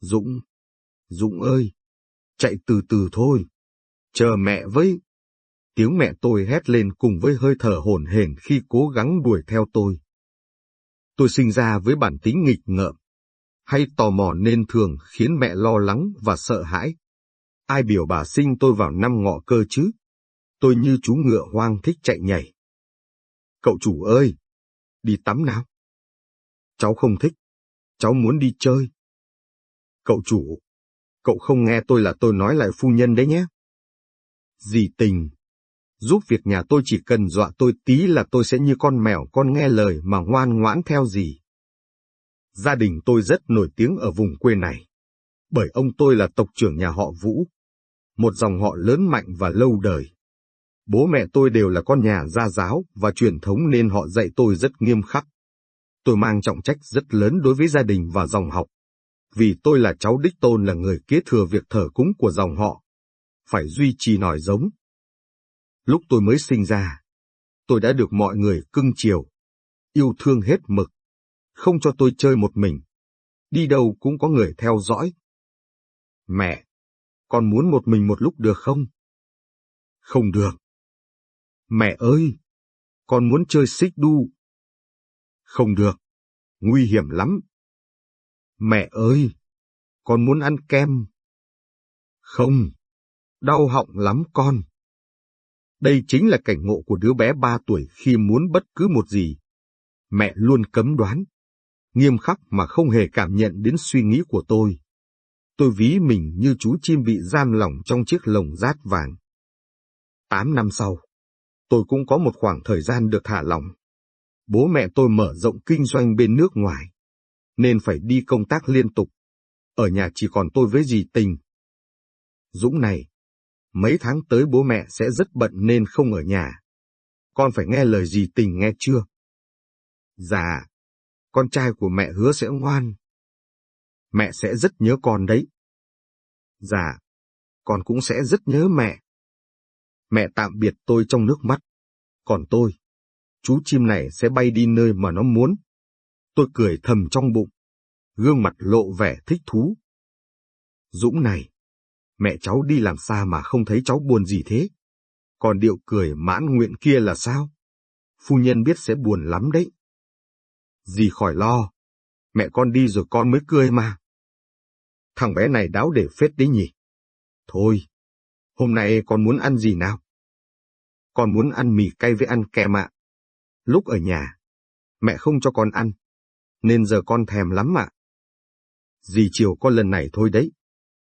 Dũng, Dũng ơi, chạy từ từ thôi, chờ mẹ với. Tiếng mẹ tôi hét lên cùng với hơi thở hổn hển khi cố gắng đuổi theo tôi. Tôi sinh ra với bản tính nghịch ngợm, hay tò mò nên thường khiến mẹ lo lắng và sợ hãi. Ai biểu bà sinh tôi vào năm ngọ cơ chứ? Tôi như chú ngựa hoang thích chạy nhảy. Cậu chủ ơi, đi tắm nào. Cháu không thích, cháu muốn đi chơi. Cậu chủ, cậu không nghe tôi là tôi nói lại phu nhân đấy nhé. Dì tình, giúp việc nhà tôi chỉ cần dọa tôi tí là tôi sẽ như con mèo con nghe lời mà ngoan ngoãn theo dì. Gia đình tôi rất nổi tiếng ở vùng quê này, bởi ông tôi là tộc trưởng nhà họ Vũ, một dòng họ lớn mạnh và lâu đời. Bố mẹ tôi đều là con nhà gia giáo và truyền thống nên họ dạy tôi rất nghiêm khắc. Tôi mang trọng trách rất lớn đối với gia đình và dòng học, vì tôi là cháu đích tôn là người kế thừa việc thờ cúng của dòng họ, phải duy trì nòi giống. Lúc tôi mới sinh ra, tôi đã được mọi người cưng chiều, yêu thương hết mực, không cho tôi chơi một mình. Đi đâu cũng có người theo dõi. Mẹ, con muốn một mình một lúc được không? Không được. Mẹ ơi, con muốn chơi xích đu. Không được, nguy hiểm lắm. Mẹ ơi, con muốn ăn kem. Không, đau họng lắm con. Đây chính là cảnh ngộ của đứa bé ba tuổi khi muốn bất cứ một gì. Mẹ luôn cấm đoán, nghiêm khắc mà không hề cảm nhận đến suy nghĩ của tôi. Tôi ví mình như chú chim bị giam lỏng trong chiếc lồng rát vàng. Tám năm sau, tôi cũng có một khoảng thời gian được thả lỏng. Bố mẹ tôi mở rộng kinh doanh bên nước ngoài, nên phải đi công tác liên tục. Ở nhà chỉ còn tôi với dì tình. Dũng này, mấy tháng tới bố mẹ sẽ rất bận nên không ở nhà. Con phải nghe lời dì tình nghe chưa? Dạ, con trai của mẹ hứa sẽ ngoan. Mẹ sẽ rất nhớ con đấy. Dạ, con cũng sẽ rất nhớ mẹ. Mẹ tạm biệt tôi trong nước mắt. Còn tôi, chú chim này sẽ bay đi nơi mà nó muốn. Tôi cười thầm trong bụng, gương mặt lộ vẻ thích thú. Dũng này, mẹ cháu đi làm xa mà không thấy cháu buồn gì thế? Còn điệu cười mãn nguyện kia là sao? Phu nhân biết sẽ buồn lắm đấy. Dì khỏi lo, mẹ con đi rồi con mới cười mà. Thằng bé này đáo để phết đấy nhỉ. Thôi, hôm nay con muốn ăn gì nào? Con muốn ăn mì cay với ăn kem ạ. Lúc ở nhà, mẹ không cho con ăn, nên giờ con thèm lắm ạ. Dì chiều có lần này thôi đấy,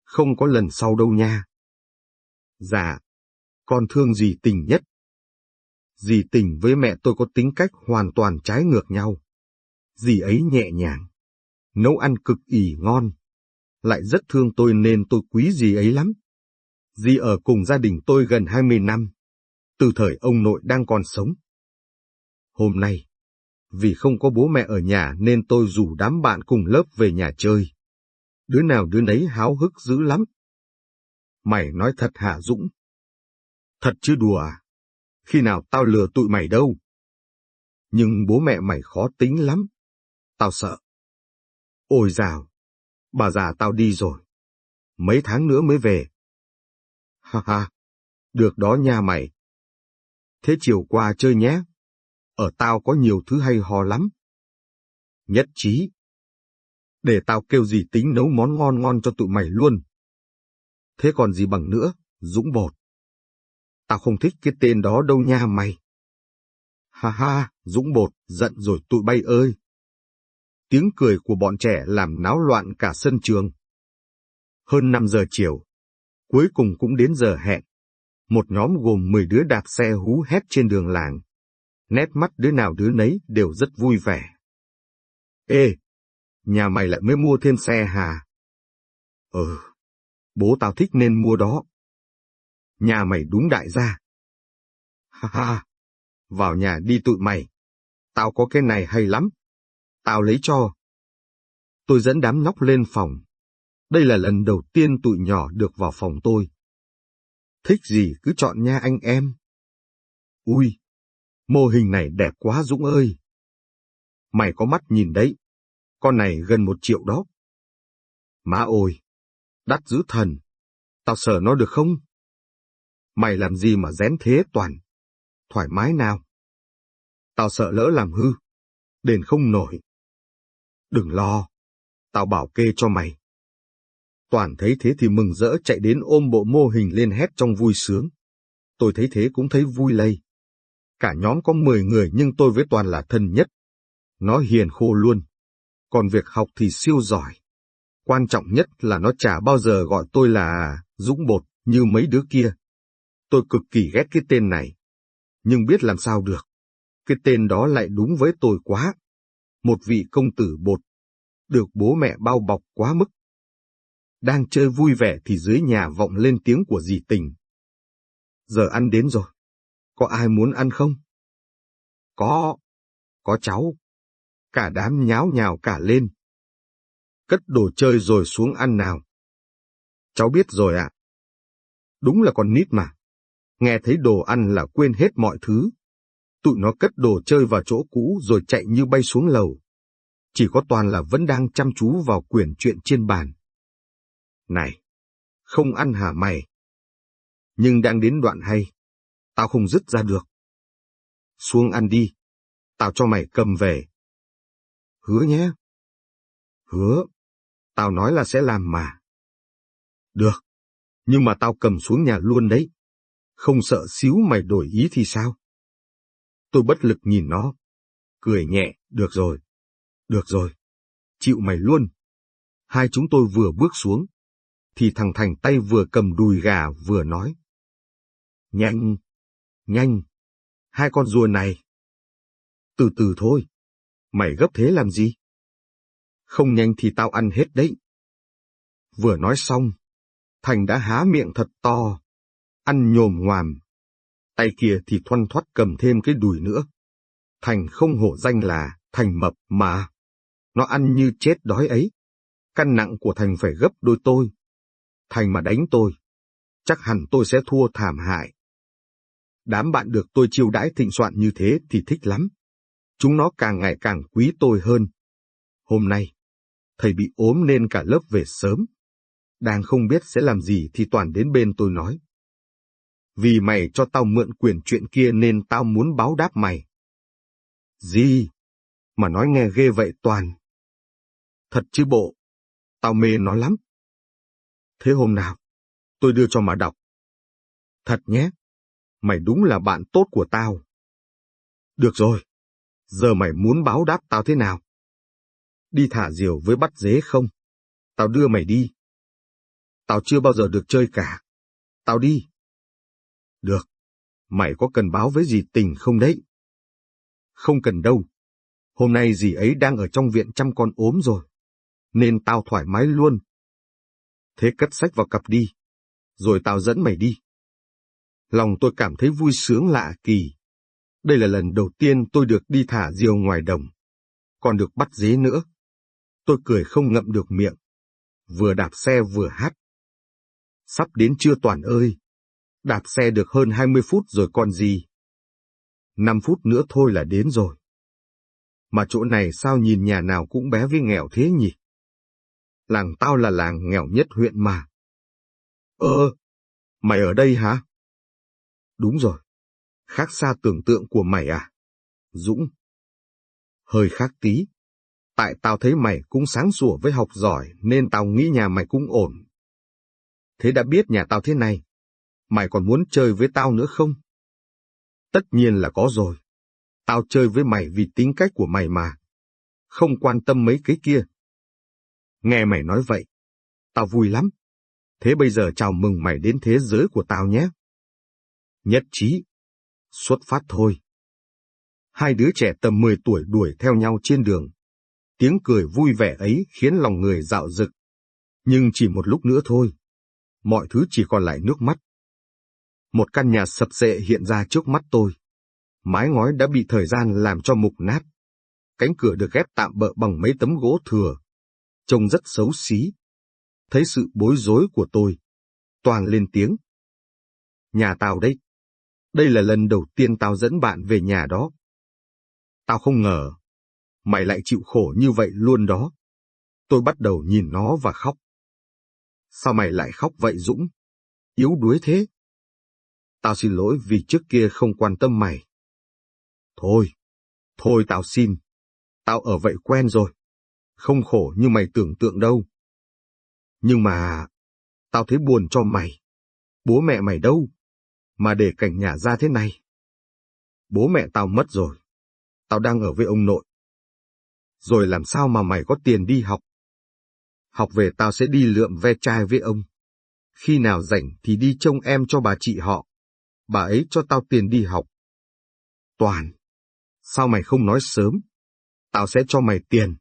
không có lần sau đâu nha. Dạ, con thương dì tình nhất. Dì tình với mẹ tôi có tính cách hoàn toàn trái ngược nhau. Dì ấy nhẹ nhàng, nấu ăn cực ỉ ngon, lại rất thương tôi nên tôi quý dì ấy lắm. Dì ở cùng gia đình tôi gần 20 năm, từ thời ông nội đang còn sống. Hôm nay, vì không có bố mẹ ở nhà nên tôi rủ đám bạn cùng lớp về nhà chơi. Đứa nào đứa nấy háo hức dữ lắm. Mày nói thật hả Dũng? Thật chứ đùa à? Khi nào tao lừa tụi mày đâu? Nhưng bố mẹ mày khó tính lắm. Tao sợ. Ôi dào, bà già tao đi rồi. Mấy tháng nữa mới về. Ha ha, được đó nha mày. Thế chiều qua chơi nhé. Ở tao có nhiều thứ hay ho lắm. Nhất trí. Để tao kêu gì tính nấu món ngon ngon cho tụi mày luôn. Thế còn gì bằng nữa, Dũng bột. Tao không thích cái tên đó đâu nha mày. Ha ha, Dũng bột, giận rồi tụi bay ơi. Tiếng cười của bọn trẻ làm náo loạn cả sân trường. Hơn 5 giờ chiều, cuối cùng cũng đến giờ hẹn. Một nhóm gồm 10 đứa đạp xe hú hét trên đường làng. Nét mắt đứa nào đứa nấy đều rất vui vẻ. Ê, nhà mày lại mới mua thêm xe hà? Ừ, ờ, bố tao thích nên mua đó. Nhà mày đúng đại gia. Ha ha, vào nhà đi tụi mày. Tao có cái này hay lắm. Tao lấy cho. Tôi dẫn đám nhóc lên phòng. Đây là lần đầu tiên tụi nhỏ được vào phòng tôi. Thích gì cứ chọn nha anh em. Ui, mô hình này đẹp quá Dũng ơi. Mày có mắt nhìn đấy, con này gần một triệu đó. Má ôi, đắt dữ thần, tao sợ nó được không? Mày làm gì mà rén thế toàn? Thoải mái nào? Tao sợ lỡ làm hư, đền không nổi. Đừng lo, tao bảo kê cho mày. Toàn thấy thế thì mừng rỡ chạy đến ôm bộ mô hình lên hét trong vui sướng. Tôi thấy thế cũng thấy vui lây. Cả nhóm có 10 người nhưng tôi với Toàn là thân nhất. Nó hiền khô luôn. Còn việc học thì siêu giỏi. Quan trọng nhất là nó chả bao giờ gọi tôi là Dũng Bột như mấy đứa kia. Tôi cực kỳ ghét cái tên này. Nhưng biết làm sao được. Cái tên đó lại đúng với tôi quá. Một vị công tử bột. Được bố mẹ bao bọc quá mức. Đang chơi vui vẻ thì dưới nhà vọng lên tiếng của dì tình. Giờ ăn đến rồi. Có ai muốn ăn không? Có. Có cháu. Cả đám nháo nhào cả lên. Cất đồ chơi rồi xuống ăn nào. Cháu biết rồi ạ. Đúng là con nít mà. Nghe thấy đồ ăn là quên hết mọi thứ. Tụi nó cất đồ chơi vào chỗ cũ rồi chạy như bay xuống lầu. Chỉ có toàn là vẫn đang chăm chú vào quyển chuyện trên bàn. Này, không ăn hả mày? Nhưng đang đến đoạn hay, tao không dứt ra được. Xuống ăn đi, tao cho mày cầm về. Hứa nhé. Hứa, tao nói là sẽ làm mà. Được, nhưng mà tao cầm xuống nhà luôn đấy. Không sợ xíu mày đổi ý thì sao? Tôi bất lực nhìn nó, cười nhẹ, được rồi, được rồi, chịu mày luôn. Hai chúng tôi vừa bước xuống, thì thằng Thành tay vừa cầm đùi gà vừa nói. Nhanh, nhanh, hai con rùa này. Từ từ thôi, mày gấp thế làm gì? Không nhanh thì tao ăn hết đấy. Vừa nói xong, Thành đã há miệng thật to, ăn nhồm ngoàm. Tay kia thì thoăn thoắt cầm thêm cái đùi nữa. Thành không hổ danh là Thành mập mà. Nó ăn như chết đói ấy. Cân nặng của Thành phải gấp đôi tôi. Thành mà đánh tôi, chắc hẳn tôi sẽ thua thảm hại. Đám bạn được tôi chiêu đãi thịnh soạn như thế thì thích lắm. Chúng nó càng ngày càng quý tôi hơn. Hôm nay, thầy bị ốm nên cả lớp về sớm. Đang không biết sẽ làm gì thì toàn đến bên tôi nói. Vì mày cho tao mượn quyển chuyện kia nên tao muốn báo đáp mày. Gì? Mà nói nghe ghê vậy toàn. Thật chứ bộ. Tao mê nó lắm. Thế hôm nào, tôi đưa cho mà đọc. Thật nhé, mày đúng là bạn tốt của tao. Được rồi, giờ mày muốn báo đáp tao thế nào? Đi thả diều với bắt dế không? Tao đưa mày đi. Tao chưa bao giờ được chơi cả. Tao đi. Được, mày có cần báo với dì tình không đấy? Không cần đâu. Hôm nay dì ấy đang ở trong viện chăm con ốm rồi. Nên tao thoải mái luôn. Thế cất sách vào cặp đi. Rồi tao dẫn mày đi. Lòng tôi cảm thấy vui sướng lạ kỳ. Đây là lần đầu tiên tôi được đi thả diều ngoài đồng. Còn được bắt dế nữa. Tôi cười không ngậm được miệng. Vừa đạp xe vừa hát. Sắp đến trưa toàn ơi. Đạp xe được hơn 20 phút rồi còn gì. 5 phút nữa thôi là đến rồi. Mà chỗ này sao nhìn nhà nào cũng bé với nghèo thế nhỉ? Làng tao là làng nghèo nhất huyện mà. Ơ, mày ở đây hả? Đúng rồi, khác xa tưởng tượng của mày à? Dũng. Hơi khác tí. Tại tao thấy mày cũng sáng sủa với học giỏi nên tao nghĩ nhà mày cũng ổn. Thế đã biết nhà tao thế này, mày còn muốn chơi với tao nữa không? Tất nhiên là có rồi. Tao chơi với mày vì tính cách của mày mà. Không quan tâm mấy cái kia. Nghe mày nói vậy, tao vui lắm. Thế bây giờ chào mừng mày đến thế giới của tao nhé. Nhất trí. Xuất phát thôi. Hai đứa trẻ tầm 10 tuổi đuổi theo nhau trên đường. Tiếng cười vui vẻ ấy khiến lòng người dạo rực. Nhưng chỉ một lúc nữa thôi. Mọi thứ chỉ còn lại nước mắt. Một căn nhà sập sệ hiện ra trước mắt tôi. Mái ngói đã bị thời gian làm cho mục nát. Cánh cửa được ghép tạm bợ bằng mấy tấm gỗ thừa. Trông rất xấu xí. Thấy sự bối rối của tôi. Toàn lên tiếng. Nhà tao đấy. Đây là lần đầu tiên tao dẫn bạn về nhà đó. Tao không ngờ. Mày lại chịu khổ như vậy luôn đó. Tôi bắt đầu nhìn nó và khóc. Sao mày lại khóc vậy Dũng? Yếu đuối thế. Tao xin lỗi vì trước kia không quan tâm mày. Thôi, thôi tao xin. Tao ở vậy quen rồi. Không khổ như mày tưởng tượng đâu. Nhưng mà, tao thấy buồn cho mày. Bố mẹ mày đâu? Mà để cảnh nhà ra thế này. Bố mẹ tao mất rồi. Tao đang ở với ông nội. Rồi làm sao mà mày có tiền đi học? Học về tao sẽ đi lượm ve chai với ông. Khi nào rảnh thì đi trông em cho bà chị họ. Bà ấy cho tao tiền đi học. Toàn, sao mày không nói sớm? Tao sẽ cho mày tiền.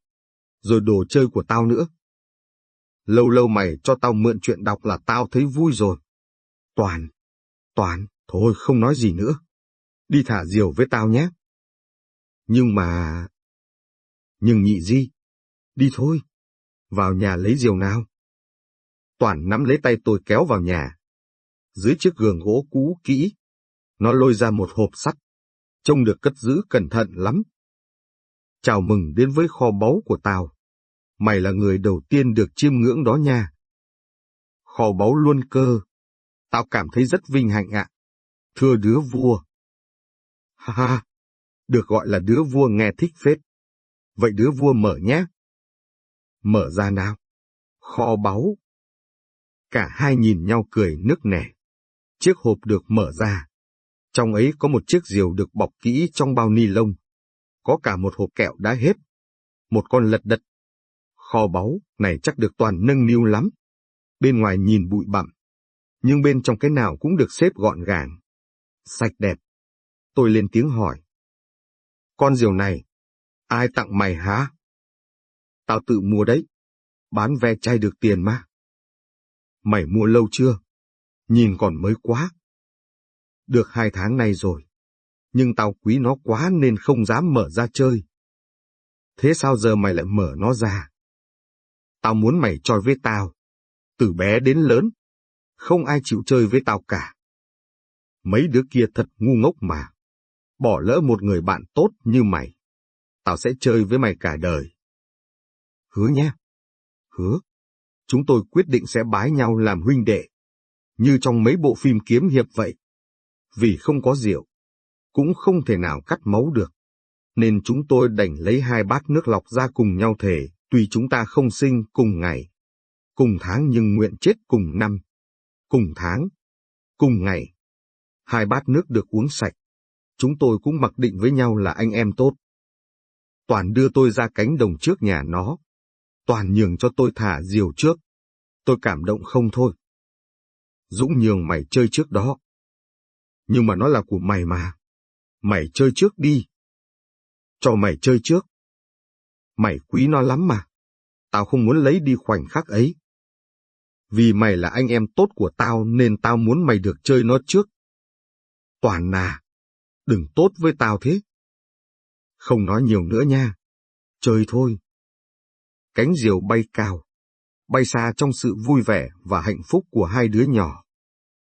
Rồi đồ chơi của tao nữa. Lâu lâu mày cho tao mượn chuyện đọc là tao thấy vui rồi. Toàn, Toàn, thôi không nói gì nữa. Đi thả diều với tao nhé. Nhưng mà... Nhưng nhị di, đi thôi, vào nhà lấy diều nào. Toàn nắm lấy tay tôi kéo vào nhà. Dưới chiếc giường gỗ cũ kỹ, nó lôi ra một hộp sắt, trông được cất giữ cẩn thận lắm. Chào mừng đến với kho báu của tao. Mày là người đầu tiên được chiêm ngưỡng đó nha. Kho báu luôn cơ. Tao cảm thấy rất vinh hạnh ạ. Thưa đứa vua. Ha ha, được gọi là đứa vua nghe thích phết. Vậy đứa vua mở nhé. Mở ra nào. Kho báu. Cả hai nhìn nhau cười nức nẻ. Chiếc hộp được mở ra. Trong ấy có một chiếc diều được bọc kỹ trong bao ni lông. Có cả một hộp kẹo đã hết. Một con lật đật. Kho báu này chắc được toàn nâng niu lắm. Bên ngoài nhìn bụi bặm. Nhưng bên trong cái nào cũng được xếp gọn gàng. Sạch đẹp. Tôi lên tiếng hỏi. Con diều này, ai tặng mày hả? Tao tự mua đấy. Bán ve chai được tiền mà. Mày mua lâu chưa? Nhìn còn mới quá. Được hai tháng nay rồi. Nhưng tao quý nó quá nên không dám mở ra chơi. Thế sao giờ mày lại mở nó ra? Tao muốn mày chơi với tao. Từ bé đến lớn. Không ai chịu chơi với tao cả. Mấy đứa kia thật ngu ngốc mà. Bỏ lỡ một người bạn tốt như mày. Tao sẽ chơi với mày cả đời. Hứa nhé. Hứa. Chúng tôi quyết định sẽ bái nhau làm huynh đệ. Như trong mấy bộ phim kiếm hiệp vậy. Vì không có rượu. Cũng không thể nào cắt máu được. Nên chúng tôi đành lấy hai bát nước lọc ra cùng nhau thể, tuy chúng ta không sinh cùng ngày. Cùng tháng nhưng nguyện chết cùng năm. Cùng tháng. Cùng ngày. Hai bát nước được uống sạch. Chúng tôi cũng mặc định với nhau là anh em tốt. Toàn đưa tôi ra cánh đồng trước nhà nó. Toàn nhường cho tôi thả diều trước. Tôi cảm động không thôi. Dũng nhường mày chơi trước đó. Nhưng mà nó là của mày mà. Mày chơi trước đi. Cho mày chơi trước. Mày quý nó lắm mà. Tao không muốn lấy đi khoảnh khắc ấy. Vì mày là anh em tốt của tao nên tao muốn mày được chơi nó trước. Toàn à, đừng tốt với tao thế. Không nói nhiều nữa nha. Chơi thôi. Cánh diều bay cao, bay xa trong sự vui vẻ và hạnh phúc của hai đứa nhỏ.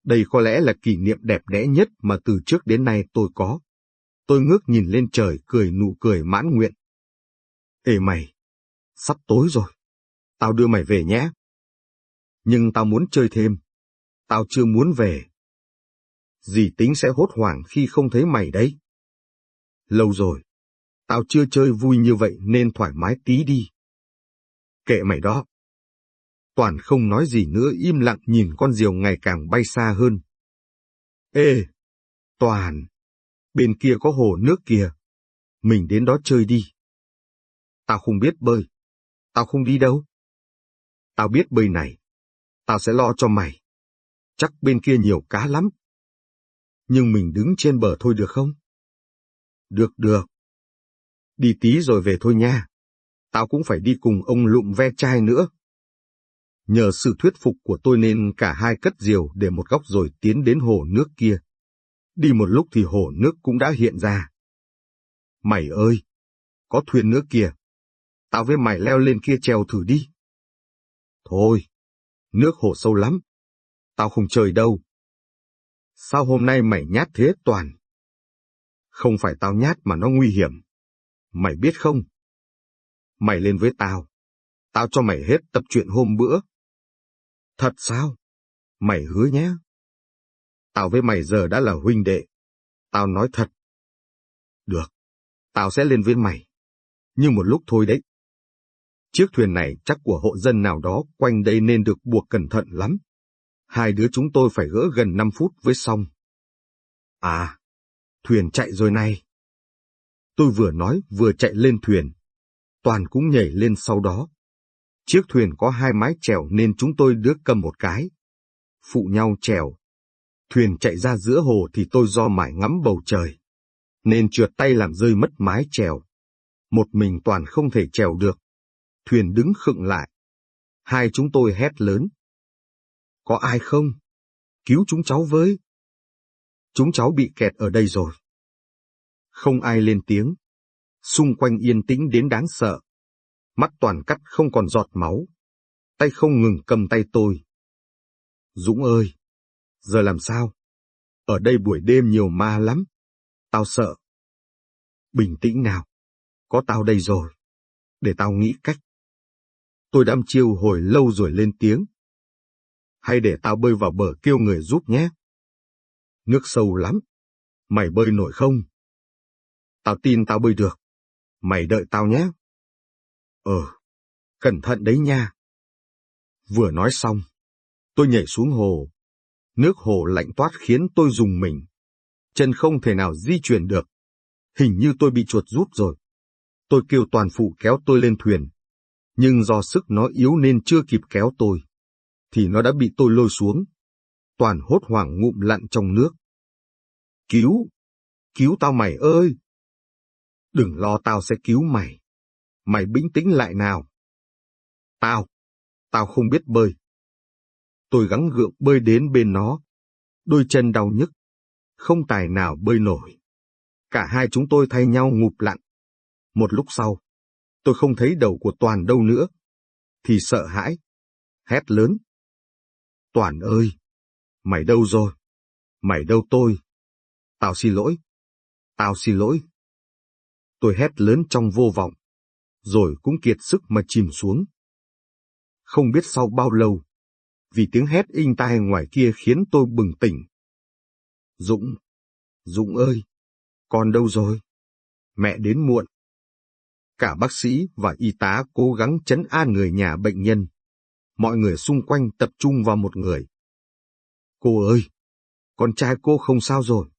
Đây có lẽ là kỷ niệm đẹp đẽ nhất mà từ trước đến nay tôi có. Tôi ngước nhìn lên trời cười nụ cười mãn nguyện. Ê mày, sắp tối rồi. Tao đưa mày về nhé. Nhưng tao muốn chơi thêm. Tao chưa muốn về. Dì tính sẽ hốt hoảng khi không thấy mày đấy. Lâu rồi, tao chưa chơi vui như vậy nên thoải mái tí đi. Kệ mày đó. Toàn không nói gì nữa im lặng nhìn con diều ngày càng bay xa hơn. Ê, Toàn, bên kia có hồ nước kìa. Mình đến đó chơi đi. Tao không biết bơi. Tao không đi đâu. Tao biết bơi này. Tao sẽ lo cho mày. Chắc bên kia nhiều cá lắm. Nhưng mình đứng trên bờ thôi được không? Được được. Đi tí rồi về thôi nha. Tao cũng phải đi cùng ông lụm ve chai nữa. Nhờ sự thuyết phục của tôi nên cả hai cất diều để một góc rồi tiến đến hồ nước kia. Đi một lúc thì hồ nước cũng đã hiện ra. Mày ơi! Có thuyền nữa kìa. Tao với mày leo lên kia trèo thử đi. Thôi, nước hồ sâu lắm. Tao không chơi đâu. Sao hôm nay mày nhát thế toàn? Không phải tao nhát mà nó nguy hiểm. Mày biết không? Mày lên với tao. Tao cho mày hết tập truyện hôm bữa. Thật sao? Mày hứa nhé. Tao với mày giờ đã là huynh đệ. Tao nói thật. Được. Tao sẽ lên với mày. Nhưng một lúc thôi đấy. Chiếc thuyền này chắc của hộ dân nào đó quanh đây nên được buộc cẩn thận lắm. Hai đứa chúng tôi phải gỡ gần 5 phút với xong. À, thuyền chạy rồi này. Tôi vừa nói vừa chạy lên thuyền. Toàn cũng nhảy lên sau đó. Chiếc thuyền có hai mái chèo nên chúng tôi đứa cầm một cái. Phụ nhau chèo. Thuyền chạy ra giữa hồ thì tôi do mải ngắm bầu trời. Nên trượt tay làm rơi mất mái chèo. Một mình Toàn không thể chèo được. Thuyền đứng khựng lại. Hai chúng tôi hét lớn. Có ai không? Cứu chúng cháu với. Chúng cháu bị kẹt ở đây rồi. Không ai lên tiếng. Xung quanh yên tĩnh đến đáng sợ. Mắt toàn cắt không còn giọt máu. Tay không ngừng cầm tay tôi. Dũng ơi! Giờ làm sao? Ở đây buổi đêm nhiều ma lắm. Tao sợ. Bình tĩnh nào. Có tao đây rồi. Để tao nghĩ cách. Tôi đăm chiêu hồi lâu rồi lên tiếng. Hay để tao bơi vào bờ kêu người giúp nhé. Nước sâu lắm. Mày bơi nổi không? Tao tin tao bơi được. Mày đợi tao nhé. Ờ, cẩn thận đấy nha. Vừa nói xong, tôi nhảy xuống hồ. Nước hồ lạnh toát khiến tôi dùng mình. Chân không thể nào di chuyển được. Hình như tôi bị chuột rút rồi. Tôi kêu toàn phụ kéo tôi lên thuyền. Nhưng do sức nó yếu nên chưa kịp kéo tôi. Thì nó đã bị tôi lôi xuống. Toàn hốt hoảng ngụm lặn trong nước. Cứu! Cứu tao mày ơi! Đừng lo tao sẽ cứu mày. Mày bình tĩnh lại nào. Tao, tao không biết bơi. Tôi gắng gượng bơi đến bên nó. Đôi chân đau nhức. Không tài nào bơi nổi. Cả hai chúng tôi thay nhau ngụp lặn. Một lúc sau, tôi không thấy đầu của Toàn đâu nữa. Thì sợ hãi. Hét lớn. Toàn ơi! Mày đâu rồi? Mày đâu tôi? Tao xin lỗi. Tao xin lỗi. Tôi hét lớn trong vô vọng, rồi cũng kiệt sức mà chìm xuống. Không biết sau bao lâu, vì tiếng hét inh tai ngoài kia khiến tôi bừng tỉnh. Dũng, Dũng ơi, con đâu rồi? Mẹ đến muộn. Cả bác sĩ và y tá cố gắng chấn an người nhà bệnh nhân. Mọi người xung quanh tập trung vào một người. Cô ơi, con trai cô không sao rồi.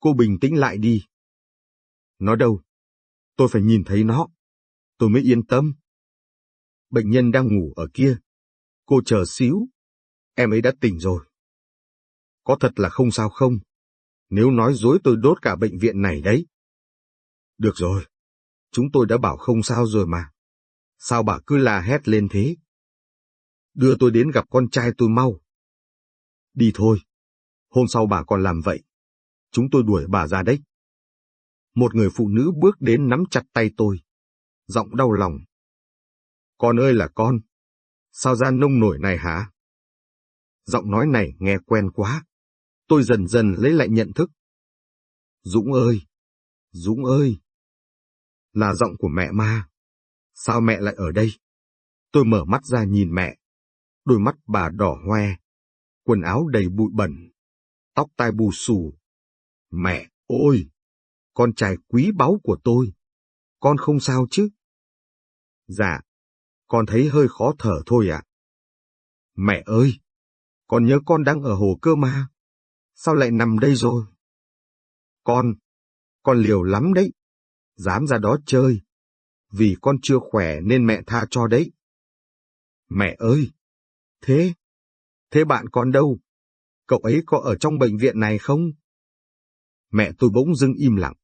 Cô bình tĩnh lại đi. Nó đâu? Tôi phải nhìn thấy nó. Tôi mới yên tâm. Bệnh nhân đang ngủ ở kia. Cô chờ xíu. Em ấy đã tỉnh rồi. Có thật là không sao không? Nếu nói dối tôi đốt cả bệnh viện này đấy. Được rồi. Chúng tôi đã bảo không sao rồi mà. Sao bà cứ la hét lên thế? Đưa tôi đến gặp con trai tôi mau. Đi thôi. Hôm sau bà còn làm vậy. Chúng tôi đuổi bà ra đấy. Một người phụ nữ bước đến nắm chặt tay tôi. Giọng đau lòng. Con ơi là con. Sao ra nông nổi này hả? Giọng nói này nghe quen quá. Tôi dần dần lấy lại nhận thức. Dũng ơi! Dũng ơi! Là giọng của mẹ ma. Sao mẹ lại ở đây? Tôi mở mắt ra nhìn mẹ. Đôi mắt bà đỏ hoe. Quần áo đầy bụi bẩn. Tóc tai bù xù. Mẹ, ôi! Con trai quý báu của tôi. Con không sao chứ? Dạ, con thấy hơi khó thở thôi ạ. Mẹ ơi! Con nhớ con đang ở hồ cơ ma. Sao lại nằm đây rồi? Con, con liều lắm đấy. Dám ra đó chơi. Vì con chưa khỏe nên mẹ tha cho đấy. Mẹ ơi! Thế? Thế bạn con đâu? Cậu ấy có ở trong bệnh viện này không? Mẹ tôi bỗng dưng im lặng.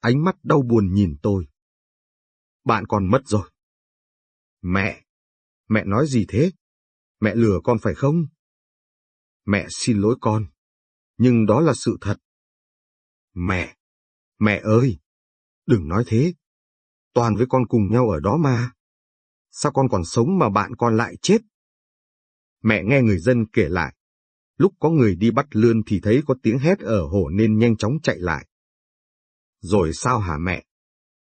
Ánh mắt đau buồn nhìn tôi. Bạn con mất rồi. Mẹ! Mẹ nói gì thế? Mẹ lừa con phải không? Mẹ xin lỗi con. Nhưng đó là sự thật. Mẹ! Mẹ ơi! Đừng nói thế. Toàn với con cùng nhau ở đó mà. Sao con còn sống mà bạn con lại chết? Mẹ nghe người dân kể lại. Lúc có người đi bắt lươn thì thấy có tiếng hét ở hồ nên nhanh chóng chạy lại. Rồi sao hả mẹ?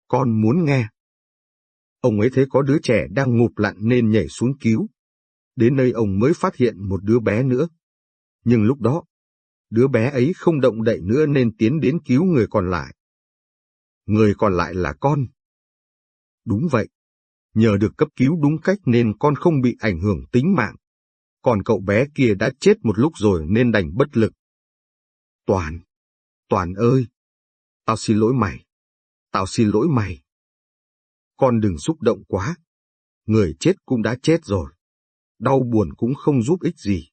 Con muốn nghe. Ông ấy thấy có đứa trẻ đang ngụp lặn nên nhảy xuống cứu. Đến nơi ông mới phát hiện một đứa bé nữa. Nhưng lúc đó, đứa bé ấy không động đậy nữa nên tiến đến cứu người còn lại. Người còn lại là con. Đúng vậy, nhờ được cấp cứu đúng cách nên con không bị ảnh hưởng tính mạng. Còn cậu bé kia đã chết một lúc rồi nên đành bất lực. Toàn, Toàn ơi, tao xin lỗi mày, tao xin lỗi mày. Con đừng xúc động quá, người chết cũng đã chết rồi, đau buồn cũng không giúp ích gì.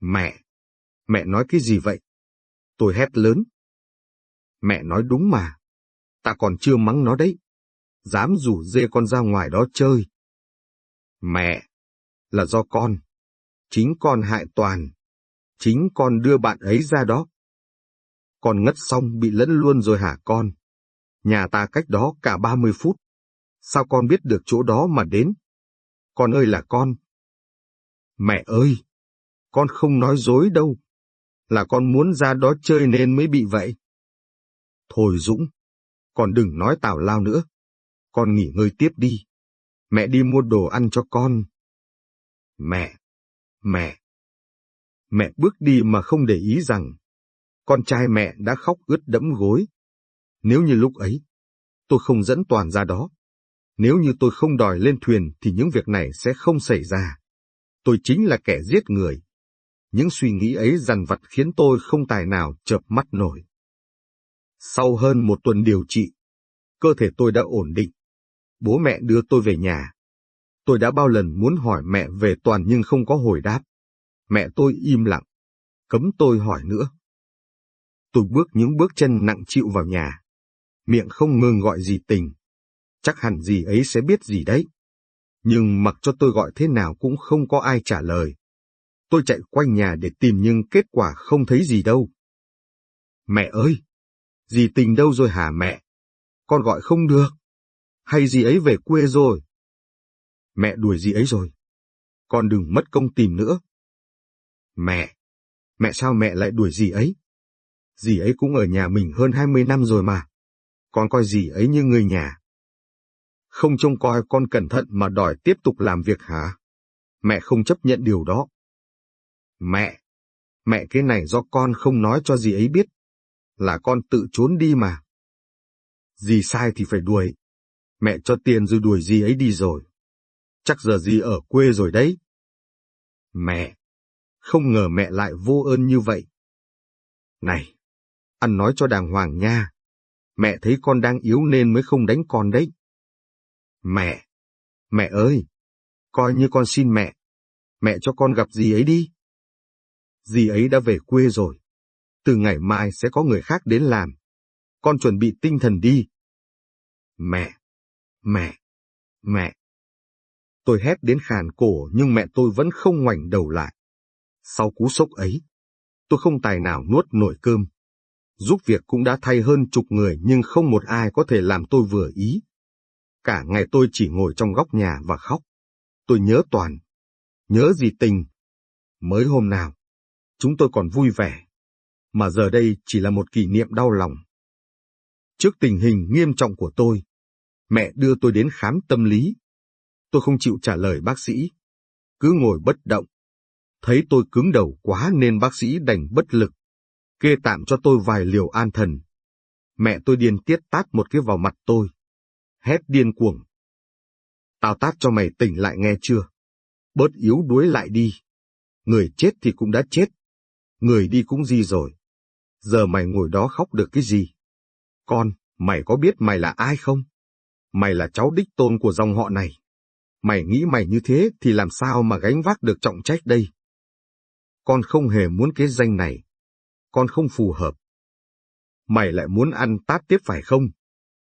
Mẹ, mẹ nói cái gì vậy? Tôi hét lớn. Mẹ nói đúng mà, ta còn chưa mắng nó đấy, dám rủ dê con ra ngoài đó chơi. Mẹ, là do con, chính con hại Toàn, chính con đưa bạn ấy ra đó. Con ngất xong bị lẫn luôn rồi hả con? Nhà ta cách đó cả 30 phút. Sao con biết được chỗ đó mà đến? Con ơi là con. Mẹ ơi! Con không nói dối đâu. Là con muốn ra đó chơi nên mới bị vậy. Thôi Dũng, còn đừng nói tào lao nữa. Con nghỉ ngơi tiếp đi. Mẹ đi mua đồ ăn cho con. Mẹ! Mẹ! Mẹ bước đi mà không để ý rằng con trai mẹ đã khóc ướt đẫm gối. Nếu như lúc ấy, tôi không dẫn Toàn ra đó. Nếu như tôi không đòi lên thuyền thì những việc này sẽ không xảy ra. Tôi chính là kẻ giết người. Những suy nghĩ ấy dằn vặt khiến tôi không tài nào chợp mắt nổi. Sau hơn một tuần điều trị, cơ thể tôi đã ổn định. Bố mẹ đưa tôi về nhà. Tôi đã bao lần muốn hỏi mẹ về Toàn nhưng không có hồi đáp. Mẹ tôi im lặng, cấm tôi hỏi nữa. Tôi bước những bước chân nặng chịu vào nhà. Miệng không ngừng gọi gì tình. Chắc hẳn gì ấy sẽ biết gì đấy. Nhưng mặc cho tôi gọi thế nào cũng không có ai trả lời. Tôi chạy quanh nhà để tìm nhưng kết quả không thấy gì đâu. Mẹ ơi! Dì tình đâu rồi hả mẹ? Con gọi không được. Hay dì ấy về quê rồi? Mẹ đuổi dì ấy rồi. Con đừng mất công tìm nữa. Mẹ! Mẹ sao mẹ lại đuổi dì ấy? dì ấy cũng ở nhà mình hơn 20 năm rồi mà. Con coi dì ấy như người nhà. Không trông coi con cẩn thận mà đòi tiếp tục làm việc hả? Mẹ không chấp nhận điều đó. Mẹ! Mẹ cái này do con không nói cho dì ấy biết. Là con tự trốn đi mà. Dì sai thì phải đuổi. Mẹ cho tiền rồi đuổi dì ấy đi rồi. Chắc giờ dì ở quê rồi đấy. Mẹ! Không ngờ mẹ lại vô ơn như vậy. Này! Ăn nói cho đàng hoàng nha. Mẹ thấy con đang yếu nên mới không đánh con đấy. Mẹ! Mẹ ơi! Coi như con xin mẹ. Mẹ cho con gặp dì ấy đi. Dì ấy đã về quê rồi. Từ ngày mai sẽ có người khác đến làm. Con chuẩn bị tinh thần đi. Mẹ! Mẹ! Mẹ! Tôi hét đến khàn cổ nhưng mẹ tôi vẫn không ngoảnh đầu lại. Sau cú sốc ấy, tôi không tài nào nuốt nổi cơm giúp việc cũng đã thay hơn chục người nhưng không một ai có thể làm tôi vừa ý. Cả ngày tôi chỉ ngồi trong góc nhà và khóc. Tôi nhớ toàn. Nhớ gì tình. Mới hôm nào, chúng tôi còn vui vẻ. Mà giờ đây chỉ là một kỷ niệm đau lòng. Trước tình hình nghiêm trọng của tôi, mẹ đưa tôi đến khám tâm lý. Tôi không chịu trả lời bác sĩ. Cứ ngồi bất động. Thấy tôi cứng đầu quá nên bác sĩ đành bất lực kê tạm cho tôi vài liều an thần. Mẹ tôi điên tiết tát một cái vào mặt tôi. Hét điên cuồng. Tao tát cho mày tỉnh lại nghe chưa? Bớt yếu đuối lại đi. Người chết thì cũng đã chết. Người đi cũng gì rồi. Giờ mày ngồi đó khóc được cái gì? Con, mày có biết mày là ai không? Mày là cháu đích tôn của dòng họ này. Mày nghĩ mày như thế thì làm sao mà gánh vác được trọng trách đây? Con không hề muốn cái danh này, con không phù hợp. Mày lại muốn ăn tát tiếp phải không?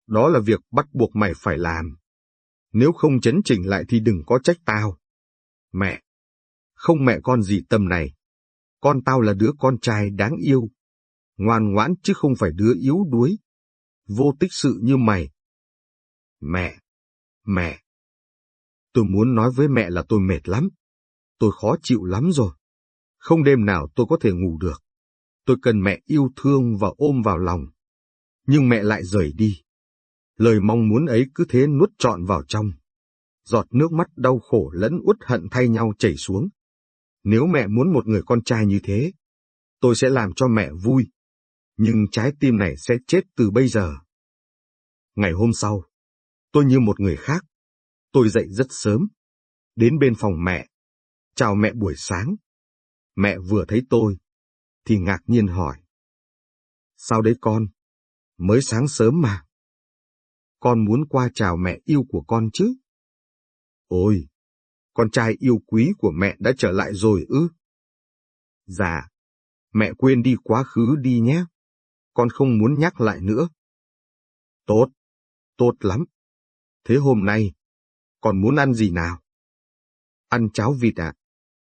Đó là việc bắt buộc mày phải làm. Nếu không chấn chỉnh lại thì đừng có trách tao. Mẹ! Không mẹ con gì tâm này. Con tao là đứa con trai đáng yêu. Ngoan ngoãn chứ không phải đứa yếu đuối. Vô tích sự như mày. Mẹ! Mẹ! Tôi muốn nói với mẹ là tôi mệt lắm. Tôi khó chịu lắm rồi. Không đêm nào tôi có thể ngủ được. Tôi cần mẹ yêu thương và ôm vào lòng. Nhưng mẹ lại rời đi. Lời mong muốn ấy cứ thế nuốt trọn vào trong. Giọt nước mắt đau khổ lẫn uất hận thay nhau chảy xuống. Nếu mẹ muốn một người con trai như thế, tôi sẽ làm cho mẹ vui. Nhưng trái tim này sẽ chết từ bây giờ. Ngày hôm sau, tôi như một người khác. Tôi dậy rất sớm. Đến bên phòng mẹ. Chào mẹ buổi sáng. Mẹ vừa thấy tôi, thì ngạc nhiên hỏi. Sao đấy con? Mới sáng sớm mà. Con muốn qua chào mẹ yêu của con chứ? Ôi, con trai yêu quý của mẹ đã trở lại rồi ư? Dạ, mẹ quên đi quá khứ đi nhé. Con không muốn nhắc lại nữa. Tốt, tốt lắm. Thế hôm nay, còn muốn ăn gì nào? Ăn cháo vịt à?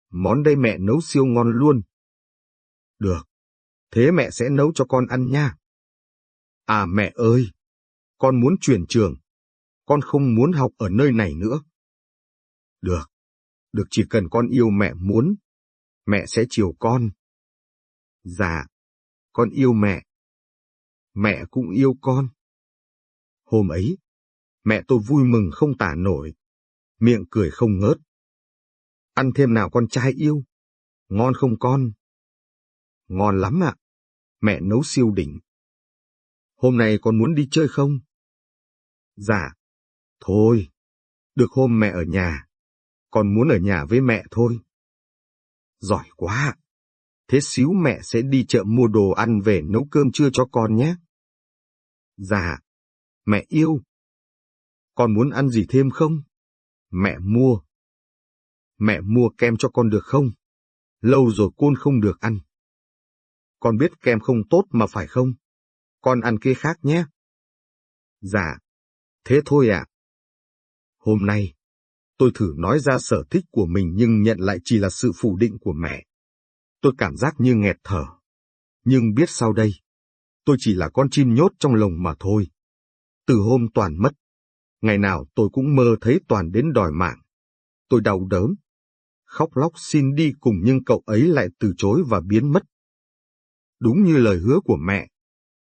Món đây mẹ nấu siêu ngon luôn. Được, thế mẹ sẽ nấu cho con ăn nha. À mẹ ơi, con muốn chuyển trường. Con không muốn học ở nơi này nữa. Được, được chỉ cần con yêu mẹ muốn, mẹ sẽ chiều con. Dạ, con yêu mẹ. Mẹ cũng yêu con. Hôm ấy, mẹ tôi vui mừng không tả nổi, miệng cười không ngớt. Ăn thêm nào con trai yêu, ngon không con? Ngon lắm ạ, mẹ nấu siêu đỉnh. Hôm nay con muốn đi chơi không? Dạ, thôi, được hôm mẹ ở nhà, con muốn ở nhà với mẹ thôi. Giỏi quá, thế xíu mẹ sẽ đi chợ mua đồ ăn về nấu cơm trưa cho con nhé. Dạ, mẹ yêu. Con muốn ăn gì thêm không? Mẹ mua. Mẹ mua kem cho con được không? Lâu rồi con không được ăn. Con biết kem không tốt mà phải không? Con ăn kia khác nhé. Dạ, thế thôi ạ. Hôm nay, tôi thử nói ra sở thích của mình nhưng nhận lại chỉ là sự phủ định của mẹ. Tôi cảm giác như nghẹt thở. Nhưng biết sau đây, tôi chỉ là con chim nhốt trong lồng mà thôi. Từ hôm Toàn mất, ngày nào tôi cũng mơ thấy Toàn đến đòi mạng. Tôi đau đớn, khóc lóc xin đi cùng nhưng cậu ấy lại từ chối và biến mất. Đúng như lời hứa của mẹ,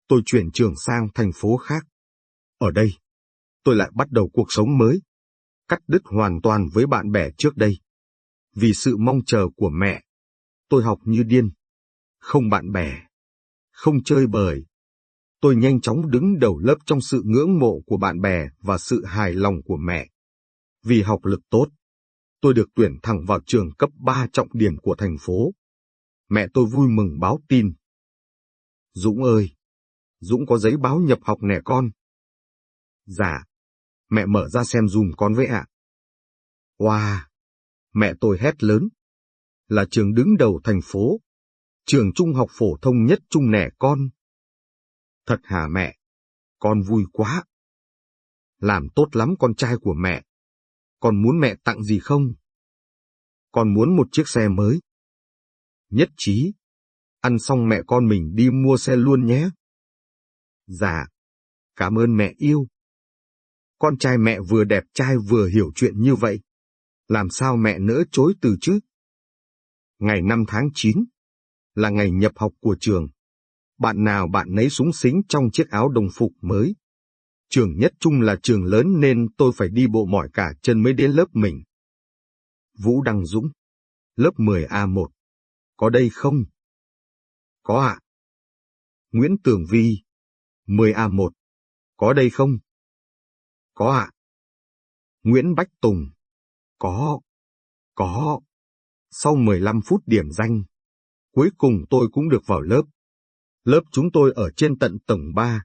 tôi chuyển trường sang thành phố khác. Ở đây, tôi lại bắt đầu cuộc sống mới, cắt đứt hoàn toàn với bạn bè trước đây. Vì sự mong chờ của mẹ, tôi học như điên, không bạn bè, không chơi bời. Tôi nhanh chóng đứng đầu lớp trong sự ngưỡng mộ của bạn bè và sự hài lòng của mẹ. Vì học lực tốt, tôi được tuyển thẳng vào trường cấp 3 trọng điểm của thành phố. Mẹ tôi vui mừng báo tin. Dũng ơi! Dũng có giấy báo nhập học nè con. Dạ. Mẹ mở ra xem dùm con với ạ. À. Wow! Mẹ tôi hét lớn. Là trường đứng đầu thành phố. Trường trung học phổ thông nhất trung nẻ con. Thật hả mẹ? Con vui quá. Làm tốt lắm con trai của mẹ. Con muốn mẹ tặng gì không? Con muốn một chiếc xe mới. Nhất trí. Ăn xong mẹ con mình đi mua xe luôn nhé. Dạ. Cảm ơn mẹ yêu. Con trai mẹ vừa đẹp, trai vừa hiểu chuyện như vậy. Làm sao mẹ nỡ chối từ chứ? Ngày 5 tháng 9 là ngày nhập học của trường. Bạn nào bạn nấy súng xính trong chiếc áo đồng phục mới. Trường nhất trung là trường lớn nên tôi phải đi bộ mỏi cả chân mới đến lớp mình. Vũ Đăng Dũng, lớp 10A1. Có đây không? Có ạ. Nguyễn Tường Vi, 10A1. Có đây không? Có ạ. Nguyễn Bách Tùng. Có. Có. Sau 15 phút điểm danh, cuối cùng tôi cũng được vào lớp. Lớp chúng tôi ở trên tận tầng 3,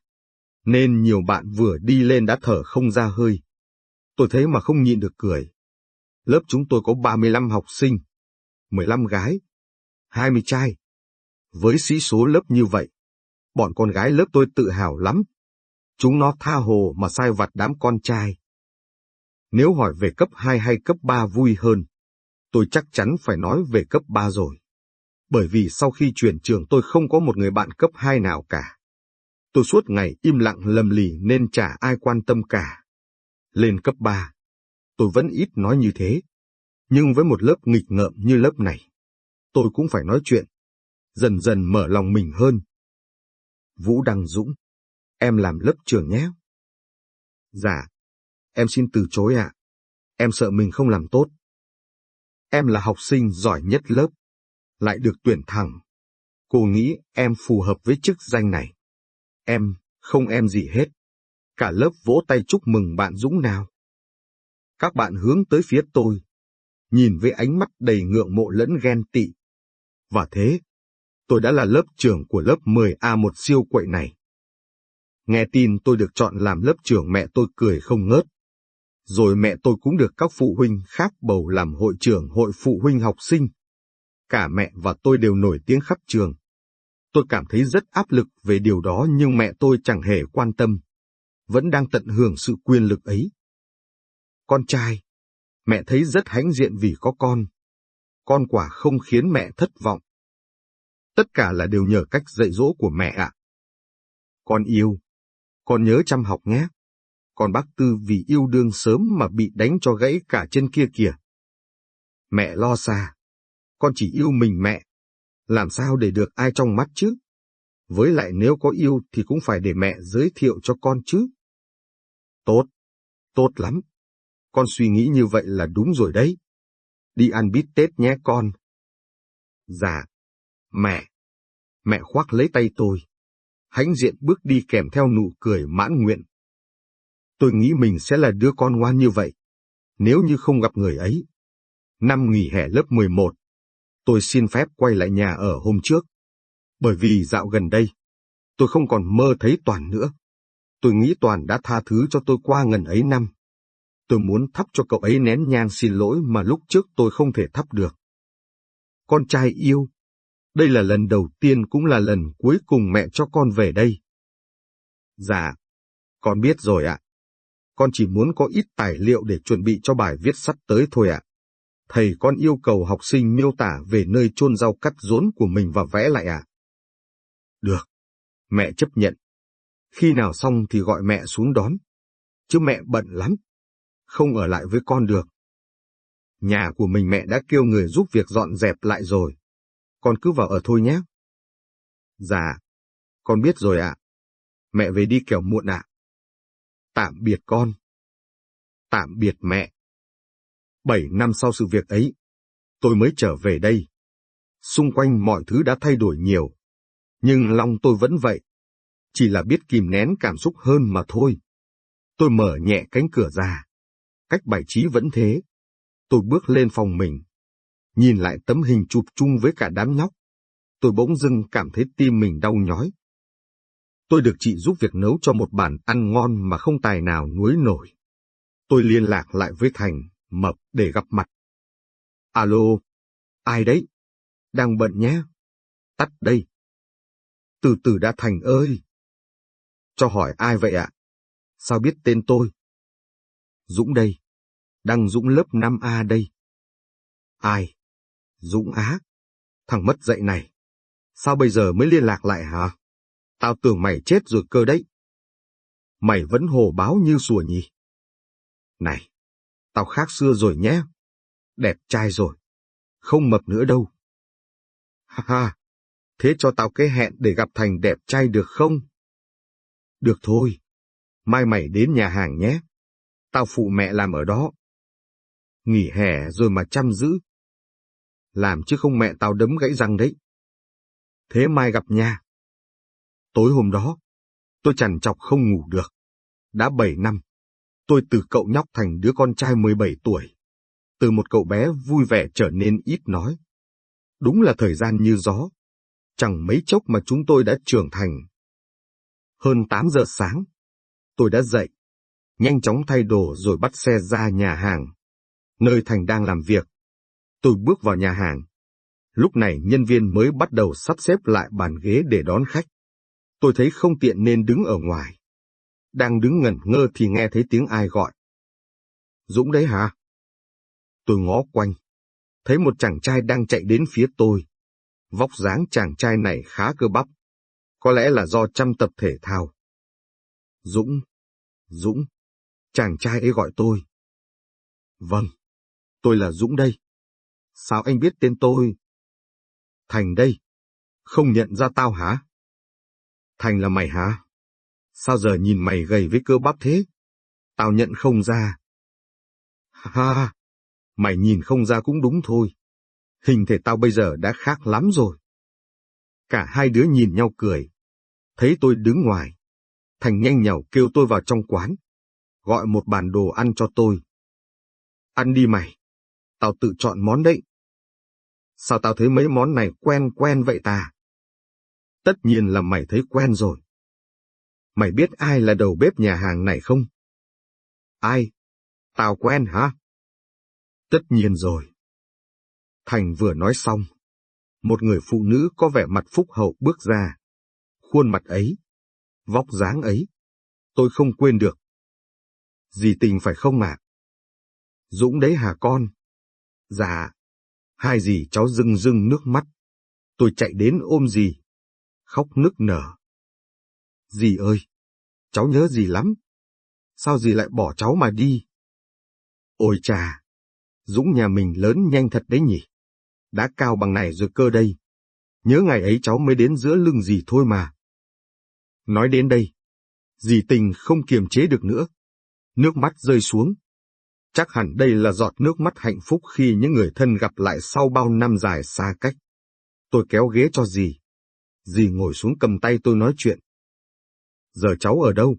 nên nhiều bạn vừa đi lên đã thở không ra hơi. Tôi thấy mà không nhịn được cười. Lớp chúng tôi có 35 học sinh, 15 gái, 20 trai. Với sĩ số lớp như vậy, bọn con gái lớp tôi tự hào lắm. Chúng nó tha hồ mà sai vặt đám con trai. Nếu hỏi về cấp 2 hay cấp 3 vui hơn, tôi chắc chắn phải nói về cấp 3 rồi. Bởi vì sau khi chuyển trường tôi không có một người bạn cấp 2 nào cả. Tôi suốt ngày im lặng lầm lì nên chả ai quan tâm cả. Lên cấp 3, tôi vẫn ít nói như thế. Nhưng với một lớp nghịch ngợm như lớp này, tôi cũng phải nói chuyện. Dần dần mở lòng mình hơn. Vũ Đăng Dũng, em làm lớp trưởng nhé. Dạ, em xin từ chối ạ. Em sợ mình không làm tốt. Em là học sinh giỏi nhất lớp, lại được tuyển thẳng. Cô nghĩ em phù hợp với chức danh này. Em, không em gì hết. Cả lớp vỗ tay chúc mừng bạn Dũng nào. Các bạn hướng tới phía tôi, nhìn với ánh mắt đầy ngượng mộ lẫn ghen tị. Và thế, tôi đã là lớp trưởng của lớp 10A1 siêu quậy này. Nghe tin tôi được chọn làm lớp trưởng mẹ tôi cười không ngớt. Rồi mẹ tôi cũng được các phụ huynh khác bầu làm hội trưởng hội phụ huynh học sinh. Cả mẹ và tôi đều nổi tiếng khắp trường. Tôi cảm thấy rất áp lực về điều đó nhưng mẹ tôi chẳng hề quan tâm. Vẫn đang tận hưởng sự quyền lực ấy. Con trai. Mẹ thấy rất hãnh diện vì có con. Con quả không khiến mẹ thất vọng. Tất cả là đều nhờ cách dạy dỗ của mẹ ạ. Con yêu. Con nhớ chăm học nhé. Còn bác Tư vì yêu đương sớm mà bị đánh cho gãy cả chân kia kìa. Mẹ lo xa. Con chỉ yêu mình mẹ. Làm sao để được ai trong mắt chứ? Với lại nếu có yêu thì cũng phải để mẹ giới thiệu cho con chứ. Tốt, tốt lắm. Con suy nghĩ như vậy là đúng rồi đấy. Đi ăn bít tết nhé con. Dạ, mẹ. Mẹ khoác lấy tay tôi. Hãnh diện bước đi kèm theo nụ cười mãn nguyện. Tôi nghĩ mình sẽ là đứa con ngoan như vậy, nếu như không gặp người ấy. Năm nghỉ hè lớp 11, tôi xin phép quay lại nhà ở hôm trước. Bởi vì dạo gần đây, tôi không còn mơ thấy Toàn nữa. Tôi nghĩ Toàn đã tha thứ cho tôi qua ngần ấy năm. Tôi muốn thắp cho cậu ấy nén nhang xin lỗi mà lúc trước tôi không thể thắp được. Con trai yêu, đây là lần đầu tiên cũng là lần cuối cùng mẹ cho con về đây. Dạ, con biết rồi ạ. Con chỉ muốn có ít tài liệu để chuẩn bị cho bài viết sắp tới thôi ạ. Thầy con yêu cầu học sinh miêu tả về nơi chôn rau cắt rốn của mình và vẽ lại ạ. Được, mẹ chấp nhận. Khi nào xong thì gọi mẹ xuống đón. Chứ mẹ bận lắm, không ở lại với con được. Nhà của mình mẹ đã kêu người giúp việc dọn dẹp lại rồi. Con cứ vào ở thôi nhé. Dạ, con biết rồi ạ. Mẹ về đi kẻo muộn ạ. Tạm biệt con. Tạm biệt mẹ. Bảy năm sau sự việc ấy, tôi mới trở về đây. Xung quanh mọi thứ đã thay đổi nhiều. Nhưng lòng tôi vẫn vậy. Chỉ là biết kìm nén cảm xúc hơn mà thôi. Tôi mở nhẹ cánh cửa ra. Cách bài trí vẫn thế. Tôi bước lên phòng mình. Nhìn lại tấm hình chụp chung với cả đám nhóc. Tôi bỗng dưng cảm thấy tim mình đau nhói. Tôi được chị giúp việc nấu cho một bàn ăn ngon mà không tài nào nuối nổi. Tôi liên lạc lại với Thành, Mập để gặp mặt. Alo, ai đấy? Đang bận nhé. Tắt đây. Từ từ đã Thành ơi. Cho hỏi ai vậy ạ? Sao biết tên tôi? Dũng đây. Đăng Dũng lớp 5A đây. Ai? Dũng Á. Thằng mất dạy này. Sao bây giờ mới liên lạc lại hả? Tao tưởng mày chết rồi cơ đấy. Mày vẫn hồ báo như sủa nhỉ? Này, tao khác xưa rồi nhé. Đẹp trai rồi. Không mập nữa đâu. Ha ha, thế cho tao cái hẹn để gặp Thành đẹp trai được không? Được thôi. Mai mày đến nhà hàng nhé. Tao phụ mẹ làm ở đó. Nghỉ hè rồi mà chăm giữ. Làm chứ không mẹ tao đấm gãy răng đấy. Thế mai gặp nha. Tối hôm đó, tôi chằn chọc không ngủ được. Đã bảy năm, tôi từ cậu nhóc thành đứa con trai 17 tuổi. Từ một cậu bé vui vẻ trở nên ít nói. Đúng là thời gian như gió. Chẳng mấy chốc mà chúng tôi đã trưởng thành. Hơn 8 giờ sáng, tôi đã dậy, nhanh chóng thay đồ rồi bắt xe ra nhà hàng, nơi Thành đang làm việc. Tôi bước vào nhà hàng. Lúc này nhân viên mới bắt đầu sắp xếp lại bàn ghế để đón khách. Tôi thấy không tiện nên đứng ở ngoài. Đang đứng ngẩn ngơ thì nghe thấy tiếng ai gọi. Dũng đấy hả? Tôi ngó quanh. Thấy một chàng trai đang chạy đến phía tôi. Vóc dáng chàng trai này khá cơ bắp. Có lẽ là do chăm tập thể thao. Dũng, Dũng, chàng trai ấy gọi tôi. Vâng, tôi là Dũng đây. Sao anh biết tên tôi? Thành đây. Không nhận ra tao hả? Thành là mày hả? Sao giờ nhìn mày gầy với cơ bắp thế? Tao nhận không ra. Ha ha, mày nhìn không ra cũng đúng thôi. Hình thể tao bây giờ đã khác lắm rồi. Cả hai đứa nhìn nhau cười. Thấy tôi đứng ngoài. Thành nhanh nhảu kêu tôi vào trong quán. Gọi một bàn đồ ăn cho tôi. Ăn đi mày. Tao tự chọn món đấy. Sao tao thấy mấy món này quen quen vậy ta? Tất nhiên là mày thấy quen rồi. Mày biết ai là đầu bếp nhà hàng này không? Ai? Tao quen hả? Tất nhiên rồi. Thành vừa nói xong. Một người phụ nữ có vẻ mặt phúc hậu bước ra. Khuôn mặt ấy, vóc dáng ấy, tôi không quên được. Dì tình phải không ạ? Dũng đấy hả con? Dạ. Hai dì cháu rưng rưng nước mắt. Tôi chạy đến ôm dì. Khóc nức nở. Dì ơi! Cháu nhớ dì lắm. Sao dì lại bỏ cháu mà đi? Ôi chà! Dũng nhà mình lớn nhanh thật đấy nhỉ? Đã cao bằng này rồi cơ đây. Nhớ ngày ấy cháu mới đến giữa lưng dì thôi mà. Nói đến đây, dì tình không kiềm chế được nữa. Nước mắt rơi xuống. Chắc hẳn đây là giọt nước mắt hạnh phúc khi những người thân gặp lại sau bao năm dài xa cách. Tôi kéo ghế cho dì. Dì ngồi xuống cầm tay tôi nói chuyện. Giờ cháu ở đâu?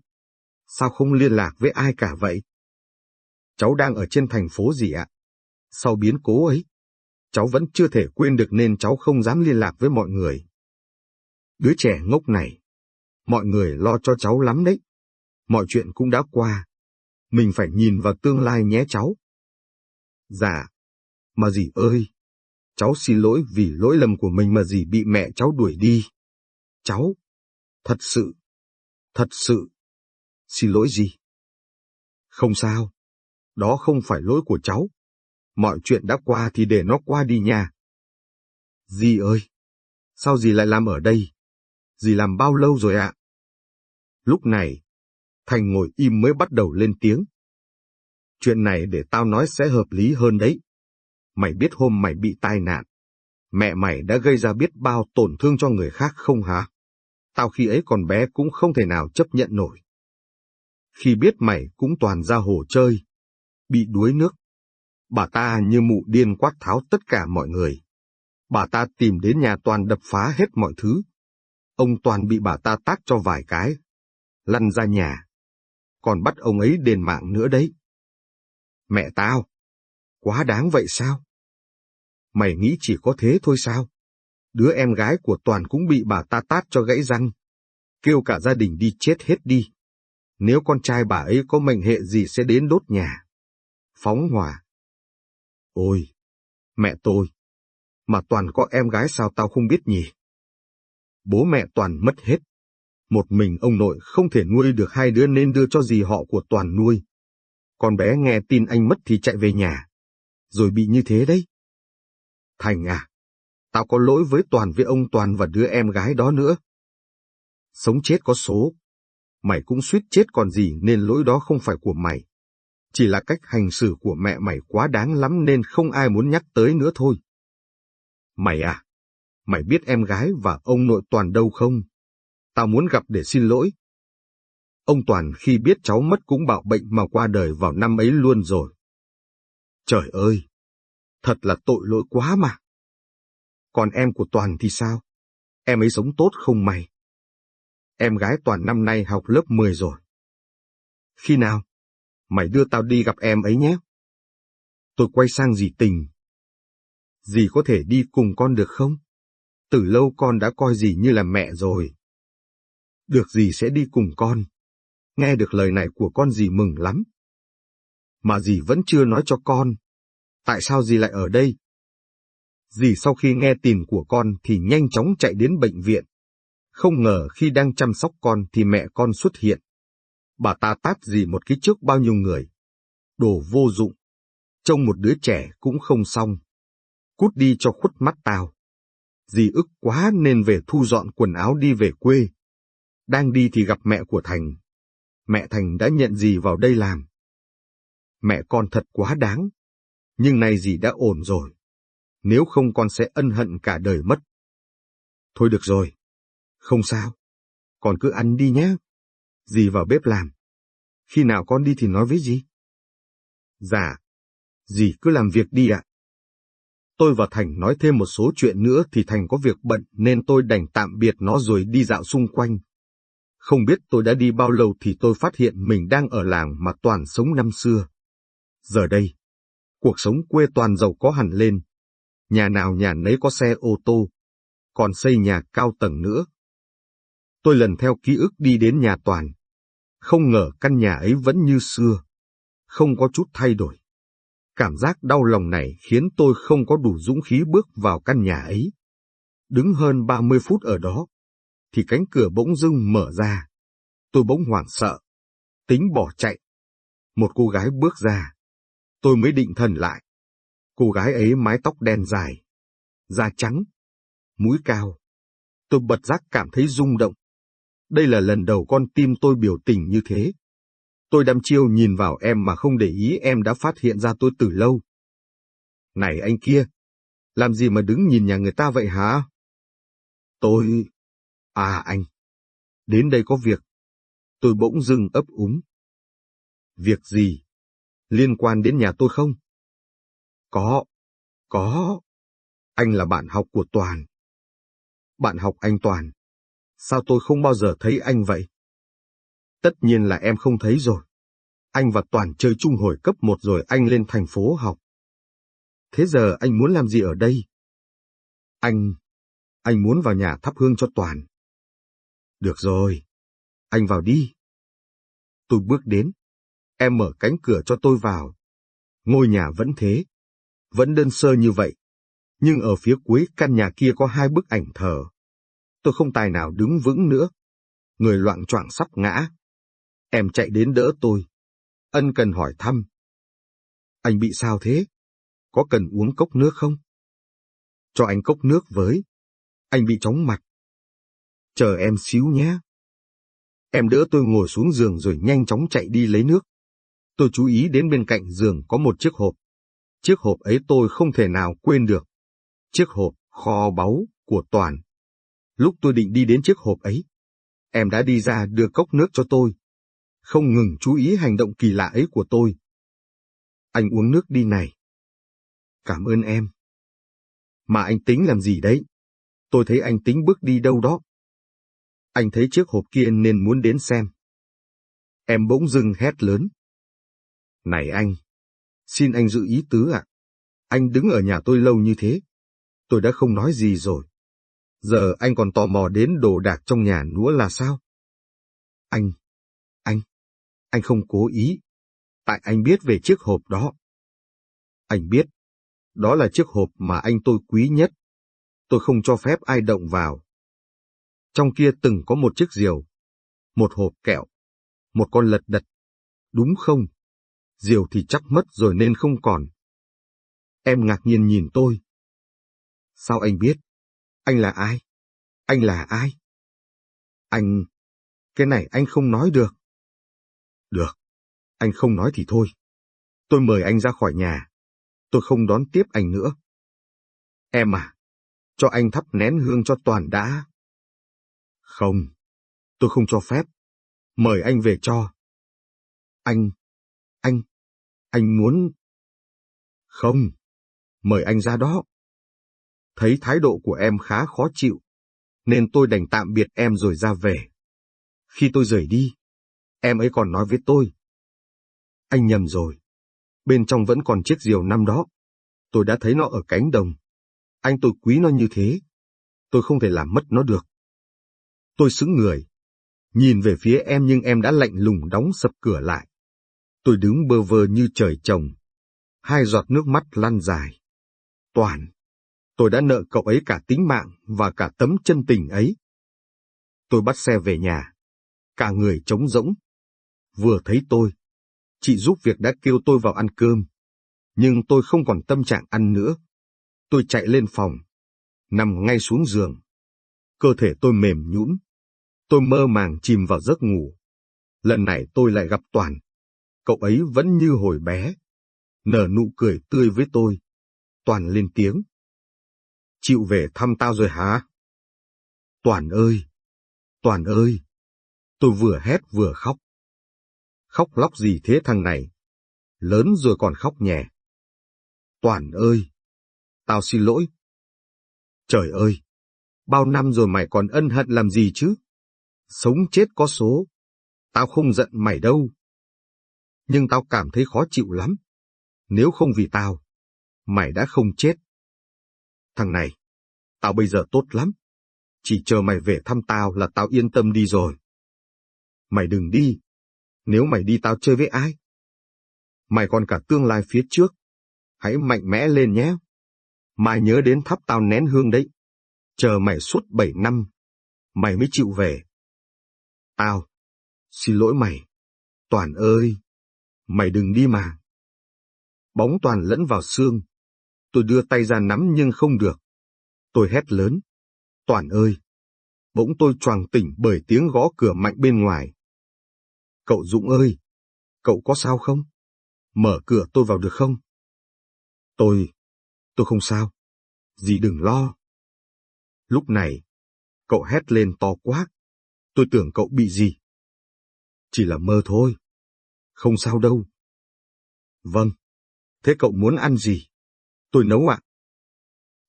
Sao không liên lạc với ai cả vậy? Cháu đang ở trên thành phố gì ạ? Sau biến cố ấy, cháu vẫn chưa thể quên được nên cháu không dám liên lạc với mọi người. Đứa trẻ ngốc này, mọi người lo cho cháu lắm đấy. Mọi chuyện cũng đã qua. Mình phải nhìn vào tương lai nhé cháu. Dạ, mà dì ơi, cháu xin lỗi vì lỗi lầm của mình mà dì bị mẹ cháu đuổi đi. Cháu, thật sự, thật sự, xin lỗi gì? Không sao, đó không phải lỗi của cháu. Mọi chuyện đã qua thì để nó qua đi nha. Dì ơi, sao dì lại làm ở đây? Dì làm bao lâu rồi ạ? Lúc này, Thành ngồi im mới bắt đầu lên tiếng. Chuyện này để tao nói sẽ hợp lý hơn đấy. Mày biết hôm mày bị tai nạn, mẹ mày đã gây ra biết bao tổn thương cho người khác không hả? Tao khi ấy còn bé cũng không thể nào chấp nhận nổi. Khi biết mày cũng toàn ra hồ chơi, bị đuối nước, bà ta như mụ điên quát tháo tất cả mọi người. Bà ta tìm đến nhà Toàn đập phá hết mọi thứ. Ông Toàn bị bà ta tát cho vài cái, lăn ra nhà. Còn bắt ông ấy đền mạng nữa đấy. Mẹ tao, quá đáng vậy sao? Mày nghĩ chỉ có thế thôi sao? Đứa em gái của Toàn cũng bị bà ta tát cho gãy răng. Kêu cả gia đình đi chết hết đi. Nếu con trai bà ấy có mệnh hệ gì sẽ đến đốt nhà. Phóng hỏa. Ôi, mẹ tôi. Mà Toàn có em gái sao tao không biết nhỉ? Bố mẹ Toàn mất hết. Một mình ông nội không thể nuôi được hai đứa nên đưa cho dì họ của Toàn nuôi. Con bé nghe tin anh mất thì chạy về nhà. Rồi bị như thế đấy. Thành à, tao có lỗi với Toàn với ông Toàn và đứa em gái đó nữa. Sống chết có số. Mày cũng suýt chết còn gì nên lỗi đó không phải của mày. Chỉ là cách hành xử của mẹ mày quá đáng lắm nên không ai muốn nhắc tới nữa thôi. Mày à, mày biết em gái và ông nội Toàn đâu không? Tao muốn gặp để xin lỗi. Ông Toàn khi biết cháu mất cũng bạo bệnh mà qua đời vào năm ấy luôn rồi. Trời ơi! Thật là tội lỗi quá mà. Còn em của Toàn thì sao? Em ấy sống tốt không mày? Em gái Toàn năm nay học lớp 10 rồi. Khi nào? Mày đưa tao đi gặp em ấy nhé. Tôi quay sang dì tình. Dì có thể đi cùng con được không? Từ lâu con đã coi dì như là mẹ rồi. Được dì sẽ đi cùng con. Nghe được lời này của con dì mừng lắm. Mà dì vẫn chưa nói cho con. Tại sao dì lại ở đây? Dì sau khi nghe tin của con thì nhanh chóng chạy đến bệnh viện. Không ngờ khi đang chăm sóc con thì mẹ con xuất hiện. Bà ta tát dì một cái trước bao nhiêu người. Đồ vô dụng. Trông một đứa trẻ cũng không xong. Cút đi cho khuất mắt tao. Dì ức quá nên về thu dọn quần áo đi về quê. Đang đi thì gặp mẹ của Thành. Mẹ Thành đã nhận dì vào đây làm. Mẹ con thật quá đáng. Nhưng nay dì đã ổn rồi. Nếu không con sẽ ân hận cả đời mất. Thôi được rồi. Không sao. Con cứ ăn đi nhé. Dì vào bếp làm. Khi nào con đi thì nói với dì. Dạ, Dì cứ làm việc đi ạ. Tôi và Thành nói thêm một số chuyện nữa thì Thành có việc bận nên tôi đành tạm biệt nó rồi đi dạo xung quanh. Không biết tôi đã đi bao lâu thì tôi phát hiện mình đang ở làng mà Toàn sống năm xưa. Giờ đây, cuộc sống quê Toàn giàu có hẳn lên. Nhà nào nhà nấy có xe ô tô, còn xây nhà cao tầng nữa. Tôi lần theo ký ức đi đến nhà Toàn. Không ngờ căn nhà ấy vẫn như xưa, không có chút thay đổi. Cảm giác đau lòng này khiến tôi không có đủ dũng khí bước vào căn nhà ấy. Đứng hơn 30 phút ở đó, thì cánh cửa bỗng dưng mở ra. Tôi bỗng hoảng sợ, tính bỏ chạy. Một cô gái bước ra. Tôi mới định thần lại. Cô gái ấy mái tóc đen dài, da trắng, mũi cao. Tôi bật giác cảm thấy rung động. Đây là lần đầu con tim tôi biểu tình như thế. Tôi đăm chiêu nhìn vào em mà không để ý em đã phát hiện ra tôi từ lâu. Này anh kia, làm gì mà đứng nhìn nhà người ta vậy hả? Tôi... À anh, đến đây có việc. Tôi bỗng dưng ấp úng. Việc gì? Liên quan đến nhà tôi không? Có, có. Anh là bạn học của Toàn. Bạn học anh Toàn. Sao tôi không bao giờ thấy anh vậy? Tất nhiên là em không thấy rồi. Anh và Toàn chơi chung hồi cấp 1 rồi anh lên thành phố học. Thế giờ anh muốn làm gì ở đây? Anh... Anh muốn vào nhà thắp hương cho Toàn. Được rồi. Anh vào đi. Tôi bước đến. Em mở cánh cửa cho tôi vào. Ngôi nhà vẫn thế. Vẫn đơn sơ như vậy. Nhưng ở phía cuối căn nhà kia có hai bức ảnh thờ. Tôi không tài nào đứng vững nữa. Người loạn choạng sắp ngã. Em chạy đến đỡ tôi. Ân cần hỏi thăm. Anh bị sao thế? Có cần uống cốc nước không? Cho anh cốc nước với. Anh bị chóng mặt. Chờ em xíu nhé. Em đỡ tôi ngồi xuống giường rồi nhanh chóng chạy đi lấy nước. Tôi chú ý đến bên cạnh giường có một chiếc hộp. Chiếc hộp ấy tôi không thể nào quên được. Chiếc hộp kho báu của Toàn. Lúc tôi định đi đến chiếc hộp ấy, em đã đi ra đưa cốc nước cho tôi không ngừng chú ý hành động kỳ lạ ấy của tôi. Anh uống nước đi này. Cảm ơn em. Mà anh tính làm gì đấy? Tôi thấy anh tính bước đi đâu đó. Anh thấy chiếc hộp kia nên muốn đến xem. Em bỗng dưng hét lớn. Này anh! Xin anh giữ ý tứ ạ. Anh đứng ở nhà tôi lâu như thế. Tôi đã không nói gì rồi. Giờ anh còn tò mò đến đồ đạc trong nhà nữa là sao? Anh! Anh! Anh không cố ý. Tại anh biết về chiếc hộp đó. Anh biết. Đó là chiếc hộp mà anh tôi quý nhất. Tôi không cho phép ai động vào. Trong kia từng có một chiếc diều. Một hộp kẹo. Một con lật đật. Đúng không? Diều thì chắc mất rồi nên không còn. Em ngạc nhiên nhìn tôi. Sao anh biết? Anh là ai? Anh là ai? Anh... Cái này anh không nói được. Được, anh không nói thì thôi. Tôi mời anh ra khỏi nhà. Tôi không đón tiếp anh nữa. Em à, cho anh thắp nén hương cho toàn đã. Không, tôi không cho phép. Mời anh về cho. Anh, anh, anh muốn... Không, mời anh ra đó. Thấy thái độ của em khá khó chịu, nên tôi đành tạm biệt em rồi ra về. Khi tôi rời đi, Em ấy còn nói với tôi. Anh nhầm rồi. Bên trong vẫn còn chiếc diều năm đó. Tôi đã thấy nó ở cánh đồng. Anh tôi quý nó như thế. Tôi không thể làm mất nó được. Tôi xứng người. Nhìn về phía em nhưng em đã lạnh lùng đóng sập cửa lại. Tôi đứng bơ vơ như trời trồng. Hai giọt nước mắt lăn dài. Toàn. Tôi đã nợ cậu ấy cả tính mạng và cả tấm chân tình ấy. Tôi bắt xe về nhà. Cả người trống rỗng, Vừa thấy tôi, chị giúp việc đã kêu tôi vào ăn cơm, nhưng tôi không còn tâm trạng ăn nữa. Tôi chạy lên phòng, nằm ngay xuống giường. Cơ thể tôi mềm nhũn, tôi mơ màng chìm vào giấc ngủ. Lần này tôi lại gặp Toàn. Cậu ấy vẫn như hồi bé, nở nụ cười tươi với tôi. Toàn lên tiếng. Chịu về thăm tao rồi hả? Toàn ơi! Toàn ơi! Tôi vừa hét vừa khóc. Khóc lóc gì thế thằng này? Lớn rồi còn khóc nhẹ. Toàn ơi! Tao xin lỗi. Trời ơi! Bao năm rồi mày còn ân hận làm gì chứ? Sống chết có số. Tao không giận mày đâu. Nhưng tao cảm thấy khó chịu lắm. Nếu không vì tao, mày đã không chết. Thằng này, tao bây giờ tốt lắm. Chỉ chờ mày về thăm tao là tao yên tâm đi rồi. Mày đừng đi. Nếu mày đi tao chơi với ai? Mày còn cả tương lai phía trước. Hãy mạnh mẽ lên nhé. mày nhớ đến thắp tao nén hương đấy. Chờ mày suốt bảy năm. Mày mới chịu về. Tao. Xin lỗi mày. Toàn ơi. Mày đừng đi mà. Bóng toàn lẫn vào xương. Tôi đưa tay ra nắm nhưng không được. Tôi hét lớn. Toàn ơi! Bỗng tôi choàng tỉnh bởi tiếng gõ cửa mạnh bên ngoài. Cậu Dũng ơi! Cậu có sao không? Mở cửa tôi vào được không? Tôi... tôi không sao. Dì đừng lo. Lúc này, cậu hét lên to quá. Tôi tưởng cậu bị gì. Chỉ là mơ thôi. Không sao đâu. Vâng. Thế cậu muốn ăn gì? Tôi nấu ạ.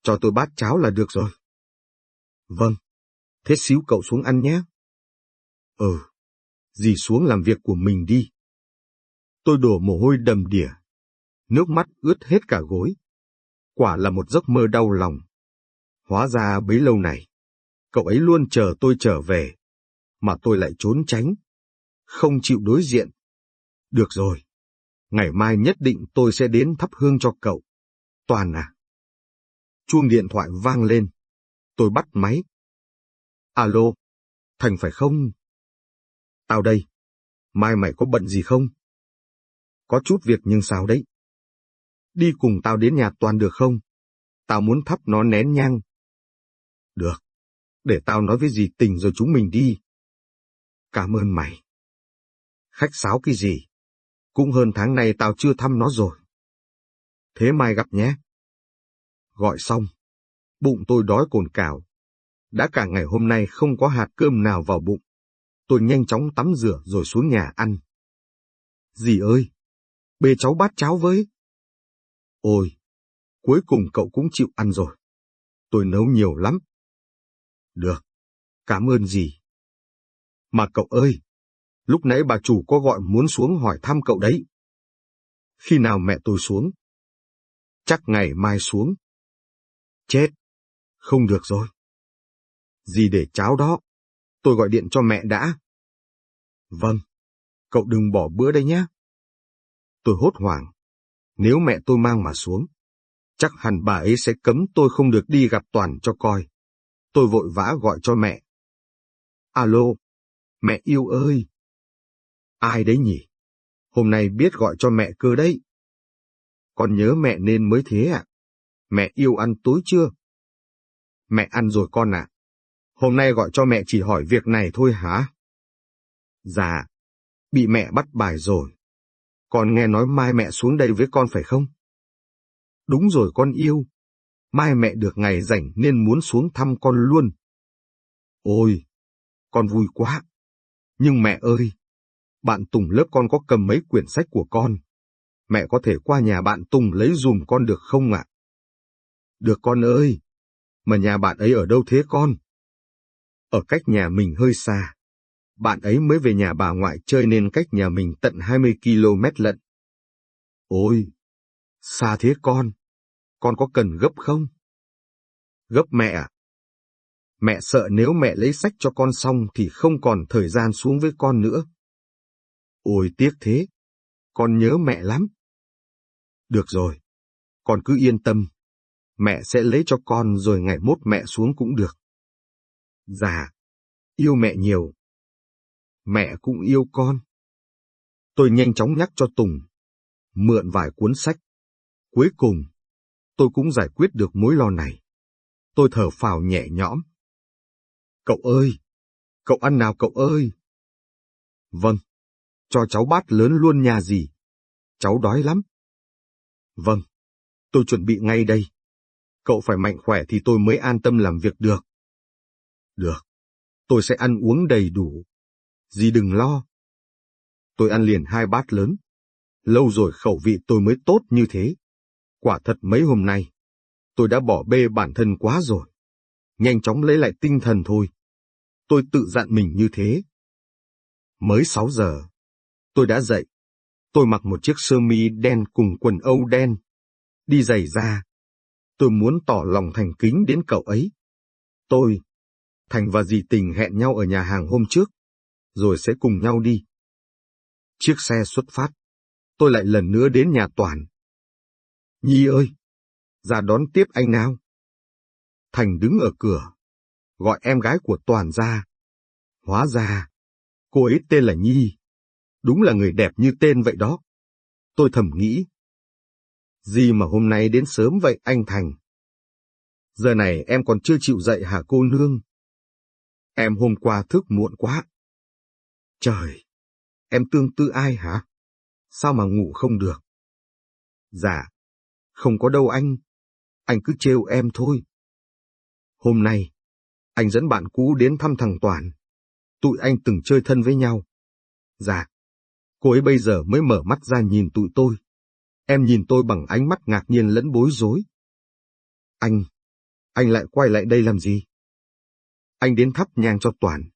Cho tôi bát cháo là được rồi. Vâng. Thế xíu cậu xuống ăn nhé. Ừ. Dì xuống làm việc của mình đi. Tôi đổ mồ hôi đầm đìa. Nước mắt ướt hết cả gối. Quả là một giấc mơ đau lòng. Hóa ra bấy lâu này, cậu ấy luôn chờ tôi trở về, mà tôi lại trốn tránh, không chịu đối diện. Được rồi, ngày mai nhất định tôi sẽ đến thắp hương cho cậu. Toàn à! Chuông điện thoại vang lên. Tôi bắt máy. Alo, Thành phải không? Tao đây. Mai mày có bận gì không? Có chút việc nhưng sao đấy? Đi cùng tao đến nhà Toàn được không? Tao muốn thắp nó nén nhang. Được. Để tao nói với dì tình rồi chúng mình đi. Cảm ơn mày. Khách sáo cái gì? Cũng hơn tháng này tao chưa thăm nó rồi. Thế mai gặp nhé. Gọi xong, bụng tôi đói cồn cào. Đã cả ngày hôm nay không có hạt cơm nào vào bụng. Tôi nhanh chóng tắm rửa rồi xuống nhà ăn. Dì ơi, bê cháu bát cháo với. Ôi, cuối cùng cậu cũng chịu ăn rồi. Tôi nấu nhiều lắm. Được, cảm ơn dì. Mà cậu ơi, lúc nãy bà chủ có gọi muốn xuống hỏi thăm cậu đấy. Khi nào mẹ tôi xuống? Chắc ngày mai xuống. Chết, không được rồi. Gì để cháo đó, tôi gọi điện cho mẹ đã. Vâng, cậu đừng bỏ bữa đây nhé. Tôi hốt hoảng, nếu mẹ tôi mang mà xuống, chắc hẳn bà ấy sẽ cấm tôi không được đi gặp Toàn cho coi. Tôi vội vã gọi cho mẹ. Alo, mẹ yêu ơi! Ai đấy nhỉ? Hôm nay biết gọi cho mẹ cơ đấy. Con nhớ mẹ nên mới thế ạ. Mẹ yêu ăn tối chưa? Mẹ ăn rồi con ạ. Hôm nay gọi cho mẹ chỉ hỏi việc này thôi hả? Dạ, bị mẹ bắt bài rồi. Con nghe nói mai mẹ xuống đây với con phải không? Đúng rồi con yêu. Mai mẹ được ngày rảnh nên muốn xuống thăm con luôn. Ôi, con vui quá. Nhưng mẹ ơi, bạn Tùng lớp con có cầm mấy quyển sách của con. Mẹ có thể qua nhà bạn Tùng lấy dùm con được không ạ? Được con ơi, mà nhà bạn ấy ở đâu thế con? Ở cách nhà mình hơi xa. Bạn ấy mới về nhà bà ngoại chơi nên cách nhà mình tận 20 km lận. Ôi, xa thế con, con có cần gấp không? Gấp mẹ à? Mẹ sợ nếu mẹ lấy sách cho con xong thì không còn thời gian xuống với con nữa. Ôi tiếc thế, con nhớ mẹ lắm. Được rồi, con cứ yên tâm, mẹ sẽ lấy cho con rồi ngày mốt mẹ xuống cũng được. Dạ, yêu mẹ nhiều. Mẹ cũng yêu con. Tôi nhanh chóng nhắc cho Tùng, mượn vài cuốn sách. Cuối cùng, tôi cũng giải quyết được mối lo này. Tôi thở phào nhẹ nhõm. Cậu ơi! Cậu ăn nào cậu ơi! Vâng, cho cháu bát lớn luôn nhà gì. Cháu đói lắm. Vâng, tôi chuẩn bị ngay đây cậu phải mạnh khỏe thì tôi mới an tâm làm việc được. Được, tôi sẽ ăn uống đầy đủ. Dì đừng lo. Tôi ăn liền hai bát lớn. Lâu rồi khẩu vị tôi mới tốt như thế. Quả thật mấy hôm nay, tôi đã bỏ bê bản thân quá rồi. Nhanh chóng lấy lại tinh thần thôi. Tôi tự dặn mình như thế. Mới 6 giờ, tôi đã dậy. Tôi mặc một chiếc sơ mi đen cùng quần âu đen. Đi giày ra. Tôi muốn tỏ lòng thành kính đến cậu ấy. Tôi, Thành và dì Tình hẹn nhau ở nhà hàng hôm trước, rồi sẽ cùng nhau đi. Chiếc xe xuất phát. Tôi lại lần nữa đến nhà Toàn. Nhi ơi! Ra đón tiếp anh nào. Thành đứng ở cửa, gọi em gái của Toàn ra. Hóa ra, cô ấy tên là Nhi. Đúng là người đẹp như tên vậy đó. Tôi thầm nghĩ. Gì mà hôm nay đến sớm vậy anh Thành? Giờ này em còn chưa chịu dậy hả cô nương? Em hôm qua thức muộn quá. Trời! Em tương tư ai hả? Sao mà ngủ không được? Dạ, không có đâu anh. Anh cứ trêu em thôi. Hôm nay, anh dẫn bạn cũ đến thăm thằng Toàn. Tụi anh từng chơi thân với nhau. Dạ, cô ấy bây giờ mới mở mắt ra nhìn tụi tôi. Em nhìn tôi bằng ánh mắt ngạc nhiên lẫn bối rối. Anh, anh lại quay lại đây làm gì? Anh đến thắp nhang cho Toàn.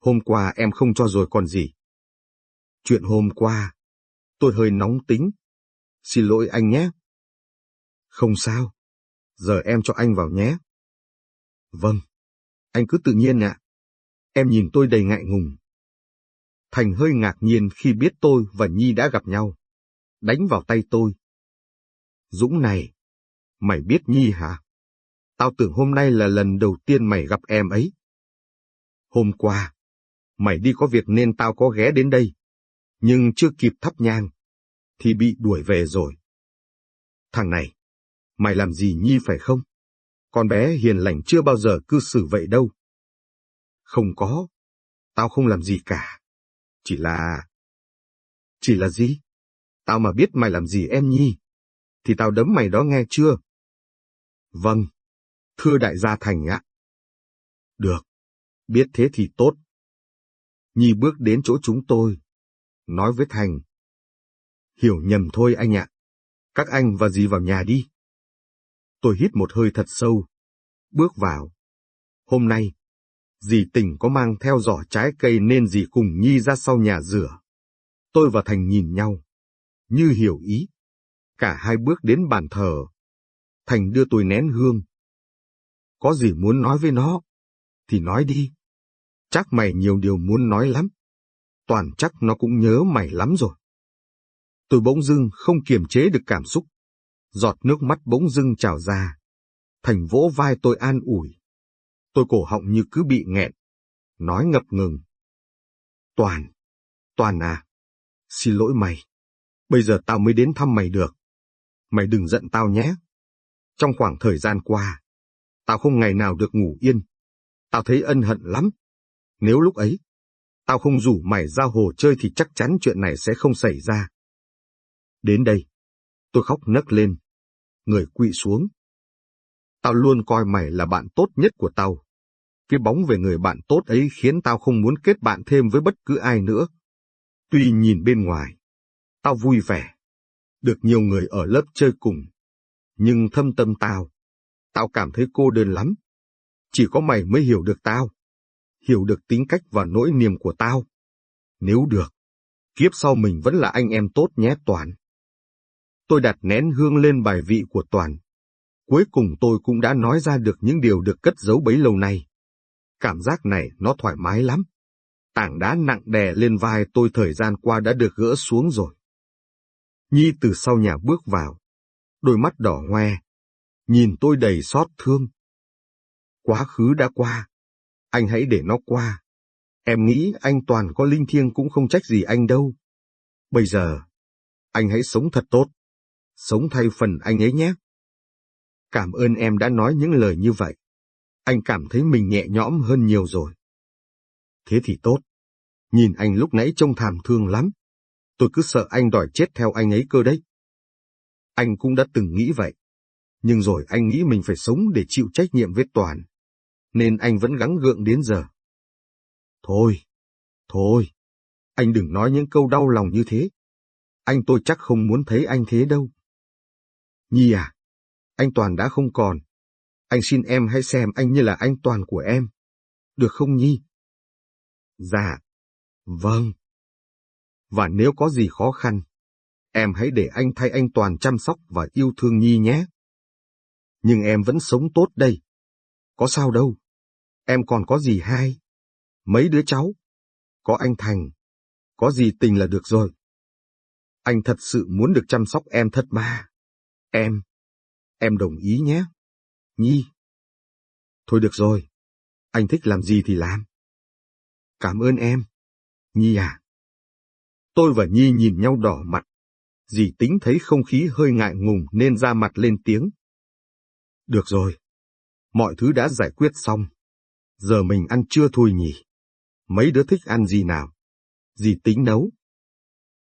Hôm qua em không cho rồi còn gì. Chuyện hôm qua, tôi hơi nóng tính. Xin lỗi anh nhé. Không sao. Giờ em cho anh vào nhé. Vâng. Anh cứ tự nhiên ạ. Em nhìn tôi đầy ngại ngùng. Thành hơi ngạc nhiên khi biết tôi và Nhi đã gặp nhau. Đánh vào tay tôi. Dũng này, mày biết Nhi hả? Tao tưởng hôm nay là lần đầu tiên mày gặp em ấy. Hôm qua, mày đi có việc nên tao có ghé đến đây. Nhưng chưa kịp thắp nhang, thì bị đuổi về rồi. Thằng này, mày làm gì Nhi phải không? Con bé hiền lành chưa bao giờ cư xử vậy đâu. Không có, tao không làm gì cả. Chỉ là... Chỉ là gì? Tao mà biết mày làm gì em Nhi, thì tao đấm mày đó nghe chưa? Vâng, thưa đại gia Thành ạ. Được, biết thế thì tốt. Nhi bước đến chỗ chúng tôi, nói với Thành. Hiểu nhầm thôi anh ạ, các anh và dì vào nhà đi. Tôi hít một hơi thật sâu, bước vào. Hôm nay, dì tình có mang theo giỏ trái cây nên dì cùng Nhi ra sau nhà rửa. Tôi và Thành nhìn nhau, như hiểu ý. Cả hai bước đến bàn thờ. Thành đưa tôi nén hương. Có gì muốn nói với nó, thì nói đi. Chắc mày nhiều điều muốn nói lắm. Toàn chắc nó cũng nhớ mày lắm rồi. Tôi bỗng dưng không kiềm chế được cảm xúc. Giọt nước mắt bỗng dưng trào ra. Thành vỗ vai tôi an ủi. Tôi cổ họng như cứ bị nghẹn. Nói ngập ngừng. Toàn, Toàn à, xin lỗi mày. Bây giờ tao mới đến thăm mày được. Mày đừng giận tao nhé. Trong khoảng thời gian qua, tao không ngày nào được ngủ yên. Tao thấy ân hận lắm. Nếu lúc ấy, tao không rủ mày ra hồ chơi thì chắc chắn chuyện này sẽ không xảy ra. Đến đây, tôi khóc nấc lên, người quỵ xuống. Tao luôn coi mày là bạn tốt nhất của tao. Cái bóng về người bạn tốt ấy khiến tao không muốn kết bạn thêm với bất cứ ai nữa. Tuy nhìn bên ngoài, tao vui vẻ, được nhiều người ở lớp chơi cùng. Nhưng thâm tâm tao, tao cảm thấy cô đơn lắm. Chỉ có mày mới hiểu được tao, hiểu được tính cách và nỗi niềm của tao. Nếu được, kiếp sau mình vẫn là anh em tốt nhé Toàn. Tôi đặt nén hương lên bài vị của Toàn. Cuối cùng tôi cũng đã nói ra được những điều được cất giấu bấy lâu nay. Cảm giác này nó thoải mái lắm. Tảng đá nặng đè lên vai tôi thời gian qua đã được gỡ xuống rồi. Nhi từ sau nhà bước vào, đôi mắt đỏ hoe, nhìn tôi đầy xót thương. Quá khứ đã qua, anh hãy để nó qua. Em nghĩ anh Toàn có linh thiêng cũng không trách gì anh đâu. Bây giờ, anh hãy sống thật tốt, sống thay phần anh ấy nhé. Cảm ơn em đã nói những lời như vậy. Anh cảm thấy mình nhẹ nhõm hơn nhiều rồi. Thế thì tốt. Nhìn anh lúc nãy trông thảm thương lắm. Tôi cứ sợ anh đòi chết theo anh ấy cơ đấy. Anh cũng đã từng nghĩ vậy. Nhưng rồi anh nghĩ mình phải sống để chịu trách nhiệm với Toàn. Nên anh vẫn gắng gượng đến giờ. Thôi, thôi, anh đừng nói những câu đau lòng như thế. Anh tôi chắc không muốn thấy anh thế đâu. Nhi à, anh Toàn đã không còn. Anh xin em hãy xem anh như là anh Toàn của em. Được không Nhi? Dạ. Vâng. Và nếu có gì khó khăn, em hãy để anh thay anh Toàn chăm sóc và yêu thương Nhi nhé. Nhưng em vẫn sống tốt đây. Có sao đâu. Em còn có gì hay? Mấy đứa cháu? Có anh Thành. Có gì tình là được rồi. Anh thật sự muốn được chăm sóc em thật mà. Em. Em đồng ý nhé. Nhi. Thôi được rồi. Anh thích làm gì thì làm. Cảm ơn em. Nhi à. Tôi và Nhi nhìn nhau đỏ mặt. Dì tính thấy không khí hơi ngại ngùng nên ra mặt lên tiếng. Được rồi. Mọi thứ đã giải quyết xong. Giờ mình ăn trưa thôi nhỉ. Mấy đứa thích ăn gì nào? Dì tính nấu.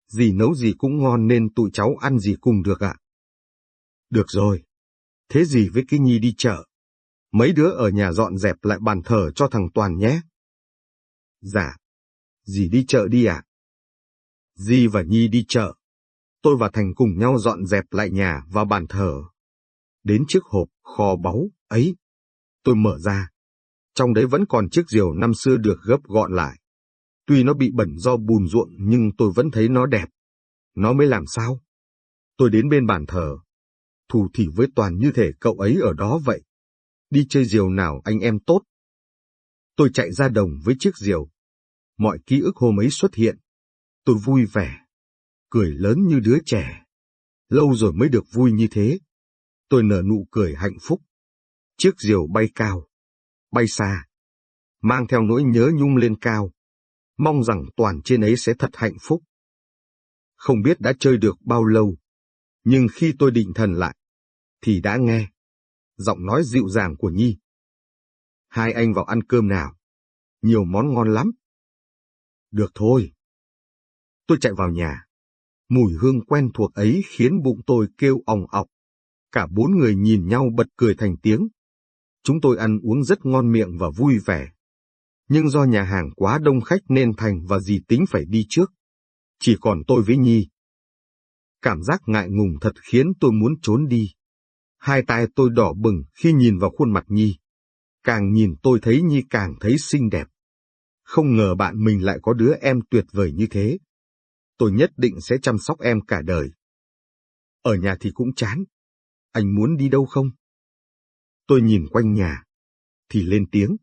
Dì nấu gì cũng ngon nên tụi cháu ăn gì cùng được ạ. Được rồi. Thế gì với cái Nhi đi chợ? Mấy đứa ở nhà dọn dẹp lại bàn thờ cho thằng Toàn nhé. Dạ. Dì đi chợ đi ạ. À? Di và Nhi đi chợ. Tôi và Thành cùng nhau dọn dẹp lại nhà và bàn thờ. Đến chiếc hộp kho báu ấy, tôi mở ra. Trong đấy vẫn còn chiếc diều năm xưa được gấp gọn lại. Tuy nó bị bẩn do bùn ruộng nhưng tôi vẫn thấy nó đẹp. Nó mới làm sao? Tôi đến bên bàn thờ. Thù thì với Toàn như thể cậu ấy ở đó vậy. Đi chơi diều nào anh em tốt. Tôi chạy ra đồng với chiếc diều. Mọi ký ức hôm ấy xuất hiện. Tôi vui vẻ, cười lớn như đứa trẻ. Lâu rồi mới được vui như thế. Tôi nở nụ cười hạnh phúc. Chiếc diều bay cao, bay xa, mang theo nỗi nhớ nhung lên cao. Mong rằng toàn trên ấy sẽ thật hạnh phúc. Không biết đã chơi được bao lâu, nhưng khi tôi định thần lại, thì đã nghe giọng nói dịu dàng của Nhi. Hai anh vào ăn cơm nào, nhiều món ngon lắm. Được thôi. Tôi chạy vào nhà. Mùi hương quen thuộc ấy khiến bụng tôi kêu òng ọc. Cả bốn người nhìn nhau bật cười thành tiếng. Chúng tôi ăn uống rất ngon miệng và vui vẻ. Nhưng do nhà hàng quá đông khách nên Thành và dì tính phải đi trước. Chỉ còn tôi với Nhi. Cảm giác ngại ngùng thật khiến tôi muốn trốn đi. Hai tay tôi đỏ bừng khi nhìn vào khuôn mặt Nhi. Càng nhìn tôi thấy Nhi càng thấy xinh đẹp. Không ngờ bạn mình lại có đứa em tuyệt vời như thế. Tôi nhất định sẽ chăm sóc em cả đời. Ở nhà thì cũng chán. Anh muốn đi đâu không? Tôi nhìn quanh nhà, thì lên tiếng.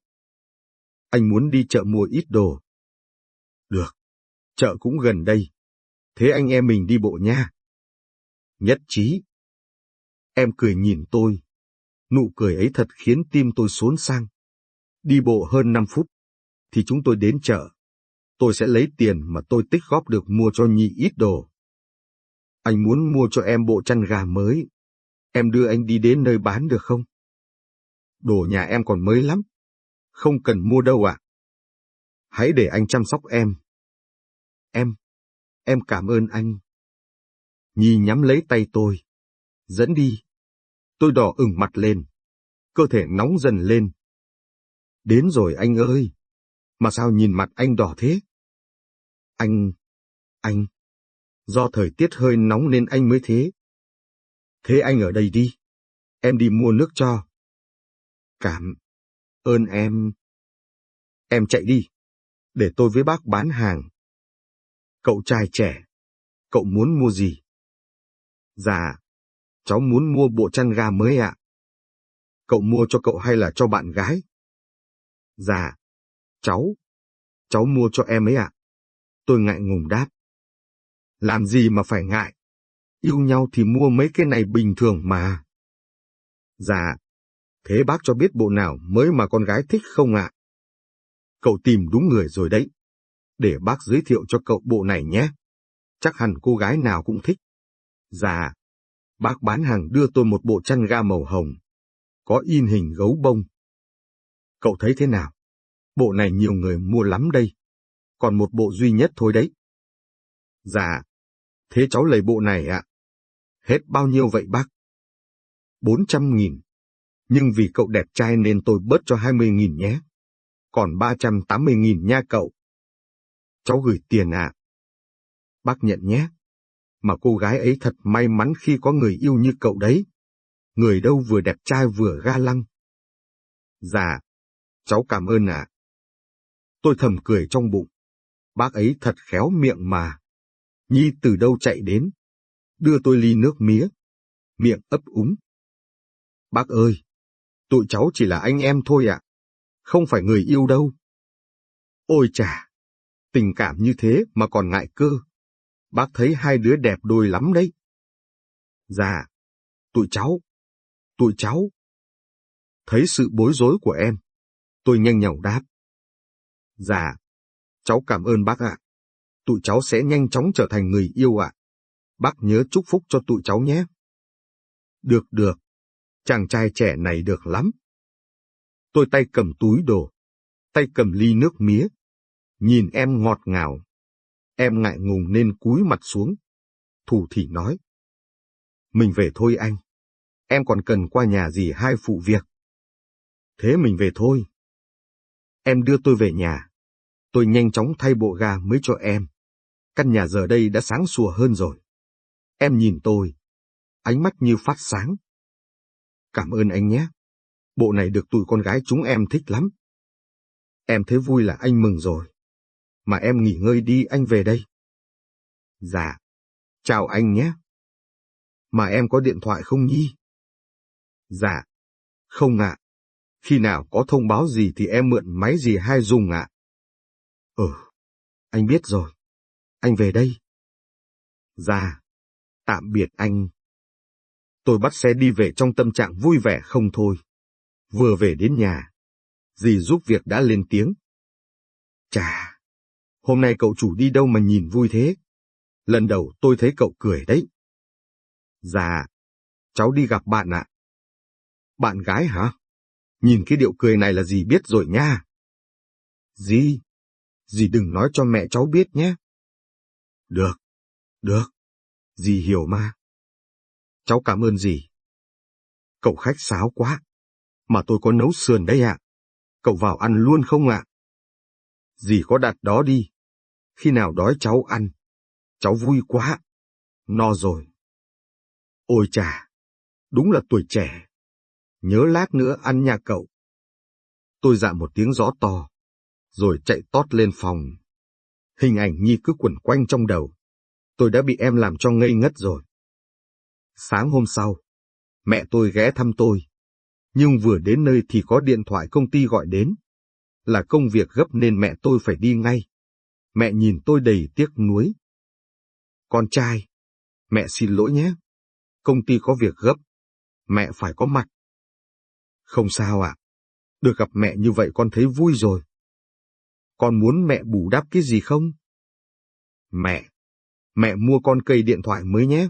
Anh muốn đi chợ mua ít đồ. Được, chợ cũng gần đây. Thế anh em mình đi bộ nha. Nhất trí. Em cười nhìn tôi. Nụ cười ấy thật khiến tim tôi xốn sang. Đi bộ hơn 5 phút, thì chúng tôi đến chợ. Tôi sẽ lấy tiền mà tôi tích góp được mua cho Nhi ít đồ. Anh muốn mua cho em bộ chăn gà mới. Em đưa anh đi đến nơi bán được không? Đồ nhà em còn mới lắm. Không cần mua đâu ạ. Hãy để anh chăm sóc em. Em, em cảm ơn anh. Nhi nhắm lấy tay tôi. Dẫn đi. Tôi đỏ ửng mặt lên. Cơ thể nóng dần lên. Đến rồi anh ơi. Mà sao nhìn mặt anh đỏ thế? Anh... anh... Do thời tiết hơi nóng nên anh mới thế. Thế anh ở đây đi. Em đi mua nước cho. Cảm ơn em. Em chạy đi. Để tôi với bác bán hàng. Cậu trai trẻ. Cậu muốn mua gì? Dạ. Cháu muốn mua bộ chăn ga mới ạ. Cậu mua cho cậu hay là cho bạn gái? Dạ. Cháu. Cháu mua cho em ấy ạ. Tôi ngại ngùng đáp. Làm gì mà phải ngại? Yêu nhau thì mua mấy cái này bình thường mà. Dạ, thế bác cho biết bộ nào mới mà con gái thích không ạ? Cậu tìm đúng người rồi đấy. Để bác giới thiệu cho cậu bộ này nhé. Chắc hẳn cô gái nào cũng thích. Dạ, bác bán hàng đưa tôi một bộ chăn ga màu hồng. Có in hình gấu bông. Cậu thấy thế nào? Bộ này nhiều người mua lắm đây. Còn một bộ duy nhất thôi đấy. Dạ, thế cháu lấy bộ này ạ. Hết bao nhiêu vậy bác? Bốn trăm nghìn. Nhưng vì cậu đẹp trai nên tôi bớt cho hai mươi nghìn nhé. Còn ba trăm tám mươi nghìn nha cậu. Cháu gửi tiền ạ. Bác nhận nhé mà cô gái ấy thật may mắn khi có người yêu như cậu đấy. Người đâu vừa đẹp trai vừa ga lăng. Dạ, cháu cảm ơn ạ. Tôi thầm cười trong bụng. Bác ấy thật khéo miệng mà. Nhi từ đâu chạy đến, đưa tôi ly nước mía, miệng ấp úng. Bác ơi, tụi cháu chỉ là anh em thôi ạ, không phải người yêu đâu. Ôi chà, tình cảm như thế mà còn ngại cơ. Bác thấy hai đứa đẹp đôi lắm đấy. Dạ, tụi cháu, tụi cháu. Thấy sự bối rối của em, tôi nhanh nhảu đáp. Dạ, cháu cảm ơn bác ạ. Tụi cháu sẽ nhanh chóng trở thành người yêu ạ. Bác nhớ chúc phúc cho tụi cháu nhé. Được được, chàng trai trẻ này được lắm. Tôi tay cầm túi đồ, tay cầm ly nước mía. Nhìn em ngọt ngào. Em ngại ngùng nên cúi mặt xuống. Thủ thỉ nói. Mình về thôi anh. Em còn cần qua nhà gì hai phụ việc. Thế mình về thôi. Em đưa tôi về nhà. Tôi nhanh chóng thay bộ ga mới cho em. Căn nhà giờ đây đã sáng sủa hơn rồi. Em nhìn tôi. Ánh mắt như phát sáng. Cảm ơn anh nhé. Bộ này được tụi con gái chúng em thích lắm. Em thấy vui là anh mừng rồi. Mà em nghỉ ngơi đi anh về đây. Dạ. Chào anh nhé. Mà em có điện thoại không nhi? Dạ. Không ạ. Khi nào có thông báo gì thì em mượn máy gì hai dùng ạ. Ừ. Anh biết rồi. Anh về đây. Dạ. Tạm biệt anh. Tôi bắt xe đi về trong tâm trạng vui vẻ không thôi. Vừa về đến nhà, dì giúp việc đã lên tiếng. Chà, hôm nay cậu chủ đi đâu mà nhìn vui thế? Lần đầu tôi thấy cậu cười đấy. Dạ, cháu đi gặp bạn ạ. Bạn gái hả? Nhìn cái điệu cười này là gì biết rồi nha. Dì, dì đừng nói cho mẹ cháu biết nhé. Được, được, dì hiểu mà. Cháu cảm ơn dì. Cậu khách sáo quá. Mà tôi có nấu sườn đây ạ. Cậu vào ăn luôn không ạ? Dì có đặt đó đi. Khi nào đói cháu ăn. Cháu vui quá. No rồi. Ôi chà, đúng là tuổi trẻ. Nhớ lát nữa ăn nhà cậu. Tôi dạ một tiếng gió to, rồi chạy tót lên phòng. Hình ảnh Nhi cứ quẩn quanh trong đầu. Tôi đã bị em làm cho ngây ngất rồi. Sáng hôm sau, mẹ tôi ghé thăm tôi. Nhưng vừa đến nơi thì có điện thoại công ty gọi đến. Là công việc gấp nên mẹ tôi phải đi ngay. Mẹ nhìn tôi đầy tiếc nuối. Con trai, mẹ xin lỗi nhé. Công ty có việc gấp. Mẹ phải có mặt. Không sao ạ. Được gặp mẹ như vậy con thấy vui rồi. Con muốn mẹ bù đắp cái gì không? Mẹ, mẹ mua con cây điện thoại mới nhé.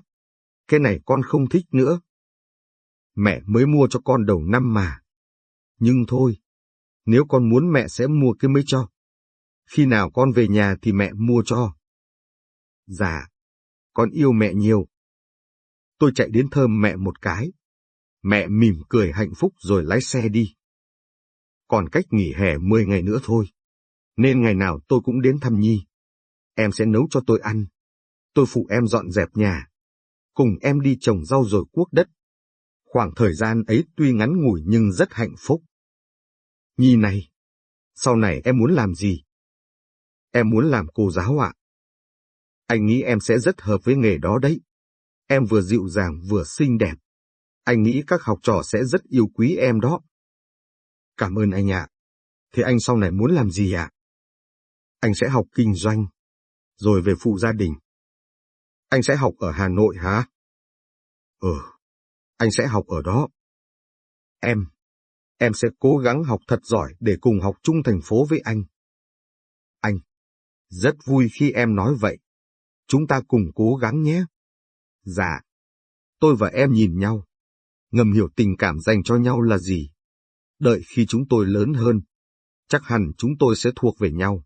Cái này con không thích nữa. Mẹ mới mua cho con đầu năm mà. Nhưng thôi, nếu con muốn mẹ sẽ mua cái mới cho. Khi nào con về nhà thì mẹ mua cho. Dạ, con yêu mẹ nhiều. Tôi chạy đến thơm mẹ một cái. Mẹ mỉm cười hạnh phúc rồi lái xe đi. Còn cách nghỉ hè 10 ngày nữa thôi. Nên ngày nào tôi cũng đến thăm Nhi. Em sẽ nấu cho tôi ăn. Tôi phụ em dọn dẹp nhà cùng em đi trồng rau rồi cuốc đất. Khoảng thời gian ấy tuy ngắn ngủi nhưng rất hạnh phúc. Nhi này, sau này em muốn làm gì? Em muốn làm cô giáo ạ. Anh nghĩ em sẽ rất hợp với nghề đó đấy. Em vừa dịu dàng vừa xinh đẹp. Anh nghĩ các học trò sẽ rất yêu quý em đó. Cảm ơn anh ạ. Thế anh sau này muốn làm gì ạ? Anh sẽ học kinh doanh, rồi về phụ gia đình. Anh sẽ học ở Hà Nội hả? Ừ, anh sẽ học ở đó. Em, em sẽ cố gắng học thật giỏi để cùng học chung thành phố với anh. Anh, rất vui khi em nói vậy. Chúng ta cùng cố gắng nhé. Dạ, tôi và em nhìn nhau, ngầm hiểu tình cảm dành cho nhau là gì. Đợi khi chúng tôi lớn hơn, chắc hẳn chúng tôi sẽ thuộc về nhau.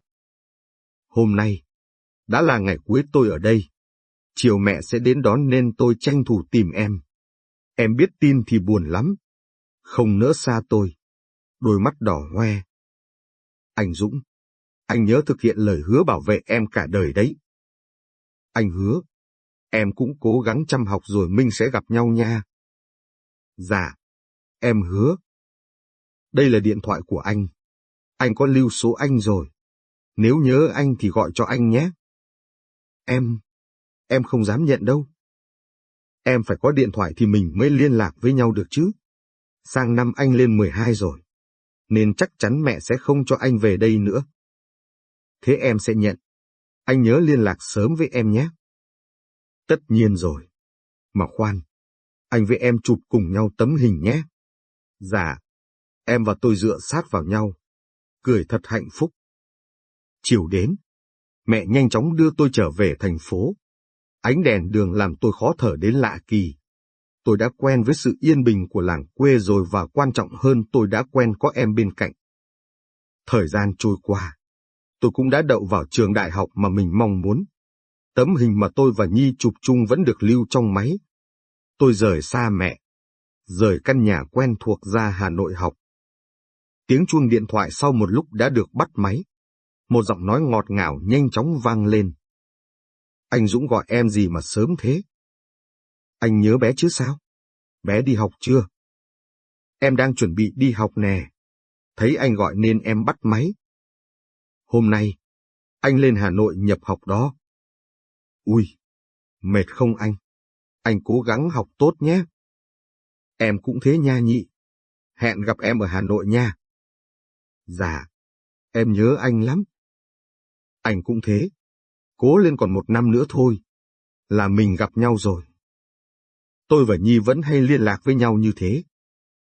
Hôm nay, đã là ngày cuối tôi ở đây chiều mẹ sẽ đến đón nên tôi tranh thủ tìm em. Em biết tin thì buồn lắm. Không nỡ xa tôi. Đôi mắt đỏ hoe. Anh Dũng, anh nhớ thực hiện lời hứa bảo vệ em cả đời đấy. Anh hứa, Em cũng cố gắng chăm học rồi mình sẽ gặp nhau nha. Dạ, em hứa. Đây là điện thoại của anh. Anh có lưu số anh rồi. Nếu nhớ anh thì gọi cho anh nhé. Em, em không dám nhận đâu. Em phải có điện thoại thì mình mới liên lạc với nhau được chứ. Sang năm anh lên 12 rồi, nên chắc chắn mẹ sẽ không cho anh về đây nữa. Thế em sẽ nhận. Anh nhớ liên lạc sớm với em nhé. Tất nhiên rồi. Mà khoan, anh với em chụp cùng nhau tấm hình nhé. Dạ, em và tôi dựa sát vào nhau, cười thật hạnh phúc. Chiều đến, mẹ nhanh chóng đưa tôi trở về thành phố. Ánh đèn đường làm tôi khó thở đến lạ kỳ. Tôi đã quen với sự yên bình của làng quê rồi và quan trọng hơn tôi đã quen có em bên cạnh. Thời gian trôi qua, tôi cũng đã đậu vào trường đại học mà mình mong muốn. Tấm hình mà tôi và Nhi chụp chung vẫn được lưu trong máy. Tôi rời xa mẹ, rời căn nhà quen thuộc ra Hà Nội học. Tiếng chuông điện thoại sau một lúc đã được bắt máy. Một giọng nói ngọt ngào nhanh chóng vang lên. Anh Dũng gọi em gì mà sớm thế? Anh nhớ bé chứ sao? Bé đi học chưa? Em đang chuẩn bị đi học nè. Thấy anh gọi nên em bắt máy. Hôm nay, anh lên Hà Nội nhập học đó. Ui, mệt không anh? Anh cố gắng học tốt nhé. Em cũng thế nha nhị. Hẹn gặp em ở Hà Nội nha. Dạ, em nhớ anh lắm. Anh cũng thế. Cố lên còn một năm nữa thôi. Là mình gặp nhau rồi. Tôi và Nhi vẫn hay liên lạc với nhau như thế.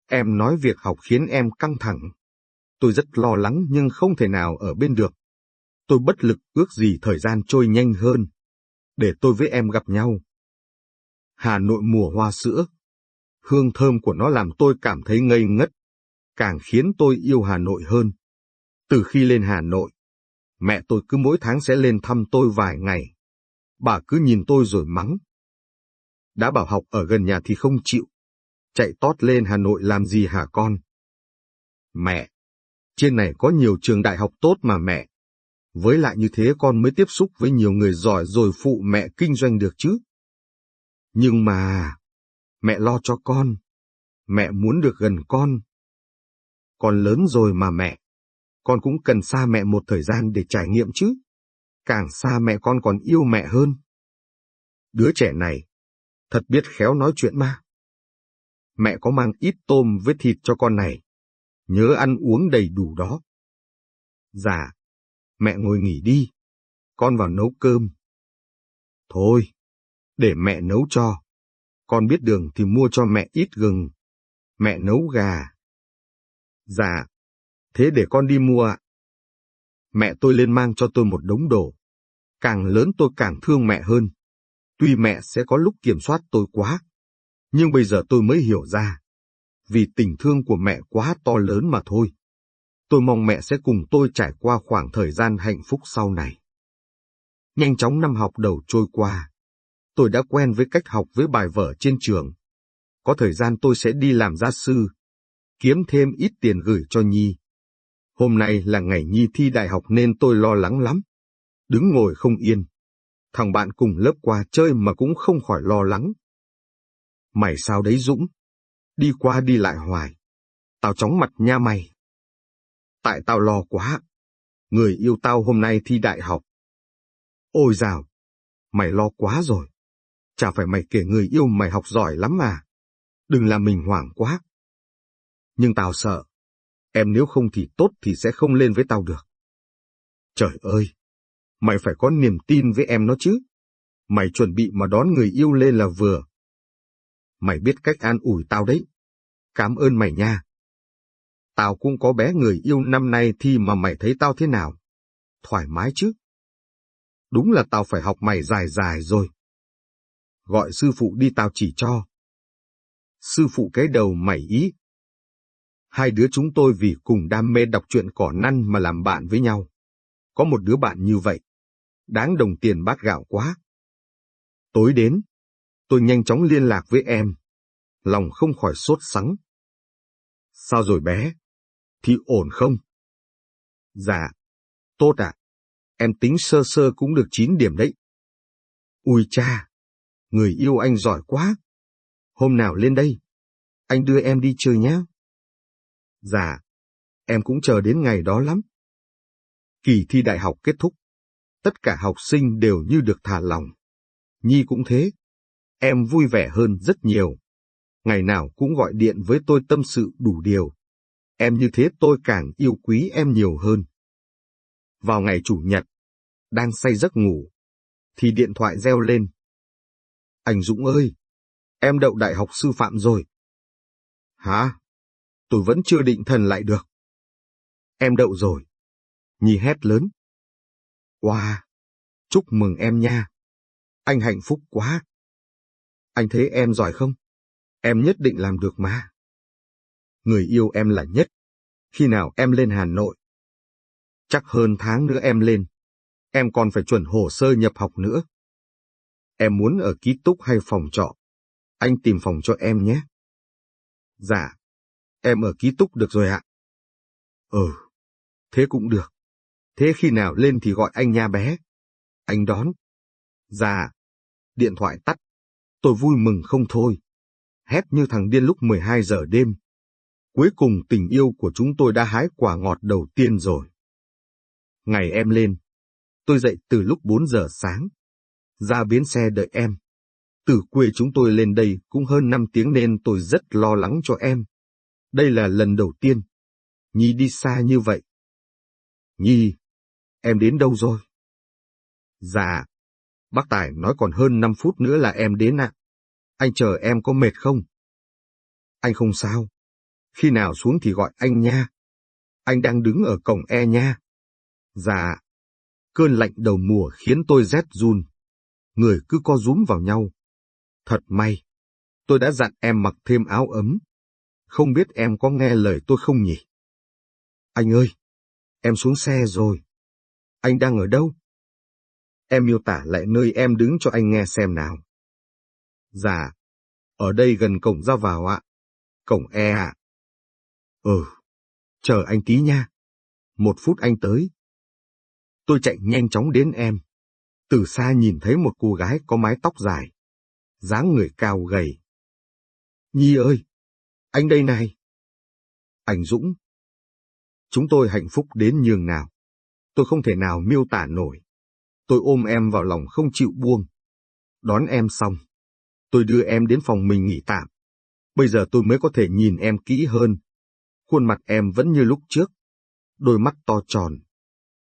Em nói việc học khiến em căng thẳng. Tôi rất lo lắng nhưng không thể nào ở bên được. Tôi bất lực ước gì thời gian trôi nhanh hơn. Để tôi với em gặp nhau. Hà Nội mùa hoa sữa. Hương thơm của nó làm tôi cảm thấy ngây ngất. Càng khiến tôi yêu Hà Nội hơn. Từ khi lên Hà Nội, mẹ tôi cứ mỗi tháng sẽ lên thăm tôi vài ngày. Bà cứ nhìn tôi rồi mắng. Đã bảo học ở gần nhà thì không chịu. Chạy tót lên Hà Nội làm gì hả con? Mẹ, trên này có nhiều trường đại học tốt mà mẹ. Với lại như thế con mới tiếp xúc với nhiều người giỏi rồi phụ mẹ kinh doanh được chứ. Nhưng mà, mẹ lo cho con. Mẹ muốn được gần con. Con lớn rồi mà mẹ. Con cũng cần xa mẹ một thời gian để trải nghiệm chứ. Càng xa mẹ con còn yêu mẹ hơn. Đứa trẻ này, thật biết khéo nói chuyện mà. Mẹ có mang ít tôm với thịt cho con này. Nhớ ăn uống đầy đủ đó. Dạ, mẹ ngồi nghỉ đi. Con vào nấu cơm. Thôi, để mẹ nấu cho. Con biết đường thì mua cho mẹ ít gừng. Mẹ nấu gà. Dạ, thế để con đi mua ạ. Mẹ tôi lên mang cho tôi một đống đồ. Càng lớn tôi càng thương mẹ hơn. Tuy mẹ sẽ có lúc kiểm soát tôi quá, nhưng bây giờ tôi mới hiểu ra. Vì tình thương của mẹ quá to lớn mà thôi. Tôi mong mẹ sẽ cùng tôi trải qua khoảng thời gian hạnh phúc sau này. Nhanh chóng năm học đầu trôi qua. Tôi đã quen với cách học với bài vở trên trường. Có thời gian tôi sẽ đi làm gia sư, kiếm thêm ít tiền gửi cho Nhi. Hôm nay là ngày Nhi thi đại học nên tôi lo lắng lắm. Đứng ngồi không yên. Thằng bạn cùng lớp qua chơi mà cũng không khỏi lo lắng. Mày sao đấy Dũng? Đi qua đi lại hoài. Tao chóng mặt nha mày. Tại tao lo quá. Người yêu tao hôm nay thi đại học. Ôi dào, mày lo quá rồi. Chả phải mày kể người yêu mày học giỏi lắm mà. Đừng làm mình hoảng quá. Nhưng tao sợ, em nếu không thì tốt thì sẽ không lên với tao được. Trời ơi, mày phải có niềm tin với em nó chứ. Mày chuẩn bị mà đón người yêu lên là vừa. Mày biết cách an ủi tao đấy. Cảm ơn mày nha. Tao cũng có bé người yêu năm nay thì mà mày thấy tao thế nào? Thoải mái chứ? Đúng là tao phải học mày dài dài rồi. Gọi sư phụ đi tao chỉ cho. Sư phụ cái đầu mày ý. Hai đứa chúng tôi vì cùng đam mê đọc truyện cỏ năn mà làm bạn với nhau. Có một đứa bạn như vậy. Đáng đồng tiền bát gạo quá. Tối đến, tôi nhanh chóng liên lạc với em. Lòng không khỏi sốt sắng. Sao rồi bé? Thì ổn không? Dạ, tốt ạ. Em tính sơ sơ cũng được 9 điểm đấy. Ui cha, Người yêu anh giỏi quá. Hôm nào lên đây, anh đưa em đi chơi nhé. Dạ, em cũng chờ đến ngày đó lắm. Kỳ thi đại học kết thúc. Tất cả học sinh đều như được thả lòng. Nhi cũng thế. Em vui vẻ hơn rất nhiều. Ngày nào cũng gọi điện với tôi tâm sự đủ điều. Em như thế tôi càng yêu quý em nhiều hơn. Vào ngày Chủ nhật, đang say giấc ngủ, thì điện thoại reo lên. Anh Dũng ơi, em đậu đại học sư phạm rồi. Hả? Tôi vẫn chưa định thần lại được. Em đậu rồi. Nhi hét lớn. Wow, chúc mừng em nha. Anh hạnh phúc quá. Anh thấy em giỏi không? Em nhất định làm được mà. Người yêu em là nhất. Khi nào em lên Hà Nội? Chắc hơn tháng nữa em lên. Em còn phải chuẩn hồ sơ nhập học nữa. Em muốn ở ký túc hay phòng trọ? Anh tìm phòng cho em nhé. Dạ, em ở ký túc được rồi ạ. Ừ, thế cũng được. Thế khi nào lên thì gọi anh nha bé. Anh đón. Dạ. Điện thoại tắt. Tôi vui mừng không thôi. Hét như thằng điên lúc 12 giờ đêm. Cuối cùng tình yêu của chúng tôi đã hái quả ngọt đầu tiên rồi. Ngày em lên, tôi dậy từ lúc 4 giờ sáng. Ra bến xe đợi em. Từ quê chúng tôi lên đây cũng hơn 5 tiếng nên tôi rất lo lắng cho em. Đây là lần đầu tiên. Nhi đi xa như vậy. Nhi, em đến đâu rồi? Dạ, bác Tài nói còn hơn 5 phút nữa là em đến ạ. Anh chờ em có mệt không? Anh không sao. Khi nào xuống thì gọi anh nha. Anh đang đứng ở cổng e nha. Dạ. Cơn lạnh đầu mùa khiến tôi rét run. Người cứ co rúm vào nhau. Thật may. Tôi đã dặn em mặc thêm áo ấm. Không biết em có nghe lời tôi không nhỉ? Anh ơi! Em xuống xe rồi. Anh đang ở đâu? Em miêu tả lại nơi em đứng cho anh nghe xem nào. Dạ. Ở đây gần cổng ra vào ạ. Cổng E ạ. Ừ. Chờ anh tí nha. Một phút anh tới. Tôi chạy nhanh chóng đến em. Từ xa nhìn thấy một cô gái có mái tóc dài. dáng người cao gầy. Nhi ơi! Anh đây này! Anh Dũng! Chúng tôi hạnh phúc đến nhường nào. Tôi không thể nào miêu tả nổi. Tôi ôm em vào lòng không chịu buông. Đón em xong. Tôi đưa em đến phòng mình nghỉ tạm. Bây giờ tôi mới có thể nhìn em kỹ hơn. Khuôn mặt em vẫn như lúc trước. Đôi mắt to tròn.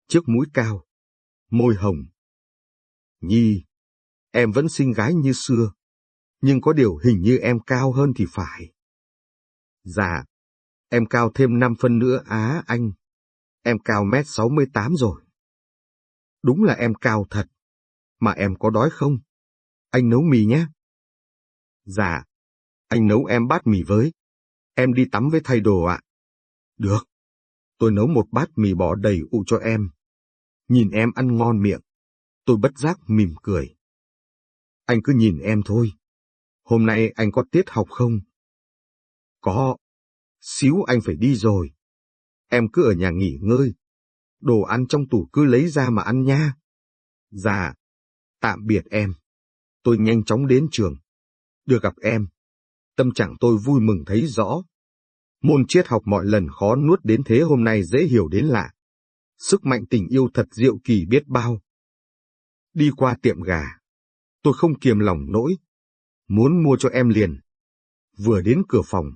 Chiếc mũi cao. Môi hồng. Nhi, em vẫn xinh gái như xưa. Nhưng có điều hình như em cao hơn thì phải. Dạ, em cao thêm 5 phân nữa á anh. Em cao mét 68 rồi. Đúng là em cao thật. Mà em có đói không? Anh nấu mì nhé. Dạ, anh nấu em bát mì với. Em đi tắm với thay đồ ạ. Được. Tôi nấu một bát mì bò đầy ụ cho em. Nhìn em ăn ngon miệng. Tôi bất giác mỉm cười. Anh cứ nhìn em thôi. Hôm nay anh có tiết học không? Có. Xíu anh phải đi rồi. Em cứ ở nhà nghỉ ngơi. Đồ ăn trong tủ cứ lấy ra mà ăn nha. Dạ. Tạm biệt em. Tôi nhanh chóng đến trường. Được gặp em. Tâm trạng tôi vui mừng thấy rõ. Môn triết học mọi lần khó nuốt đến thế hôm nay dễ hiểu đến lạ. Sức mạnh tình yêu thật diệu kỳ biết bao. Đi qua tiệm gà. Tôi không kiềm lòng nỗi. Muốn mua cho em liền. Vừa đến cửa phòng.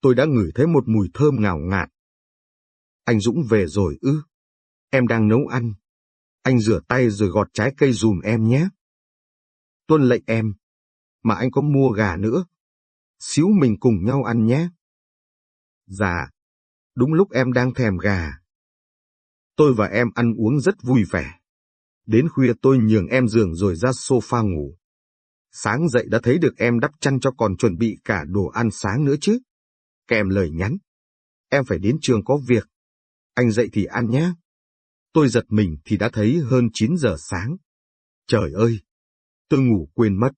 Tôi đã ngửi thấy một mùi thơm ngào ngạt. Anh Dũng về rồi ư. Em đang nấu ăn. Anh rửa tay rồi gọt trái cây dùm em nhé. Tuân lệnh em. Mà anh có mua gà nữa. Xíu mình cùng nhau ăn nhé. Dạ. Đúng lúc em đang thèm gà. Tôi và em ăn uống rất vui vẻ. Đến khuya tôi nhường em giường rồi ra sofa ngủ. Sáng dậy đã thấy được em đắp chăn cho còn chuẩn bị cả đồ ăn sáng nữa chứ. Kèm lời nhắn. Em phải đến trường có việc. Anh dậy thì ăn nhé. Tôi giật mình thì đã thấy hơn 9 giờ sáng. Trời ơi! Tôi ngủ quên mất.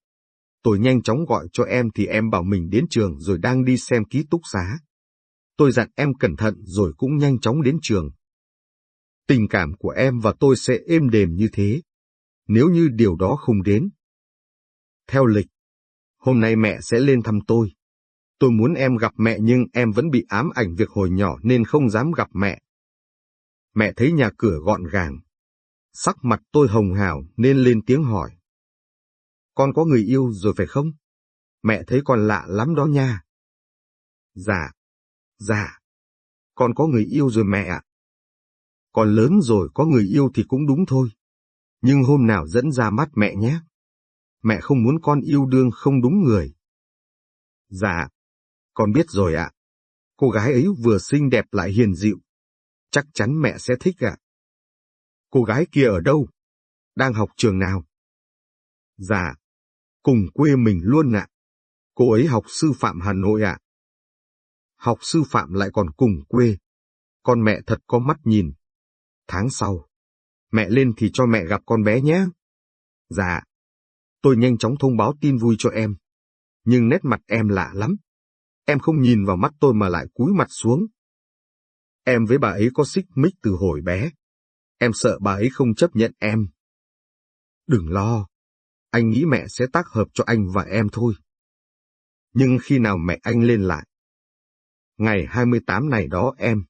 Tôi nhanh chóng gọi cho em thì em bảo mình đến trường rồi đang đi xem ký túc xá. Tôi dặn em cẩn thận rồi cũng nhanh chóng đến trường. Tình cảm của em và tôi sẽ êm đềm như thế, nếu như điều đó không đến. Theo lịch, hôm nay mẹ sẽ lên thăm tôi. Tôi muốn em gặp mẹ nhưng em vẫn bị ám ảnh việc hồi nhỏ nên không dám gặp mẹ. Mẹ thấy nhà cửa gọn gàng. Sắc mặt tôi hồng hào nên lên tiếng hỏi. Con có người yêu rồi phải không? Mẹ thấy con lạ lắm đó nha. Dạ, dạ, con có người yêu rồi mẹ ạ. Con lớn rồi có người yêu thì cũng đúng thôi. Nhưng hôm nào dẫn ra mắt mẹ nhé. Mẹ không muốn con yêu đương không đúng người. Dạ, con biết rồi ạ. Cô gái ấy vừa xinh đẹp lại hiền dịu. Chắc chắn mẹ sẽ thích ạ. Cô gái kia ở đâu? Đang học trường nào? Dạ, cùng quê mình luôn ạ. Cô ấy học sư phạm Hà Nội ạ. Học sư phạm lại còn cùng quê. Con mẹ thật có mắt nhìn. Tháng sau, mẹ lên thì cho mẹ gặp con bé nhé. Dạ. Tôi nhanh chóng thông báo tin vui cho em. Nhưng nét mặt em lạ lắm. Em không nhìn vào mắt tôi mà lại cúi mặt xuống. Em với bà ấy có xích mích từ hồi bé. Em sợ bà ấy không chấp nhận em. Đừng lo. Anh nghĩ mẹ sẽ tác hợp cho anh và em thôi. Nhưng khi nào mẹ anh lên lại? Ngày 28 này đó em.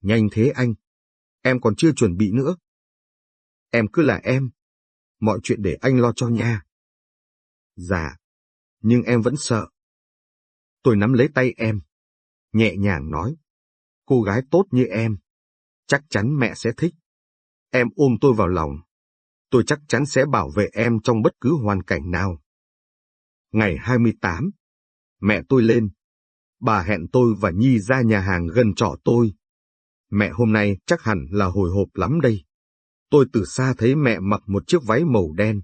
Nhanh thế anh. Em còn chưa chuẩn bị nữa. Em cứ là em. Mọi chuyện để anh lo cho nha. Dạ. Nhưng em vẫn sợ. Tôi nắm lấy tay em. Nhẹ nhàng nói. Cô gái tốt như em. Chắc chắn mẹ sẽ thích. Em ôm tôi vào lòng. Tôi chắc chắn sẽ bảo vệ em trong bất cứ hoàn cảnh nào. Ngày 28, mẹ tôi lên. Bà hẹn tôi và Nhi ra nhà hàng gần trọ tôi. Mẹ hôm nay chắc hẳn là hồi hộp lắm đây. Tôi từ xa thấy mẹ mặc một chiếc váy màu đen.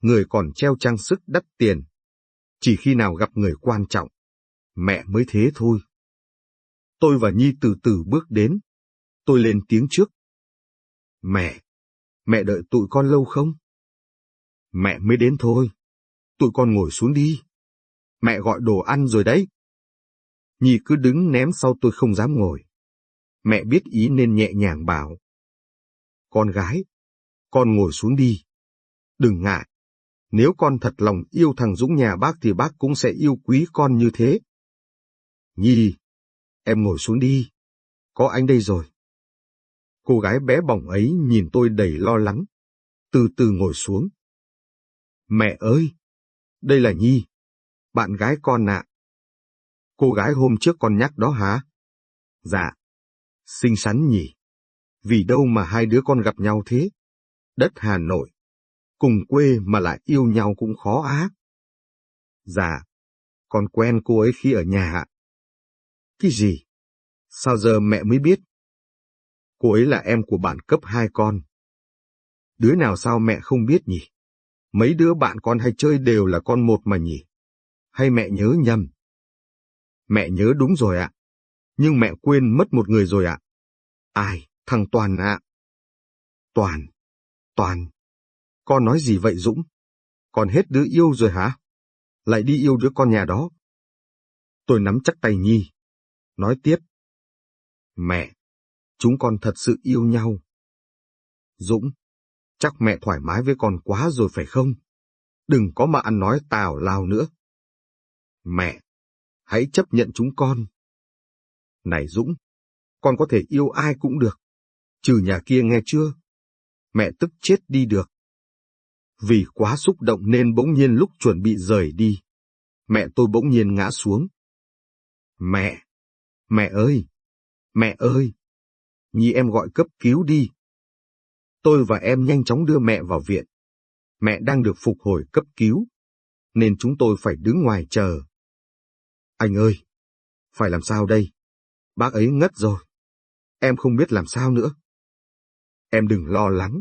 Người còn treo trang sức đắt tiền. Chỉ khi nào gặp người quan trọng, mẹ mới thế thôi. Tôi và Nhi từ từ bước đến. Tôi lên tiếng trước. Mẹ, mẹ đợi tụi con lâu không? Mẹ mới đến thôi. Tụi con ngồi xuống đi. Mẹ gọi đồ ăn rồi đấy. Nhi cứ đứng ném sau tôi không dám ngồi. Mẹ biết ý nên nhẹ nhàng bảo. Con gái, con ngồi xuống đi. Đừng ngại. Nếu con thật lòng yêu thằng Dũng nhà bác thì bác cũng sẽ yêu quý con như thế. Nhi, em ngồi xuống đi. Có anh đây rồi. Cô gái bé bỏng ấy nhìn tôi đầy lo lắng. Từ từ ngồi xuống. Mẹ ơi! Đây là Nhi. Bạn gái con ạ. Cô gái hôm trước con nhắc đó hả? Dạ. Xinh xắn nhỉ. Vì đâu mà hai đứa con gặp nhau thế? Đất Hà Nội. Cùng quê mà lại yêu nhau cũng khó á. Dạ. Con quen cô ấy khi ở nhà ạ. Cái gì? Sao giờ mẹ mới biết? Cô ấy là em của bạn cấp hai con. Đứa nào sao mẹ không biết nhỉ? Mấy đứa bạn con hay chơi đều là con một mà nhỉ? Hay mẹ nhớ nhầm? Mẹ nhớ đúng rồi ạ. Nhưng mẹ quên mất một người rồi ạ. Ai, thằng Toàn ạ. Toàn, Toàn. Con nói gì vậy Dũng? Con hết đứa yêu rồi hả? Lại đi yêu đứa con nhà đó. Tôi nắm chắc tay Nhi. Nói tiếp. Mẹ, chúng con thật sự yêu nhau. Dũng, chắc mẹ thoải mái với con quá rồi phải không? Đừng có mà ăn nói tào lao nữa. Mẹ, hãy chấp nhận chúng con. Này Dũng, con có thể yêu ai cũng được, trừ nhà kia nghe chưa? Mẹ tức chết đi được. Vì quá xúc động nên bỗng nhiên lúc chuẩn bị rời đi, mẹ tôi bỗng nhiên ngã xuống. Mẹ! Mẹ ơi! Mẹ ơi! Nhi em gọi cấp cứu đi. Tôi và em nhanh chóng đưa mẹ vào viện. Mẹ đang được phục hồi cấp cứu, nên chúng tôi phải đứng ngoài chờ. Anh ơi! Phải làm sao đây? Bác ấy ngất rồi. Em không biết làm sao nữa. Em đừng lo lắng,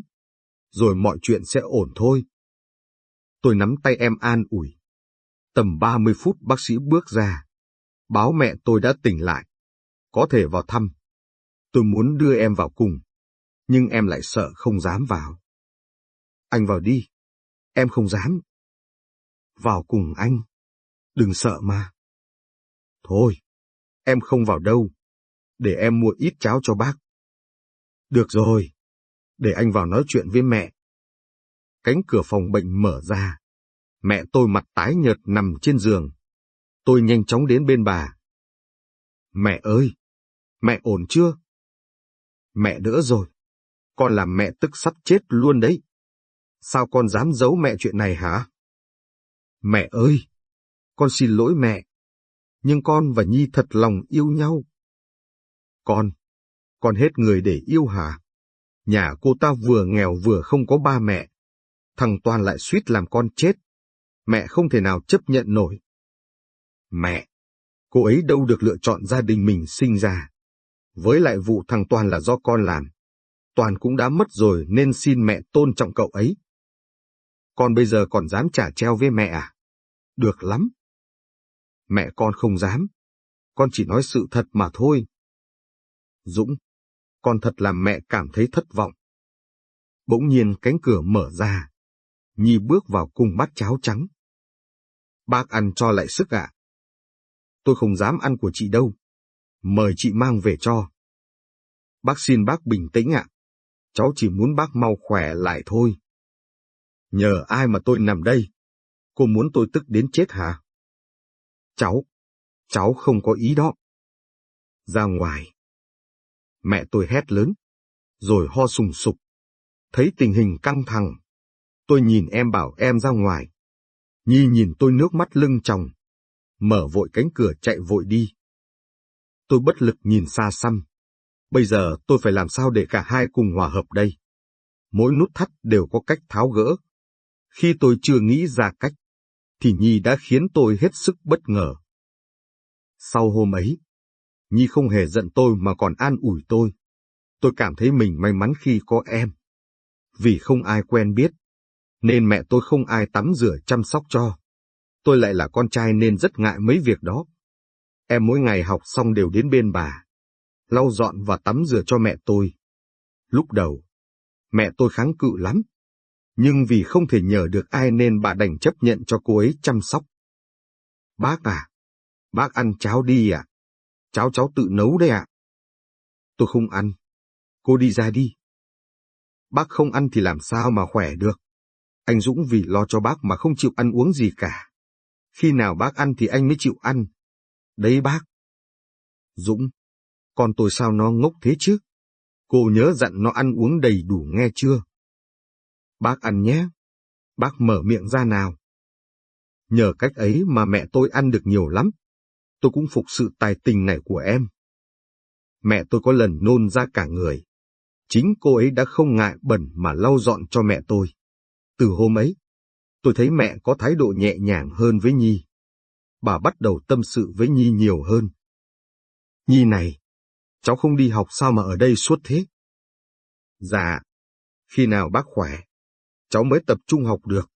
rồi mọi chuyện sẽ ổn thôi. Tôi nắm tay em an ủi. Tầm 30 phút bác sĩ bước ra, báo mẹ tôi đã tỉnh lại, có thể vào thăm. Tôi muốn đưa em vào cùng, nhưng em lại sợ không dám vào. Anh vào đi, em không dám. Vào cùng anh, đừng sợ mà. Thôi, em không vào đâu, để em mua ít cháo cho bác. Được rồi, để anh vào nói chuyện với mẹ. Cánh cửa phòng bệnh mở ra. Mẹ tôi mặt tái nhợt nằm trên giường. Tôi nhanh chóng đến bên bà. Mẹ ơi! Mẹ ổn chưa? Mẹ đỡ rồi. Con làm mẹ tức sắp chết luôn đấy. Sao con dám giấu mẹ chuyện này hả? Mẹ ơi! Con xin lỗi mẹ. Nhưng con và Nhi thật lòng yêu nhau. Con! Con hết người để yêu hả? Nhà cô ta vừa nghèo vừa không có ba mẹ. Thằng Toàn lại suýt làm con chết. Mẹ không thể nào chấp nhận nổi. Mẹ! Cô ấy đâu được lựa chọn gia đình mình sinh ra. Với lại vụ thằng Toàn là do con làm. Toàn cũng đã mất rồi nên xin mẹ tôn trọng cậu ấy. Con bây giờ còn dám trả treo với mẹ à? Được lắm. Mẹ con không dám. Con chỉ nói sự thật mà thôi. Dũng, con thật làm mẹ cảm thấy thất vọng. Bỗng nhiên cánh cửa mở ra. Nhi bước vào cùng bát cháo trắng. Bác ăn cho lại sức ạ. Tôi không dám ăn của chị đâu. Mời chị mang về cho. Bác xin bác bình tĩnh ạ. Cháu chỉ muốn bác mau khỏe lại thôi. Nhờ ai mà tôi nằm đây? Cô muốn tôi tức đến chết hả? Cháu, cháu không có ý đó. Ra ngoài. Mẹ tôi hét lớn, rồi ho sùng sục. Thấy tình hình căng thẳng, tôi nhìn em bảo em ra ngoài. Nhi nhìn tôi nước mắt lưng tròng, mở vội cánh cửa chạy vội đi. Tôi bất lực nhìn xa xăm. Bây giờ tôi phải làm sao để cả hai cùng hòa hợp đây? Mỗi nút thắt đều có cách tháo gỡ. Khi tôi chưa nghĩ ra cách, thì Nhi đã khiến tôi hết sức bất ngờ. Sau hôm ấy, Nhi không hề giận tôi mà còn an ủi tôi. Tôi cảm thấy mình may mắn khi có em. Vì không ai quen biết, nên mẹ tôi không ai tắm rửa chăm sóc cho. Tôi lại là con trai nên rất ngại mấy việc đó. Em mỗi ngày học xong đều đến bên bà, lau dọn và tắm rửa cho mẹ tôi. Lúc đầu, mẹ tôi kháng cự lắm, nhưng vì không thể nhờ được ai nên bà đành chấp nhận cho cô ấy chăm sóc. Bác à, bác ăn cháo đi à? Cháo cháu tự nấu đây ạ. Tôi không ăn. Cô đi ra đi. Bác không ăn thì làm sao mà khỏe được. Anh Dũng vì lo cho bác mà không chịu ăn uống gì cả. Khi nào bác ăn thì anh mới chịu ăn. Đấy bác. Dũng, con tôi sao nó ngốc thế chứ? Cô nhớ dặn nó ăn uống đầy đủ nghe chưa? Bác ăn nhé. Bác mở miệng ra nào. Nhờ cách ấy mà mẹ tôi ăn được nhiều lắm. Tôi cũng phục sự tài tình này của em. Mẹ tôi có lần nôn ra cả người. Chính cô ấy đã không ngại bẩn mà lau dọn cho mẹ tôi. Từ hôm ấy, tôi thấy mẹ có thái độ nhẹ nhàng hơn với Nhi. Bà bắt đầu tâm sự với Nhi nhiều hơn. Nhi này, cháu không đi học sao mà ở đây suốt thế? Dạ, khi nào bác khỏe, cháu mới tập trung học được.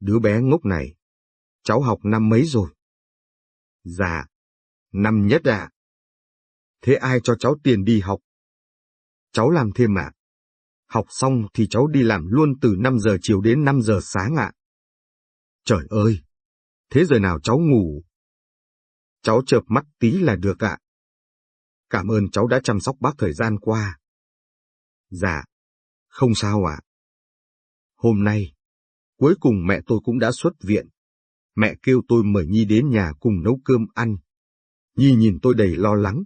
Đứa bé ngốc này, cháu học năm mấy rồi? Dạ, năm nhất ạ. Thế ai cho cháu tiền đi học? Cháu làm thêm ạ. Học xong thì cháu đi làm luôn từ 5 giờ chiều đến 5 giờ sáng ạ. Trời ơi! Thế giờ nào cháu ngủ? Cháu chợp mắt tí là được ạ. Cảm ơn cháu đã chăm sóc bác thời gian qua. Dạ, không sao ạ. Hôm nay, cuối cùng mẹ tôi cũng đã xuất viện. Mẹ kêu tôi mời Nhi đến nhà cùng nấu cơm ăn. Nhi nhìn tôi đầy lo lắng.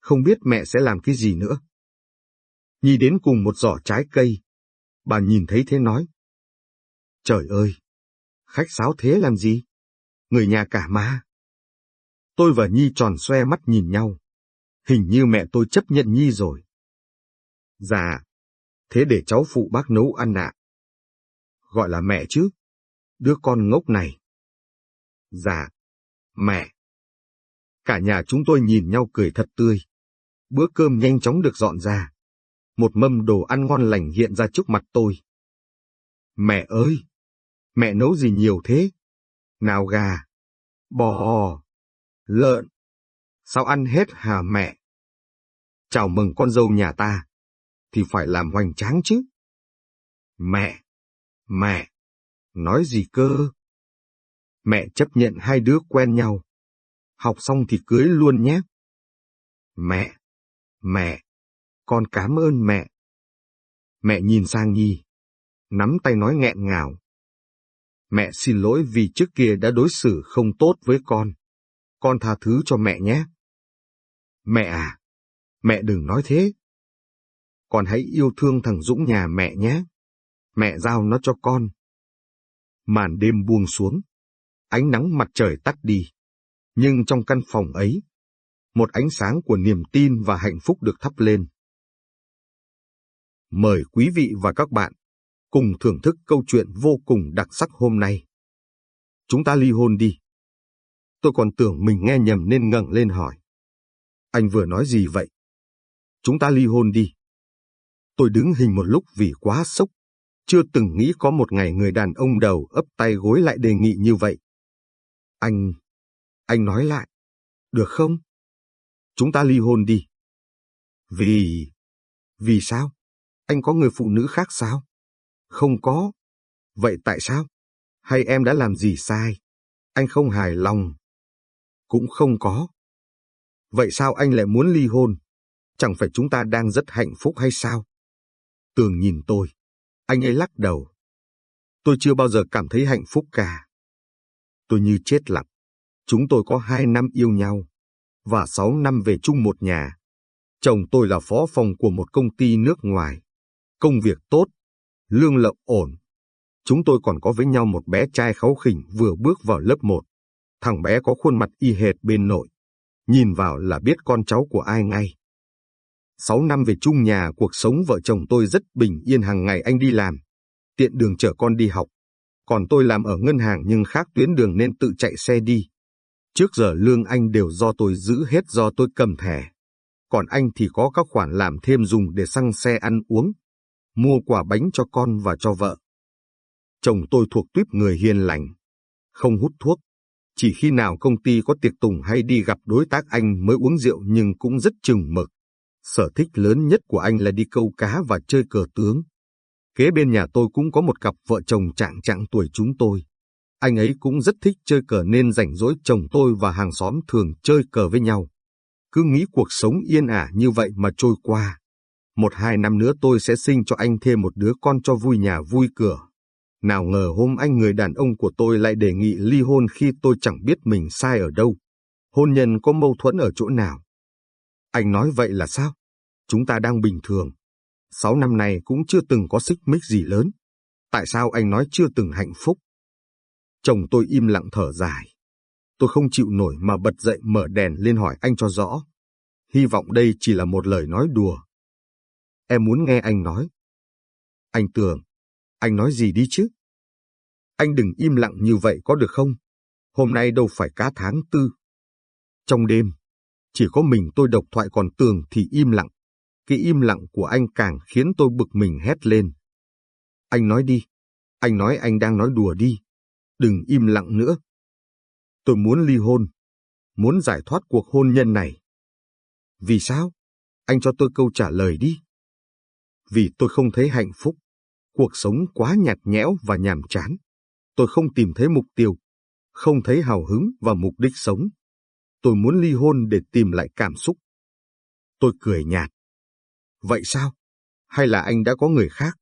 Không biết mẹ sẽ làm cái gì nữa. Nhi đến cùng một giỏ trái cây. Bà nhìn thấy thế nói. Trời ơi! Khách sáo thế làm gì? Người nhà cả mà. Tôi và Nhi tròn xoe mắt nhìn nhau. Hình như mẹ tôi chấp nhận Nhi rồi. Dạ, thế để cháu phụ bác nấu ăn ạ. Gọi là mẹ chứ, đứa con ngốc này. Dạ, mẹ. Cả nhà chúng tôi nhìn nhau cười thật tươi. Bữa cơm nhanh chóng được dọn ra. Một mâm đồ ăn ngon lành hiện ra trước mặt tôi. Mẹ ơi! Mẹ nấu gì nhiều thế? Nào gà, bò, lợn. Sao ăn hết hà mẹ? Chào mừng con dâu nhà ta, thì phải làm hoành tráng chứ. Mẹ, mẹ, nói gì cơ? Mẹ chấp nhận hai đứa quen nhau. Học xong thì cưới luôn nhé. Mẹ, mẹ, con cảm ơn mẹ. Mẹ nhìn sang Nhi, nắm tay nói nghẹn ngào. Mẹ xin lỗi vì trước kia đã đối xử không tốt với con. Con tha thứ cho mẹ nhé. Mẹ à, mẹ đừng nói thế. Con hãy yêu thương thằng Dũng nhà mẹ nhé. Mẹ giao nó cho con. Màn đêm buông xuống. Ánh nắng mặt trời tắt đi. Nhưng trong căn phòng ấy, một ánh sáng của niềm tin và hạnh phúc được thắp lên. Mời quý vị và các bạn cùng thưởng thức câu chuyện vô cùng đặc sắc hôm nay. Chúng ta ly hôn đi. Tôi còn tưởng mình nghe nhầm nên ngẩng lên hỏi. Anh vừa nói gì vậy? Chúng ta ly hôn đi. Tôi đứng hình một lúc vì quá sốc. Chưa từng nghĩ có một ngày người đàn ông đầu ấp tay gối lại đề nghị như vậy. Anh... Anh nói lại. Được không? Chúng ta ly hôn đi. Vì... Vì sao? Anh có người phụ nữ khác sao? Không có. Vậy tại sao? Hay em đã làm gì sai? Anh không hài lòng. Cũng không có. Vậy sao anh lại muốn ly hôn? Chẳng phải chúng ta đang rất hạnh phúc hay sao? Tường nhìn tôi. Anh ấy lắc đầu. Tôi chưa bao giờ cảm thấy hạnh phúc cả. Tôi như chết lặng. Chúng tôi có hai năm yêu nhau, và sáu năm về chung một nhà. Chồng tôi là phó phòng của một công ty nước ngoài. Công việc tốt, lương lậu ổn. Chúng tôi còn có với nhau một bé trai kháu khỉnh vừa bước vào lớp 1. Thằng bé có khuôn mặt y hệt bên nội. Nhìn vào là biết con cháu của ai ngay. Sáu năm về chung nhà, cuộc sống vợ chồng tôi rất bình yên hàng ngày anh đi làm. Tiện đường chở con đi học. Còn tôi làm ở ngân hàng nhưng khác tuyến đường nên tự chạy xe đi. Trước giờ lương anh đều do tôi giữ hết do tôi cầm thẻ. Còn anh thì có các khoản làm thêm dùng để xăng xe ăn uống, mua quả bánh cho con và cho vợ. Chồng tôi thuộc tuyếp người hiền lành, không hút thuốc. Chỉ khi nào công ty có tiệc tùng hay đi gặp đối tác anh mới uống rượu nhưng cũng rất chừng mực. Sở thích lớn nhất của anh là đi câu cá và chơi cờ tướng. Kế bên nhà tôi cũng có một cặp vợ chồng trạng trạng tuổi chúng tôi. Anh ấy cũng rất thích chơi cờ nên rảnh rỗi chồng tôi và hàng xóm thường chơi cờ với nhau. Cứ nghĩ cuộc sống yên ả như vậy mà trôi qua. Một hai năm nữa tôi sẽ sinh cho anh thêm một đứa con cho vui nhà vui cửa. Nào ngờ hôm anh người đàn ông của tôi lại đề nghị ly hôn khi tôi chẳng biết mình sai ở đâu. Hôn nhân có mâu thuẫn ở chỗ nào? Anh nói vậy là sao? Chúng ta đang bình thường. Sáu năm này cũng chưa từng có xích mích gì lớn. Tại sao anh nói chưa từng hạnh phúc? Chồng tôi im lặng thở dài. Tôi không chịu nổi mà bật dậy mở đèn lên hỏi anh cho rõ. Hy vọng đây chỉ là một lời nói đùa. Em muốn nghe anh nói. Anh tưởng anh nói gì đi chứ? Anh đừng im lặng như vậy có được không? Hôm nay đâu phải cá tháng tư. Trong đêm, chỉ có mình tôi độc thoại còn Tường thì im lặng. Cái im lặng của anh càng khiến tôi bực mình hét lên. Anh nói đi. Anh nói anh đang nói đùa đi. Đừng im lặng nữa. Tôi muốn ly hôn. Muốn giải thoát cuộc hôn nhân này. Vì sao? Anh cho tôi câu trả lời đi. Vì tôi không thấy hạnh phúc. Cuộc sống quá nhạt nhẽo và nhàm chán. Tôi không tìm thấy mục tiêu. Không thấy hào hứng và mục đích sống. Tôi muốn ly hôn để tìm lại cảm xúc. Tôi cười nhạt. Vậy sao? Hay là anh đã có người khác?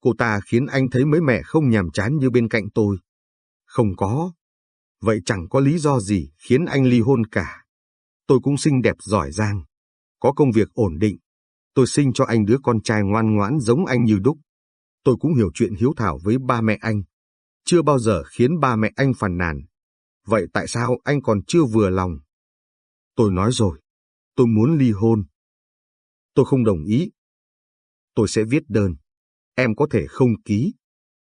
Cô ta khiến anh thấy mới mẻ không nhàm chán như bên cạnh tôi. Không có. Vậy chẳng có lý do gì khiến anh ly hôn cả. Tôi cũng xinh đẹp giỏi giang. Có công việc ổn định. Tôi sinh cho anh đứa con trai ngoan ngoãn giống anh như đúc. Tôi cũng hiểu chuyện hiếu thảo với ba mẹ anh. Chưa bao giờ khiến ba mẹ anh phàn nàn. Vậy tại sao anh còn chưa vừa lòng? Tôi nói rồi. Tôi muốn ly hôn. Tôi không đồng ý. Tôi sẽ viết đơn. Em có thể không ký.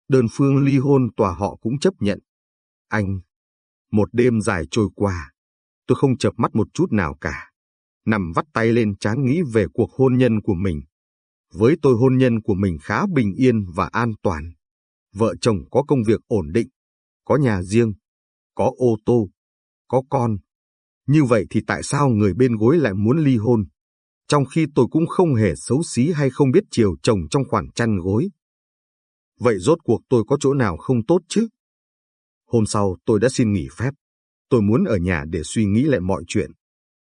Đơn phương ly hôn tòa họ cũng chấp nhận. Anh. Một đêm dài trôi qua. Tôi không chập mắt một chút nào cả. Nằm vắt tay lên chán nghĩ về cuộc hôn nhân của mình. Với tôi hôn nhân của mình khá bình yên và an toàn. Vợ chồng có công việc ổn định, có nhà riêng, có ô tô, có con. Như vậy thì tại sao người bên gối lại muốn ly hôn? Trong khi tôi cũng không hề xấu xí hay không biết chiều chồng trong khoản chăn gối. Vậy rốt cuộc tôi có chỗ nào không tốt chứ? Hôm sau tôi đã xin nghỉ phép. Tôi muốn ở nhà để suy nghĩ lại mọi chuyện.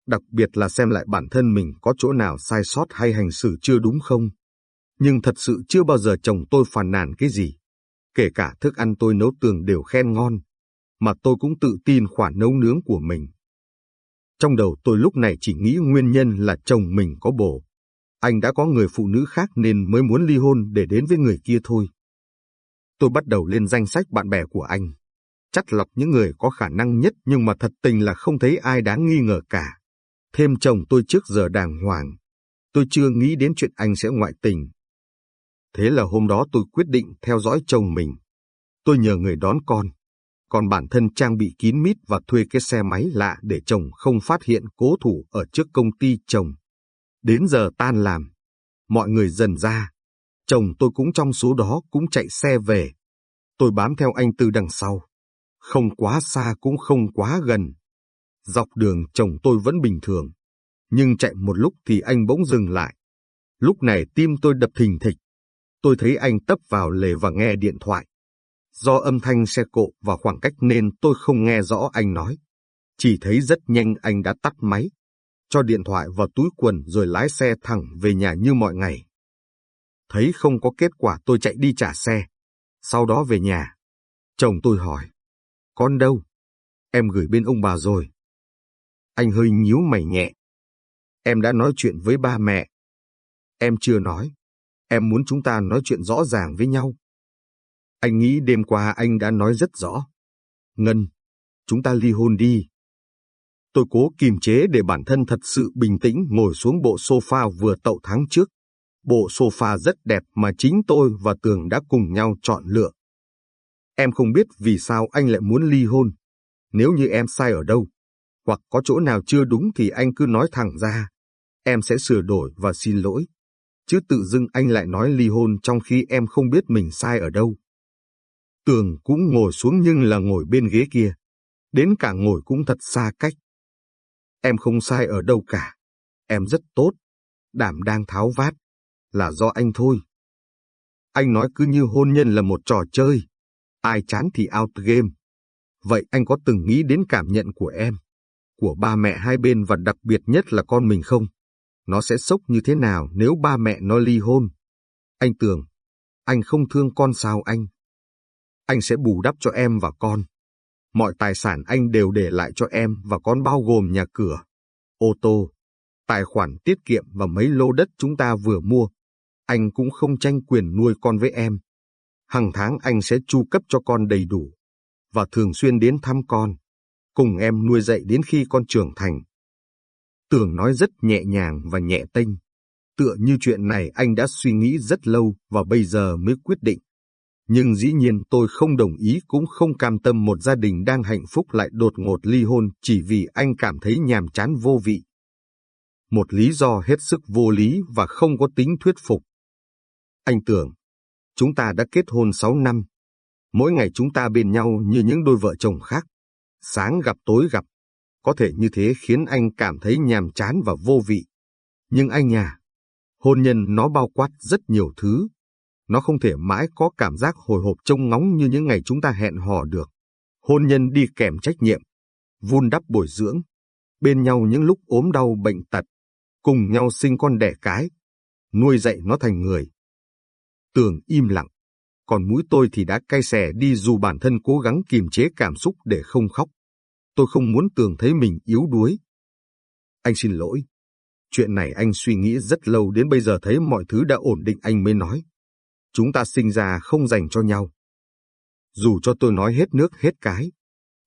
Đặc biệt là xem lại bản thân mình có chỗ nào sai sót hay hành xử chưa đúng không. Nhưng thật sự chưa bao giờ chồng tôi phàn nàn cái gì. kể cả thức ăn tôi nấu tường đều khen ngon, mà tôi cũng tự tin khoản nấu nướng của mình. Trong đầu tôi lúc này chỉ nghĩ nguyên nhân là chồng mình có bồ. Anh đã có người phụ nữ khác nên mới muốn ly hôn để đến với người kia thôi. Tôi bắt đầu lên danh sách bạn bè của anh. Chắt lọc những người có khả năng nhất nhưng mà thật tình là không thấy ai đáng nghi ngờ cả. Thêm chồng tôi trước giờ đàng hoàng. Tôi chưa nghĩ đến chuyện anh sẽ ngoại tình. Thế là hôm đó tôi quyết định theo dõi chồng mình. Tôi nhờ người đón con. Còn bản thân trang bị kín mít và thuê cái xe máy lạ để chồng không phát hiện cố thủ ở trước công ty chồng. Đến giờ tan làm, mọi người dần ra. Chồng tôi cũng trong số đó cũng chạy xe về. Tôi bám theo anh từ đằng sau. Không quá xa cũng không quá gần. Dọc đường chồng tôi vẫn bình thường. Nhưng chạy một lúc thì anh bỗng dừng lại. Lúc này tim tôi đập thình thịch. Tôi thấy anh tấp vào lề và nghe điện thoại. Do âm thanh xe cộ và khoảng cách nên tôi không nghe rõ anh nói. Chỉ thấy rất nhanh anh đã tắt máy, cho điện thoại vào túi quần rồi lái xe thẳng về nhà như mọi ngày. Thấy không có kết quả tôi chạy đi trả xe. Sau đó về nhà. Chồng tôi hỏi. Con đâu? Em gửi bên ông bà rồi. Anh hơi nhíu mày nhẹ. Em đã nói chuyện với ba mẹ. Em chưa nói. Em muốn chúng ta nói chuyện rõ ràng với nhau. Anh nghĩ đêm qua anh đã nói rất rõ. Ngân, chúng ta ly hôn đi. Tôi cố kiềm chế để bản thân thật sự bình tĩnh ngồi xuống bộ sofa vừa tậu tháng trước. Bộ sofa rất đẹp mà chính tôi và Tường đã cùng nhau chọn lựa. Em không biết vì sao anh lại muốn ly hôn. Nếu như em sai ở đâu, hoặc có chỗ nào chưa đúng thì anh cứ nói thẳng ra. Em sẽ sửa đổi và xin lỗi. Chứ tự dưng anh lại nói ly hôn trong khi em không biết mình sai ở đâu. Tường cũng ngồi xuống nhưng là ngồi bên ghế kia. Đến cả ngồi cũng thật xa cách. Em không sai ở đâu cả. Em rất tốt. Đảm đang tháo vát. Là do anh thôi. Anh nói cứ như hôn nhân là một trò chơi. Ai chán thì out game. Vậy anh có từng nghĩ đến cảm nhận của em, của ba mẹ hai bên và đặc biệt nhất là con mình không? Nó sẽ sốc như thế nào nếu ba mẹ nó ly hôn? Anh tưởng, anh không thương con sao anh? anh sẽ bù đắp cho em và con. Mọi tài sản anh đều để lại cho em và con bao gồm nhà cửa, ô tô, tài khoản tiết kiệm và mấy lô đất chúng ta vừa mua. Anh cũng không tranh quyền nuôi con với em. Hàng tháng anh sẽ chu cấp cho con đầy đủ và thường xuyên đến thăm con, cùng em nuôi dạy đến khi con trưởng thành. Tường nói rất nhẹ nhàng và nhẹ tênh. Tựa như chuyện này anh đã suy nghĩ rất lâu và bây giờ mới quyết định. Nhưng dĩ nhiên tôi không đồng ý cũng không cam tâm một gia đình đang hạnh phúc lại đột ngột ly hôn chỉ vì anh cảm thấy nhàm chán vô vị. Một lý do hết sức vô lý và không có tính thuyết phục. Anh tưởng, chúng ta đã kết hôn 6 năm. Mỗi ngày chúng ta bên nhau như những đôi vợ chồng khác. Sáng gặp tối gặp. Có thể như thế khiến anh cảm thấy nhàm chán và vô vị. Nhưng anh nhà, hôn nhân nó bao quát rất nhiều thứ nó không thể mãi có cảm giác hồi hộp trông ngóng như những ngày chúng ta hẹn hò được. Hôn nhân đi kèm trách nhiệm, vun đắp bồi dưỡng, bên nhau những lúc ốm đau bệnh tật, cùng nhau sinh con đẻ cái, nuôi dạy nó thành người. Tường im lặng, còn mũi tôi thì đã cay xè đi dù bản thân cố gắng kiềm chế cảm xúc để không khóc. Tôi không muốn Tường thấy mình yếu đuối. Anh xin lỗi. Chuyện này anh suy nghĩ rất lâu đến bây giờ thấy mọi thứ đã ổn định anh mới nói chúng ta sinh ra không dành cho nhau. Dù cho tôi nói hết nước hết cái,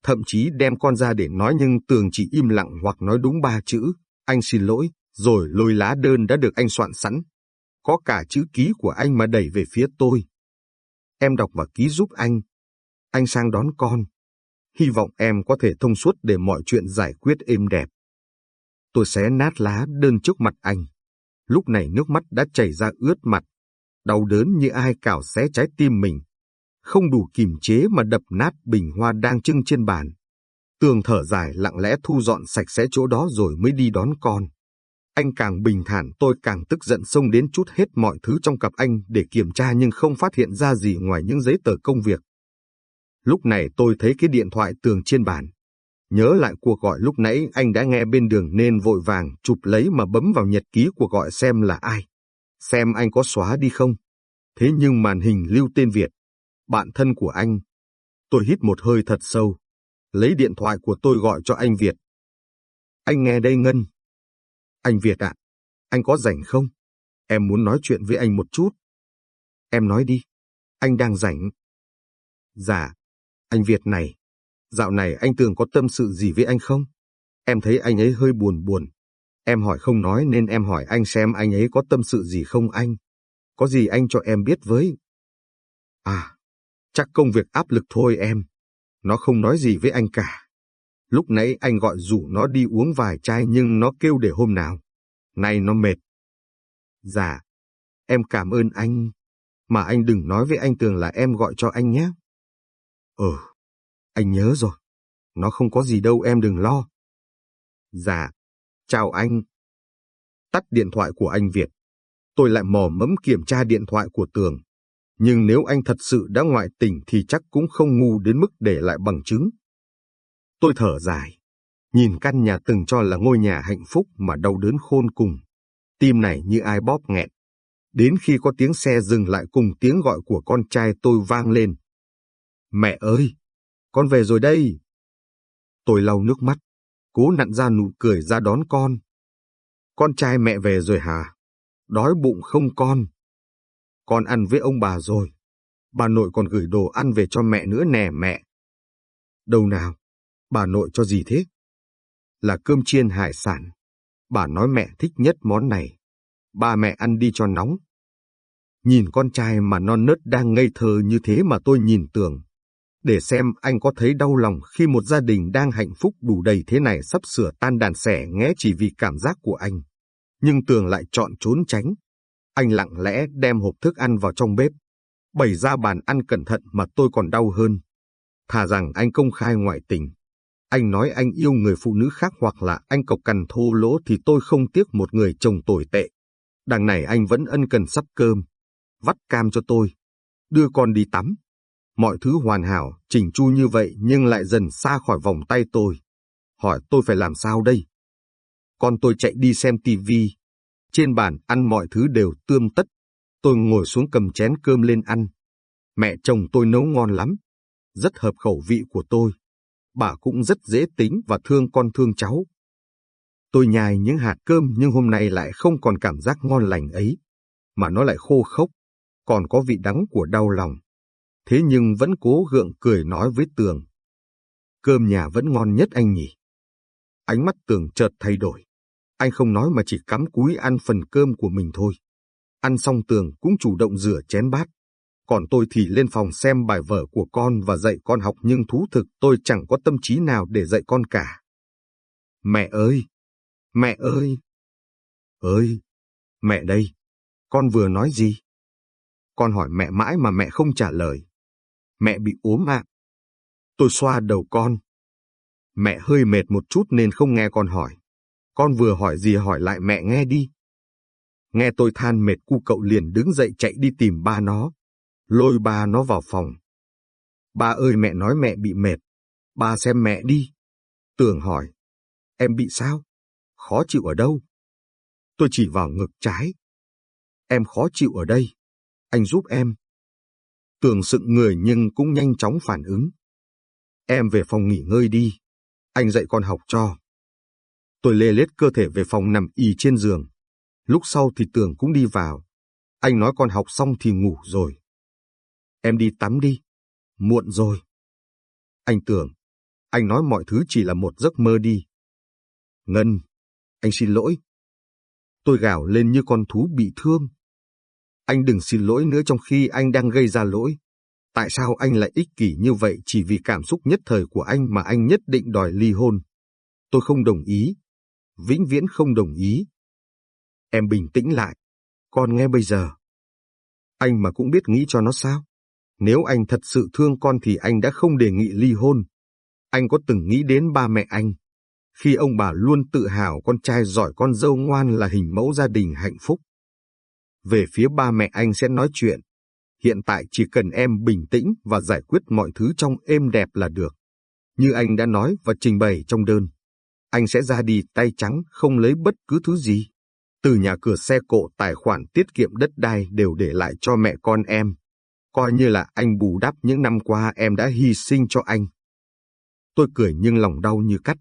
thậm chí đem con ra để nói nhưng tường chỉ im lặng hoặc nói đúng ba chữ, anh xin lỗi, rồi lôi lá đơn đã được anh soạn sẵn. Có cả chữ ký của anh mà đẩy về phía tôi. Em đọc và ký giúp anh. Anh sang đón con. Hy vọng em có thể thông suốt để mọi chuyện giải quyết êm đẹp. Tôi xé nát lá đơn trước mặt anh. Lúc này nước mắt đã chảy ra ướt mặt, đau đớn như ai cào xé trái tim mình. Không đủ kìm chế mà đập nát bình hoa đang trưng trên bàn. Tường thở dài lặng lẽ thu dọn sạch sẽ chỗ đó rồi mới đi đón con. Anh càng bình thản tôi càng tức giận xông đến chút hết mọi thứ trong cặp anh để kiểm tra nhưng không phát hiện ra gì ngoài những giấy tờ công việc. Lúc này tôi thấy cái điện thoại tường trên bàn. Nhớ lại cuộc gọi lúc nãy anh đã nghe bên đường nên vội vàng chụp lấy mà bấm vào nhật ký cuộc gọi xem là ai xem anh có xóa đi không. Thế nhưng màn hình lưu tên Việt, bạn thân của anh. Tôi hít một hơi thật sâu, lấy điện thoại của tôi gọi cho anh Việt. Anh nghe đây Ngân. Anh Việt ạ, anh có rảnh không? Em muốn nói chuyện với anh một chút. Em nói đi, anh đang rảnh. Dạ, anh Việt này, dạo này anh Tường có tâm sự gì với anh không? Em thấy anh ấy hơi buồn buồn. Em hỏi không nói nên em hỏi anh xem anh ấy có tâm sự gì không anh. Có gì anh cho em biết với. À, chắc công việc áp lực thôi em. Nó không nói gì với anh cả. Lúc nãy anh gọi rủ nó đi uống vài chai nhưng nó kêu để hôm nào. Nay nó mệt. Dạ, em cảm ơn anh. Mà anh đừng nói với anh Tường là em gọi cho anh nhé. Ừ, anh nhớ rồi. Nó không có gì đâu em đừng lo. Dạ, chào anh. Tắt điện thoại của anh Việt. Tôi lại mò mẫm kiểm tra điện thoại của Tường. Nhưng nếu anh thật sự đã ngoại tình thì chắc cũng không ngu đến mức để lại bằng chứng. Tôi thở dài, nhìn căn nhà từng cho là ngôi nhà hạnh phúc mà đau đớn khôn cùng. Tim này như ai bóp nghẹt Đến khi có tiếng xe dừng lại cùng tiếng gọi của con trai tôi vang lên. Mẹ ơi, con về rồi đây. Tôi lau nước mắt, cố nặn ra nụ cười ra đón con. Con trai mẹ về rồi hả? Đói bụng không con? Con ăn với ông bà rồi. Bà nội còn gửi đồ ăn về cho mẹ nữa nè mẹ. Đâu nào? Bà nội cho gì thế? Là cơm chiên hải sản. Bà nói mẹ thích nhất món này. Ba mẹ ăn đi cho nóng. Nhìn con trai mà non nớt đang ngây thơ như thế mà tôi nhìn tưởng. Để xem anh có thấy đau lòng khi một gia đình đang hạnh phúc đủ đầy thế này sắp sửa tan đàn sẻ nghé chỉ vì cảm giác của anh. Nhưng Tường lại chọn trốn tránh. Anh lặng lẽ đem hộp thức ăn vào trong bếp. Bày ra bàn ăn cẩn thận mà tôi còn đau hơn. Thà rằng anh công khai ngoại tình. Anh nói anh yêu người phụ nữ khác hoặc là anh cộc cằn thô lỗ thì tôi không tiếc một người chồng tồi tệ. Đằng này anh vẫn ân cần sắp cơm, vắt cam cho tôi, đưa con đi tắm. Mọi thứ hoàn hảo, chỉnh chu như vậy nhưng lại dần xa khỏi vòng tay tôi. Hỏi tôi phải làm sao đây? Con tôi chạy đi xem tivi. Trên bàn ăn mọi thứ đều tươm tất. Tôi ngồi xuống cầm chén cơm lên ăn. Mẹ chồng tôi nấu ngon lắm. Rất hợp khẩu vị của tôi. Bà cũng rất dễ tính và thương con thương cháu. Tôi nhai những hạt cơm nhưng hôm nay lại không còn cảm giác ngon lành ấy, mà nó lại khô khốc, còn có vị đắng của đau lòng. Thế nhưng vẫn cố gượng cười nói với Tường. Cơm nhà vẫn ngon nhất anh nhỉ. Ánh mắt Tường chợt thay đổi. Anh không nói mà chỉ cắm cúi ăn phần cơm của mình thôi. Ăn xong Tường cũng chủ động rửa chén bát. Còn tôi thì lên phòng xem bài vở của con và dạy con học, nhưng thú thực, tôi chẳng có tâm trí nào để dạy con cả. Mẹ ơi! Mẹ ơi! Ơi! Mẹ đây! Con vừa nói gì? Con hỏi mẹ mãi mà mẹ không trả lời. Mẹ bị ốm ạ. Tôi xoa đầu con. Mẹ hơi mệt một chút nên không nghe con hỏi. Con vừa hỏi gì hỏi lại mẹ nghe đi. Nghe tôi than mệt cu cậu liền đứng dậy chạy đi tìm ba nó. Lôi ba nó vào phòng. Ba ơi, mẹ nói mẹ bị mệt. Ba xem mẹ đi. Tường hỏi. Em bị sao? Khó chịu ở đâu? Tôi chỉ vào ngực trái. Em khó chịu ở đây. Anh giúp em. Tường sững người nhưng cũng nhanh chóng phản ứng. Em về phòng nghỉ ngơi đi. Anh dạy con học cho. Tôi lê lết cơ thể về phòng nằm y trên giường. Lúc sau thì Tường cũng đi vào. Anh nói con học xong thì ngủ rồi. Em đi tắm đi. Muộn rồi. Anh tưởng anh nói mọi thứ chỉ là một giấc mơ đi. Ngân, anh xin lỗi. Tôi gào lên như con thú bị thương. Anh đừng xin lỗi nữa trong khi anh đang gây ra lỗi. Tại sao anh lại ích kỷ như vậy chỉ vì cảm xúc nhất thời của anh mà anh nhất định đòi ly hôn? Tôi không đồng ý. Vĩnh viễn không đồng ý. Em bình tĩnh lại. Con nghe bây giờ. Anh mà cũng biết nghĩ cho nó sao? Nếu anh thật sự thương con thì anh đã không đề nghị ly hôn. Anh có từng nghĩ đến ba mẹ anh? Khi ông bà luôn tự hào con trai giỏi, con dâu ngoan là hình mẫu gia đình hạnh phúc. Về phía ba mẹ anh sẽ nói chuyện. Hiện tại chỉ cần em bình tĩnh và giải quyết mọi thứ trong êm đẹp là được. Như anh đã nói và trình bày trong đơn. Anh sẽ ra đi tay trắng, không lấy bất cứ thứ gì. Từ nhà cửa, xe cộ, tài khoản, tiết kiệm, đất đai đều để lại cho mẹ con em coi như là anh bù đắp những năm qua em đã hy sinh cho anh. Tôi cười nhưng lòng đau như cắt.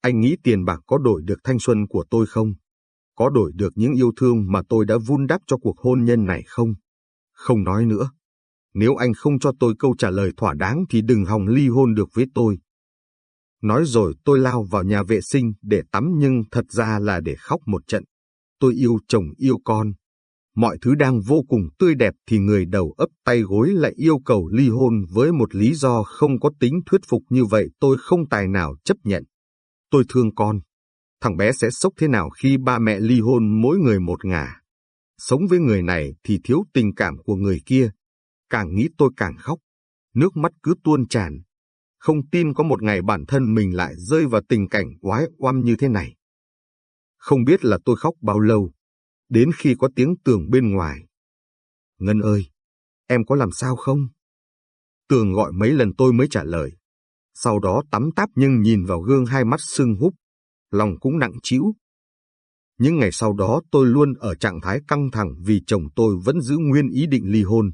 Anh nghĩ tiền bạc có đổi được thanh xuân của tôi không? Có đổi được những yêu thương mà tôi đã vun đắp cho cuộc hôn nhân này không? Không nói nữa. Nếu anh không cho tôi câu trả lời thỏa đáng thì đừng hòng ly hôn được với tôi. Nói rồi tôi lao vào nhà vệ sinh để tắm nhưng thật ra là để khóc một trận. Tôi yêu chồng yêu con. Mọi thứ đang vô cùng tươi đẹp thì người đầu ấp tay gối lại yêu cầu ly hôn với một lý do không có tính thuyết phục như vậy, tôi không tài nào chấp nhận. Tôi thương con. Thằng bé sẽ sốc thế nào khi ba mẹ ly hôn mỗi người một ngả. Sống với người này thì thiếu tình cảm của người kia. Càng nghĩ tôi càng khóc. Nước mắt cứ tuôn tràn. Không tin có một ngày bản thân mình lại rơi vào tình cảnh oái oăm như thế này. Không biết là tôi khóc bao lâu. Đến khi có tiếng tường bên ngoài. Ngân ơi, em có làm sao không? Tường gọi mấy lần tôi mới trả lời. Sau đó tắm táp nhưng nhìn vào gương hai mắt sưng húp. Lòng cũng nặng trĩu, những ngày sau đó tôi luôn ở trạng thái căng thẳng vì chồng tôi vẫn giữ nguyên ý định ly hôn.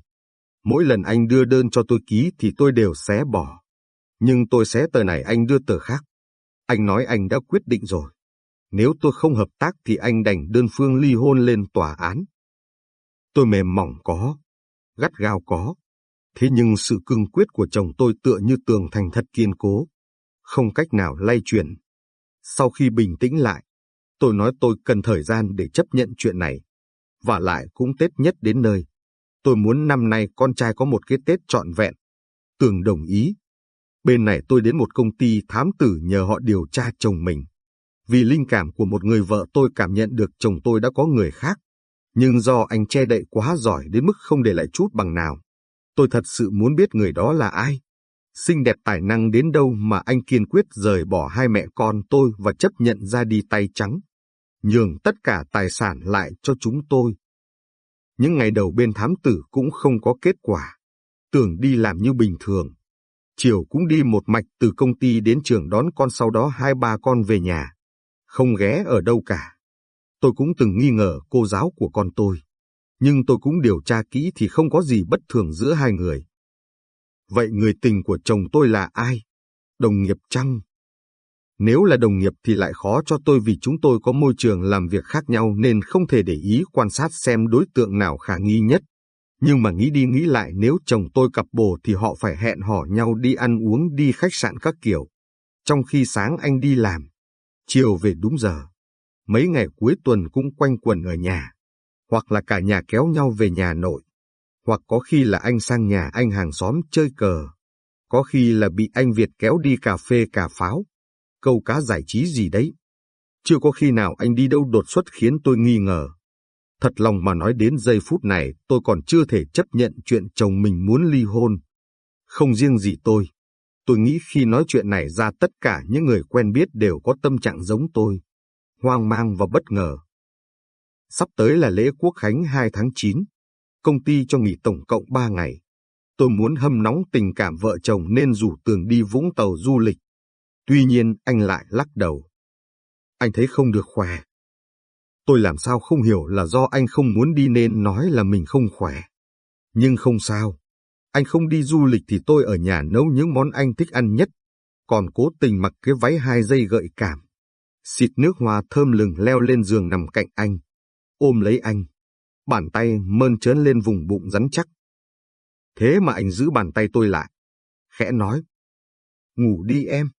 Mỗi lần anh đưa đơn cho tôi ký thì tôi đều xé bỏ. Nhưng tôi xé tờ này anh đưa tờ khác. Anh nói anh đã quyết định rồi. Nếu tôi không hợp tác thì anh đành đơn phương ly hôn lên tòa án. Tôi mềm mỏng có, gắt gao có. Thế nhưng sự cương quyết của chồng tôi tựa như tường thành thật kiên cố. Không cách nào lay chuyển. Sau khi bình tĩnh lại, Tôi nói tôi cần thời gian để chấp nhận chuyện này. Và lại cũng Tết nhất đến nơi. Tôi muốn năm nay con trai có một cái Tết trọn vẹn. Tường đồng ý. Bên này tôi đến một công ty thám tử nhờ họ điều tra chồng mình. Vì linh cảm của một người vợ tôi cảm nhận được chồng tôi đã có người khác. Nhưng do anh che đậy quá giỏi đến mức không để lại chút bằng nào. Tôi thật sự muốn biết người đó là ai xinh đẹp tài năng đến đâu mà anh kiên quyết rời bỏ hai mẹ con tôi và chấp nhận ra đi tay trắng, nhường tất cả tài sản lại cho chúng tôi. Những ngày đầu bên thám tử cũng không có kết quả, tưởng đi làm như bình thường. Chiều cũng đi một mạch từ công ty đến trường đón con sau đó hai ba con về nhà, không ghé ở đâu cả. Tôi cũng từng nghi ngờ cô giáo của con tôi, nhưng tôi cũng điều tra kỹ thì không có gì bất thường giữa hai người. Vậy người tình của chồng tôi là ai? Đồng nghiệp chăng? Nếu là đồng nghiệp thì lại khó cho tôi vì chúng tôi có môi trường làm việc khác nhau nên không thể để ý quan sát xem đối tượng nào khả nghi nhất. Nhưng mà nghĩ đi nghĩ lại nếu chồng tôi cặp bồ thì họ phải hẹn hò nhau đi ăn uống đi khách sạn các kiểu. Trong khi sáng anh đi làm, chiều về đúng giờ. Mấy ngày cuối tuần cũng quanh quẩn ở nhà, hoặc là cả nhà kéo nhau về nhà nội hoặc có khi là anh sang nhà anh hàng xóm chơi cờ, có khi là bị anh Việt kéo đi cà phê cà pháo, câu cá giải trí gì đấy. Chưa có khi nào anh đi đâu đột xuất khiến tôi nghi ngờ. Thật lòng mà nói đến giây phút này tôi còn chưa thể chấp nhận chuyện chồng mình muốn ly hôn. Không riêng gì tôi. Tôi nghĩ khi nói chuyện này ra tất cả những người quen biết đều có tâm trạng giống tôi. Hoang mang và bất ngờ. Sắp tới là lễ quốc khánh 2 tháng 9 công ty cho nghỉ tổng cộng 3 ngày. Tôi muốn hâm nóng tình cảm vợ chồng nên rủ Tường đi Vũng Tàu du lịch. Tuy nhiên, anh lại lắc đầu. Anh thấy không được khỏe. Tôi làm sao không hiểu là do anh không muốn đi nên nói là mình không khỏe. Nhưng không sao. Anh không đi du lịch thì tôi ở nhà nấu những món anh thích ăn nhất. Còn cố tình mặc cái váy hai dây gợi cảm. Xịt nước hoa thơm lừng leo lên giường nằm cạnh anh. Ôm lấy anh bàn tay mơn trớn lên vùng bụng rắn chắc. Thế mà anh giữ bàn tay tôi lại, khẽ nói, ngủ đi em.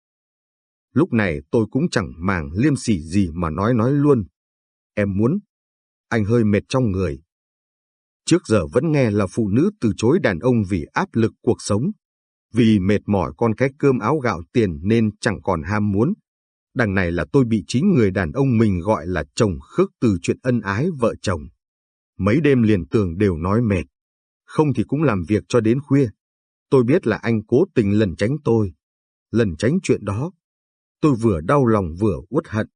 Lúc này tôi cũng chẳng màng liêm sỉ gì mà nói nói luôn. Em muốn, anh hơi mệt trong người. Trước giờ vẫn nghe là phụ nữ từ chối đàn ông vì áp lực cuộc sống. Vì mệt mỏi con cái cơm áo gạo tiền nên chẳng còn ham muốn. Đằng này là tôi bị chính người đàn ông mình gọi là chồng khước từ chuyện ân ái vợ chồng. Mấy đêm liền tường đều nói mệt. Không thì cũng làm việc cho đến khuya. Tôi biết là anh cố tình lần tránh tôi. Lần tránh chuyện đó. Tôi vừa đau lòng vừa uất hận.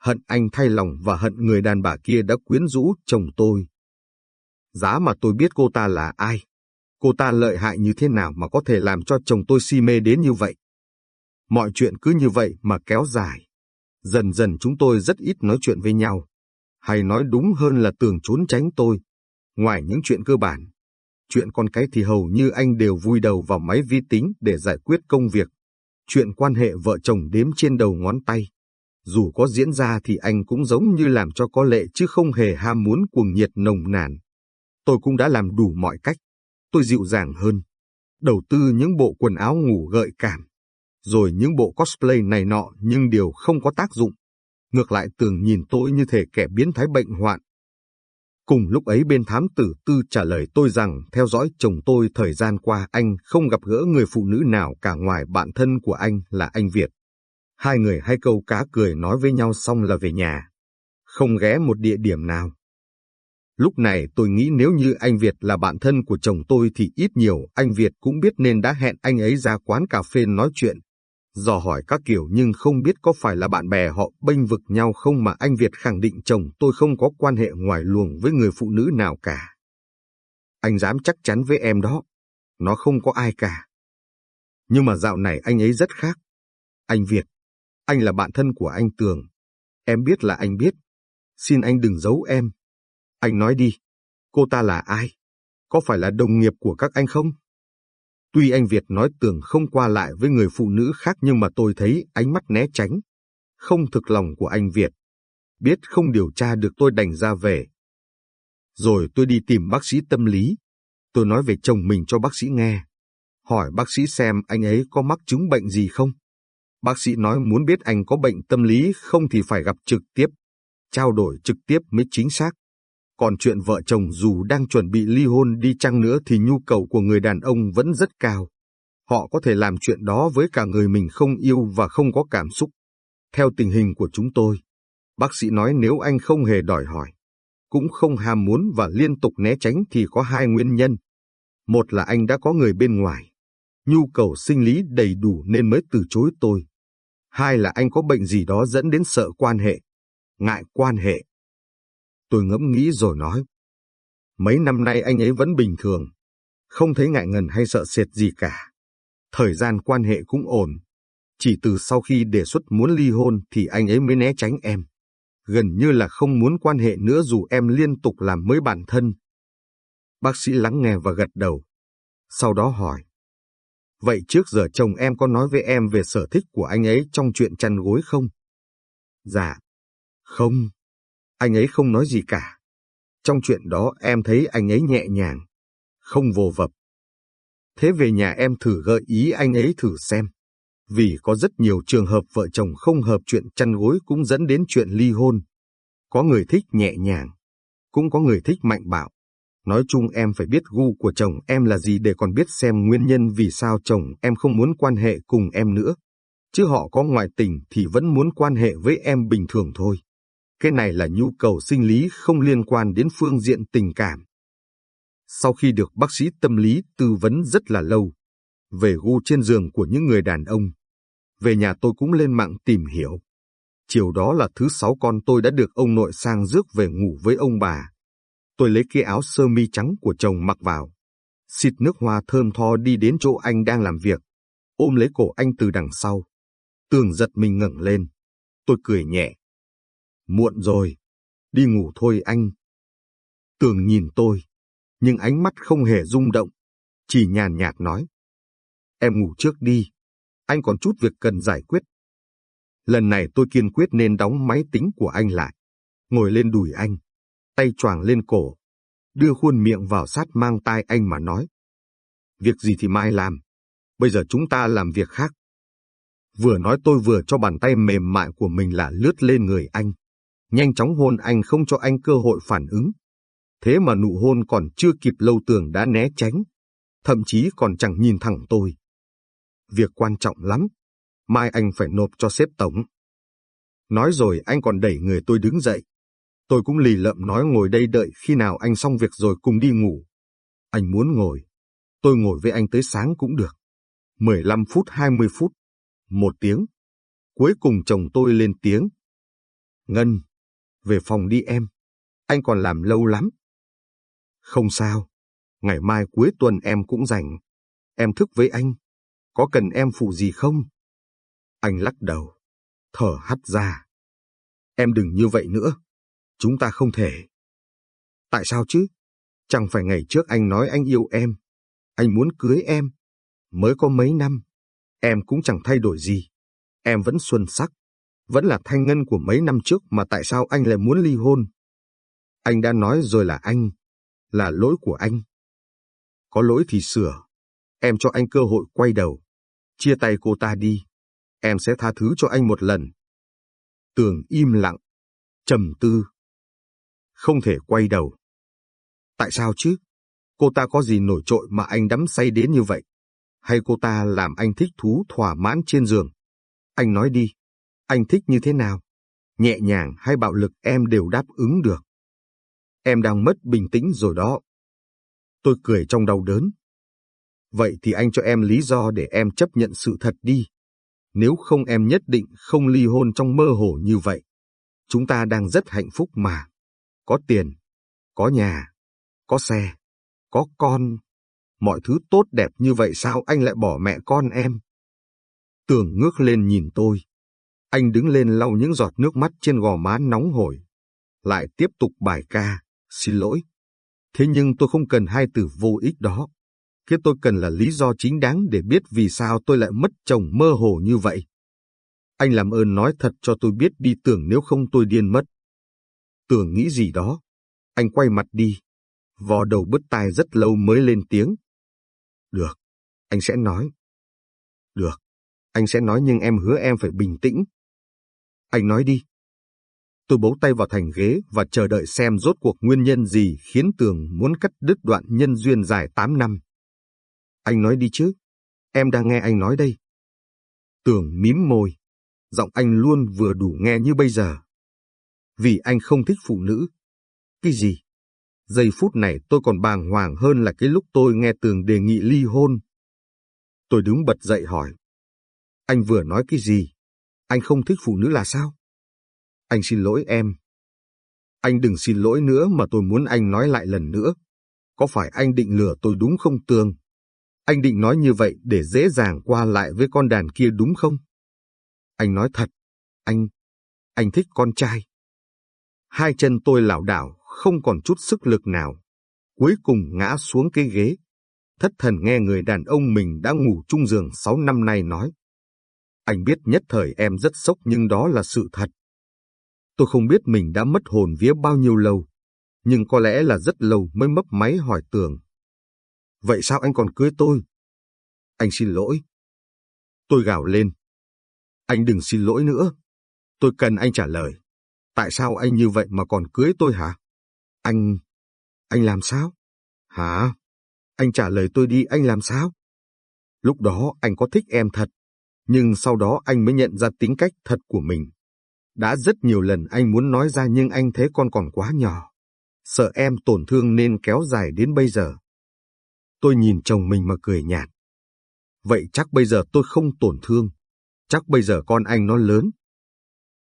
Hận anh thay lòng và hận người đàn bà kia đã quyến rũ chồng tôi. Giá mà tôi biết cô ta là ai. Cô ta lợi hại như thế nào mà có thể làm cho chồng tôi si mê đến như vậy. Mọi chuyện cứ như vậy mà kéo dài. Dần dần chúng tôi rất ít nói chuyện với nhau hay nói đúng hơn là tường trốn tránh tôi. Ngoài những chuyện cơ bản, Chuyện con cái thì hầu như anh đều vui đầu vào máy vi tính để giải quyết công việc. Chuyện quan hệ vợ chồng đếm trên đầu ngón tay. Dù có diễn ra thì anh cũng giống như làm cho có lệ chứ không hề ham muốn cuồng nhiệt nồng nàn. Tôi cũng đã làm đủ mọi cách. Tôi dịu dàng hơn. Đầu tư những bộ quần áo ngủ gợi cảm. Rồi những bộ cosplay này nọ nhưng đều không có tác dụng. Ngược lại tường nhìn tôi như thể kẻ biến thái bệnh hoạn. Cùng lúc ấy bên thám tử tư trả lời tôi rằng theo dõi chồng tôi thời gian qua anh không gặp gỡ người phụ nữ nào cả ngoài bạn thân của anh là anh Việt. Hai người hai câu cá cười nói với nhau xong là về nhà. Không ghé một địa điểm nào. Lúc này tôi nghĩ nếu như anh Việt là bạn thân của chồng tôi thì ít nhiều anh Việt cũng biết nên đã hẹn anh ấy ra quán cà phê nói chuyện. Dò hỏi các kiểu nhưng không biết có phải là bạn bè họ bênh vực nhau không mà anh Việt khẳng định chồng tôi không có quan hệ ngoài luồng với người phụ nữ nào cả. Anh dám chắc chắn với em đó, nó không có ai cả. Nhưng mà dạo này anh ấy rất khác. Anh Việt, anh là bạn thân của anh Tường. Em biết là anh biết. Xin anh đừng giấu em. Anh nói đi, cô ta là ai? Có phải là đồng nghiệp của các anh không? Tuy anh Việt nói tưởng không qua lại với người phụ nữ khác nhưng mà tôi thấy ánh mắt né tránh. Không thực lòng của anh Việt. Biết không điều tra được tôi đành ra về. Rồi tôi đi tìm bác sĩ tâm lý. Tôi nói về chồng mình cho bác sĩ nghe. Hỏi bác sĩ xem anh ấy có mắc chứng bệnh gì không? Bác sĩ nói muốn biết anh có bệnh tâm lý không thì phải gặp trực tiếp. Trao đổi trực tiếp mới chính xác. Còn chuyện vợ chồng dù đang chuẩn bị ly hôn đi chăng nữa thì nhu cầu của người đàn ông vẫn rất cao. Họ có thể làm chuyện đó với cả người mình không yêu và không có cảm xúc. Theo tình hình của chúng tôi, bác sĩ nói nếu anh không hề đòi hỏi, cũng không ham muốn và liên tục né tránh thì có hai nguyên nhân. Một là anh đã có người bên ngoài, nhu cầu sinh lý đầy đủ nên mới từ chối tôi. Hai là anh có bệnh gì đó dẫn đến sợ quan hệ, ngại quan hệ. Tôi ngẫm nghĩ rồi nói. Mấy năm nay anh ấy vẫn bình thường, không thấy ngại ngần hay sợ sệt gì cả. Thời gian quan hệ cũng ổn. Chỉ từ sau khi đề xuất muốn ly hôn thì anh ấy mới né tránh em. Gần như là không muốn quan hệ nữa dù em liên tục làm mới bản thân. Bác sĩ lắng nghe và gật đầu. Sau đó hỏi. Vậy trước giờ chồng em có nói với em về sở thích của anh ấy trong chuyện chăn gối không? Dạ. Không. Anh ấy không nói gì cả. Trong chuyện đó em thấy anh ấy nhẹ nhàng, không vô vập. Thế về nhà em thử gợi ý anh ấy thử xem. Vì có rất nhiều trường hợp vợ chồng không hợp chuyện chăn gối cũng dẫn đến chuyện ly hôn. Có người thích nhẹ nhàng, cũng có người thích mạnh bạo. Nói chung em phải biết gu của chồng em là gì để còn biết xem nguyên nhân vì sao chồng em không muốn quan hệ cùng em nữa. Chứ họ có ngoại tình thì vẫn muốn quan hệ với em bình thường thôi. Cái này là nhu cầu sinh lý không liên quan đến phương diện tình cảm. Sau khi được bác sĩ tâm lý tư vấn rất là lâu, về gu trên giường của những người đàn ông, về nhà tôi cũng lên mạng tìm hiểu. Chiều đó là thứ sáu con tôi đã được ông nội sang rước về ngủ với ông bà. Tôi lấy cái áo sơ mi trắng của chồng mặc vào, xịt nước hoa thơm tho đi đến chỗ anh đang làm việc, ôm lấy cổ anh từ đằng sau. Tường giật mình ngẩng lên. Tôi cười nhẹ. Muộn rồi, đi ngủ thôi anh. Tường nhìn tôi, nhưng ánh mắt không hề rung động, chỉ nhàn nhạt nói. Em ngủ trước đi, anh còn chút việc cần giải quyết. Lần này tôi kiên quyết nên đóng máy tính của anh lại, ngồi lên đùi anh, tay choàng lên cổ, đưa khuôn miệng vào sát mang tai anh mà nói. Việc gì thì mai làm, bây giờ chúng ta làm việc khác. Vừa nói tôi vừa cho bàn tay mềm mại của mình là lướt lên người anh nhanh chóng hôn anh không cho anh cơ hội phản ứng. Thế mà nụ hôn còn chưa kịp lâu tường đã né tránh, thậm chí còn chẳng nhìn thẳng tôi. Việc quan trọng lắm, mai anh phải nộp cho sếp tổng. Nói rồi anh còn đẩy người tôi đứng dậy. Tôi cũng lì lợm nói ngồi đây đợi khi nào anh xong việc rồi cùng đi ngủ. Anh muốn ngồi, tôi ngồi với anh tới sáng cũng được. 15 phút 20 phút, một tiếng. Cuối cùng chồng tôi lên tiếng. Ngân, về phòng đi em. Anh còn làm lâu lắm. Không sao. Ngày mai cuối tuần em cũng rảnh. Em thức với anh. Có cần em phụ gì không? Anh lắc đầu. Thở hắt ra. Em đừng như vậy nữa. Chúng ta không thể. Tại sao chứ? Chẳng phải ngày trước anh nói anh yêu em, anh muốn cưới em. Mới có mấy năm, em cũng chẳng thay đổi gì. Em vẫn xuân sắc, vẫn là thanh ngân của mấy năm trước mà tại sao anh lại muốn ly hôn? Anh đã nói rồi là anh, là lỗi của anh. Có lỗi thì sửa, em cho anh cơ hội quay đầu, chia tay cô ta đi, em sẽ tha thứ cho anh một lần. Tường im lặng, trầm tư. Không thể quay đầu. Tại sao chứ? Cô ta có gì nổi trội mà anh đắm say đến như vậy? Hay cô ta làm anh thích thú thỏa mãn trên giường? Anh nói đi, anh thích như thế nào? Nhẹ nhàng hay bạo lực em đều đáp ứng được. Em đang mất bình tĩnh rồi đó. Tôi cười trong đau đớn. Vậy thì anh cho em lý do để em chấp nhận sự thật đi. Nếu không em nhất định không ly hôn trong mơ hồ như vậy. Chúng ta đang rất hạnh phúc mà. Có tiền, có nhà, có xe, có con. Mọi thứ tốt đẹp như vậy sao anh lại bỏ mẹ con em? Tường ngước lên nhìn tôi. Anh đứng lên lau những giọt nước mắt trên gò má nóng hổi. Lại tiếp tục bài ca, xin lỗi. Thế nhưng tôi không cần hai từ vô ích đó. Cái tôi cần là lý do chính đáng để biết vì sao tôi lại mất chồng mơ hồ như vậy. Anh làm ơn nói thật cho tôi biết đi tưởng nếu không tôi điên mất. Tưởng nghĩ gì đó. Anh quay mặt đi. Vò đầu bứt tai rất lâu mới lên tiếng. Được, anh sẽ nói. Được, anh sẽ nói nhưng em hứa em phải bình tĩnh. Anh nói đi. Tôi bấu tay vào thành ghế và chờ đợi xem rốt cuộc nguyên nhân gì khiến Tường muốn cắt đứt đoạn nhân duyên dài 8 năm. Anh nói đi chứ, em đang nghe anh nói đây. Tường mím môi, giọng anh luôn vừa đủ nghe như bây giờ. Vì anh không thích phụ nữ. Cái gì? Giây phút này tôi còn bàng hoàng hơn là cái lúc tôi nghe Tường đề nghị ly hôn. Tôi đứng bật dậy hỏi. Anh vừa nói cái gì? Anh không thích phụ nữ là sao? Anh xin lỗi em. Anh đừng xin lỗi nữa mà tôi muốn anh nói lại lần nữa. Có phải anh định lừa tôi đúng không Tường? Anh định nói như vậy để dễ dàng qua lại với con đàn kia đúng không? Anh nói thật. Anh, anh thích con trai. Hai chân tôi lảo đảo, không còn chút sức lực nào. Cuối cùng ngã xuống cái ghế. Thất thần nghe người đàn ông mình đã ngủ chung giường sáu năm nay nói. Anh biết nhất thời em rất sốc nhưng đó là sự thật. Tôi không biết mình đã mất hồn vía bao nhiêu lâu, nhưng có lẽ là rất lâu mới mấp máy hỏi tường. Vậy sao anh còn cưới tôi? Anh xin lỗi. Tôi gào lên. Anh đừng xin lỗi nữa. Tôi cần anh trả lời. Tại sao anh như vậy mà còn cưới tôi hả? Anh... Anh làm sao? Hả? Anh trả lời tôi đi anh làm sao? Lúc đó anh có thích em thật, nhưng sau đó anh mới nhận ra tính cách thật của mình. Đã rất nhiều lần anh muốn nói ra nhưng anh thấy con còn quá nhỏ. Sợ em tổn thương nên kéo dài đến bây giờ. Tôi nhìn chồng mình mà cười nhạt. Vậy chắc bây giờ tôi không tổn thương. Chắc bây giờ con anh nó lớn.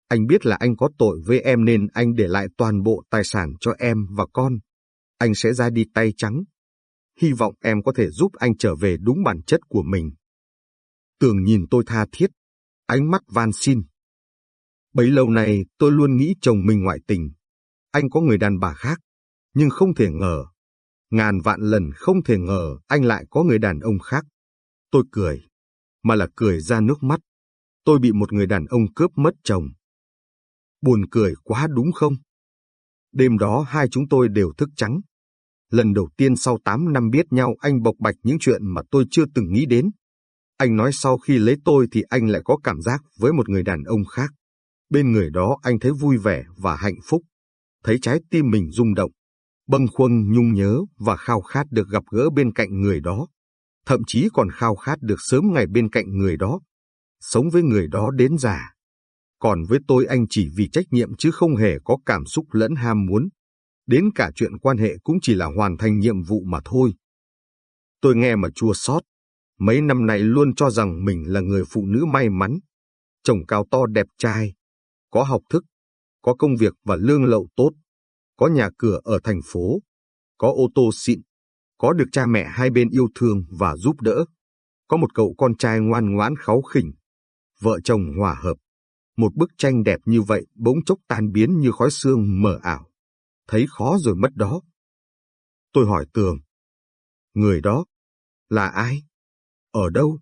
Anh biết là anh có tội với em nên anh để lại toàn bộ tài sản cho em và con. Anh sẽ ra đi tay trắng. Hy vọng em có thể giúp anh trở về đúng bản chất của mình. Tường nhìn tôi tha thiết, ánh mắt van xin. Bấy lâu nay tôi luôn nghĩ chồng mình ngoại tình. Anh có người đàn bà khác, nhưng không thể ngờ. Ngàn vạn lần không thể ngờ anh lại có người đàn ông khác. Tôi cười, mà là cười ra nước mắt. Tôi bị một người đàn ông cướp mất chồng. Buồn cười quá đúng không? Đêm đó hai chúng tôi đều thức trắng. Lần đầu tiên sau 8 năm biết nhau anh bộc bạch những chuyện mà tôi chưa từng nghĩ đến. Anh nói sau khi lấy tôi thì anh lại có cảm giác với một người đàn ông khác. Bên người đó anh thấy vui vẻ và hạnh phúc. Thấy trái tim mình rung động, bâng khuâng nhung nhớ và khao khát được gặp gỡ bên cạnh người đó. Thậm chí còn khao khát được sớm ngày bên cạnh người đó. Sống với người đó đến già. Còn với tôi anh chỉ vì trách nhiệm chứ không hề có cảm xúc lẫn ham muốn. Đến cả chuyện quan hệ cũng chỉ là hoàn thành nhiệm vụ mà thôi. Tôi nghe mà chua xót. Mấy năm nay luôn cho rằng mình là người phụ nữ may mắn. Chồng cao to đẹp trai, có học thức, có công việc và lương lậu tốt, có nhà cửa ở thành phố, có ô tô xịn, có được cha mẹ hai bên yêu thương và giúp đỡ, có một cậu con trai ngoan ngoãn kháu khỉnh, vợ chồng hòa hợp. Một bức tranh đẹp như vậy bỗng chốc tan biến như khói sương mờ ảo. Thấy khó rồi mất đó. Tôi hỏi Tường. Người đó, là ai? Ở đâu?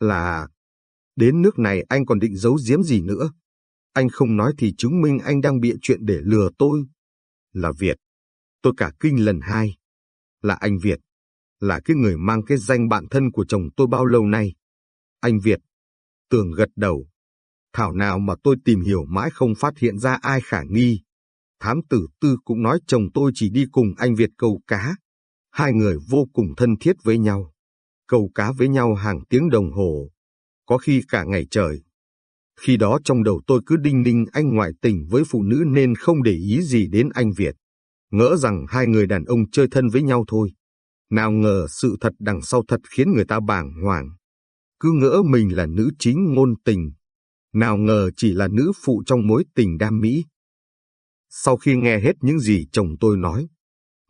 Là... Đến nước này anh còn định giấu giếm gì nữa? Anh không nói thì chứng minh anh đang bịa chuyện để lừa tôi. Là Việt. Tôi cả kinh lần hai. Là anh Việt. Là cái người mang cái danh bạn thân của chồng tôi bao lâu nay. Anh Việt. Tường gật đầu. Thảo nào mà tôi tìm hiểu mãi không phát hiện ra ai khả nghi. Thám tử tư cũng nói chồng tôi chỉ đi cùng anh Việt câu cá. Hai người vô cùng thân thiết với nhau. Câu cá với nhau hàng tiếng đồng hồ. Có khi cả ngày trời. Khi đó trong đầu tôi cứ đinh ninh anh ngoại tình với phụ nữ nên không để ý gì đến anh Việt. Ngỡ rằng hai người đàn ông chơi thân với nhau thôi. Nào ngờ sự thật đằng sau thật khiến người ta bàng hoàng. Cứ ngỡ mình là nữ chính ngôn tình. Nào ngờ chỉ là nữ phụ trong mối tình đam mỹ. Sau khi nghe hết những gì chồng tôi nói,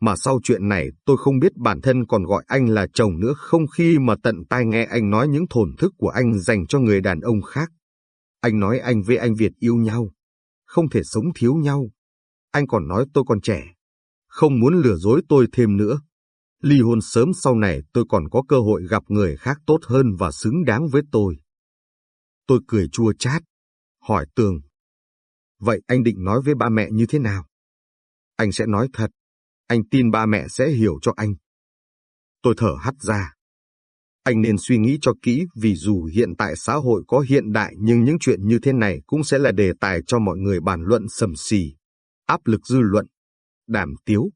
mà sau chuyện này tôi không biết bản thân còn gọi anh là chồng nữa không khi mà tận tai nghe anh nói những thổn thức của anh dành cho người đàn ông khác. Anh nói anh với anh Việt yêu nhau, không thể sống thiếu nhau. Anh còn nói tôi còn trẻ, không muốn lừa dối tôi thêm nữa. Ly hôn sớm sau này tôi còn có cơ hội gặp người khác tốt hơn và xứng đáng với tôi. Tôi cười chua chát, hỏi Tường. Vậy anh định nói với ba mẹ như thế nào? Anh sẽ nói thật. Anh tin ba mẹ sẽ hiểu cho anh. Tôi thở hắt ra. Anh nên suy nghĩ cho kỹ vì dù hiện tại xã hội có hiện đại nhưng những chuyện như thế này cũng sẽ là đề tài cho mọi người bàn luận sầm xì, áp lực dư luận, đàm tiếu.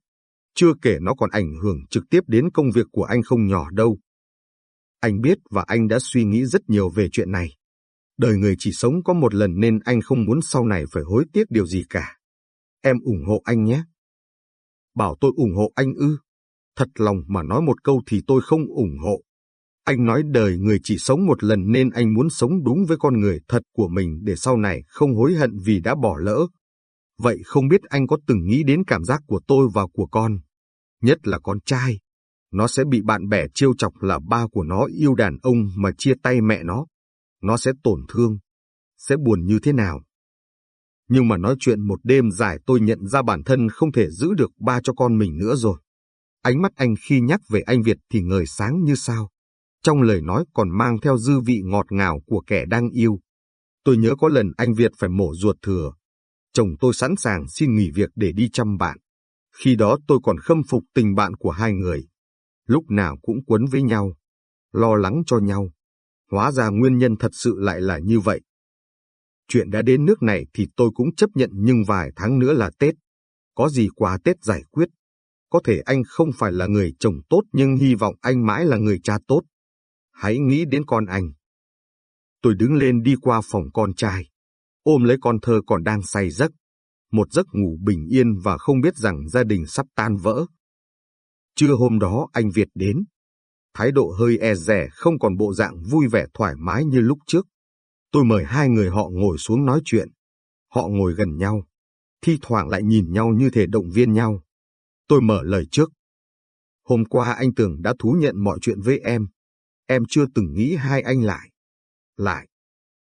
Chưa kể nó còn ảnh hưởng trực tiếp đến công việc của anh không nhỏ đâu. Anh biết và anh đã suy nghĩ rất nhiều về chuyện này. Đời người chỉ sống có một lần nên anh không muốn sau này phải hối tiếc điều gì cả. Em ủng hộ anh nhé. Bảo tôi ủng hộ anh ư. Thật lòng mà nói một câu thì tôi không ủng hộ. Anh nói đời người chỉ sống một lần nên anh muốn sống đúng với con người thật của mình để sau này không hối hận vì đã bỏ lỡ. Vậy không biết anh có từng nghĩ đến cảm giác của tôi và của con, nhất là con trai. Nó sẽ bị bạn bè trêu chọc là ba của nó yêu đàn ông mà chia tay mẹ nó. Nó sẽ tổn thương, sẽ buồn như thế nào. Nhưng mà nói chuyện một đêm dài tôi nhận ra bản thân không thể giữ được ba cho con mình nữa rồi. Ánh mắt anh khi nhắc về anh Việt thì ngời sáng như sao trong lời nói còn mang theo dư vị ngọt ngào của kẻ đang yêu. Tôi nhớ có lần anh Việt phải mổ ruột thừa. Chồng tôi sẵn sàng xin nghỉ việc để đi chăm bạn. Khi đó tôi còn khâm phục tình bạn của hai người. Lúc nào cũng quấn với nhau, lo lắng cho nhau. Hóa ra nguyên nhân thật sự lại là như vậy. Chuyện đã đến nước này thì tôi cũng chấp nhận nhưng vài tháng nữa là Tết. Có gì quà Tết giải quyết. Có thể anh không phải là người chồng tốt nhưng hy vọng anh mãi là người cha tốt. Hãy nghĩ đến con anh. Tôi đứng lên đi qua phòng con trai, ôm lấy con thơ còn đang say giấc. Một giấc ngủ bình yên và không biết rằng gia đình sắp tan vỡ. Trưa hôm đó anh Việt đến. Thái độ hơi e rẻ không còn bộ dạng vui vẻ thoải mái như lúc trước. Tôi mời hai người họ ngồi xuống nói chuyện. Họ ngồi gần nhau, thi thoảng lại nhìn nhau như thể động viên nhau. Tôi mở lời trước. Hôm qua anh Tường đã thú nhận mọi chuyện với em. Em chưa từng nghĩ hai anh lại. Lại.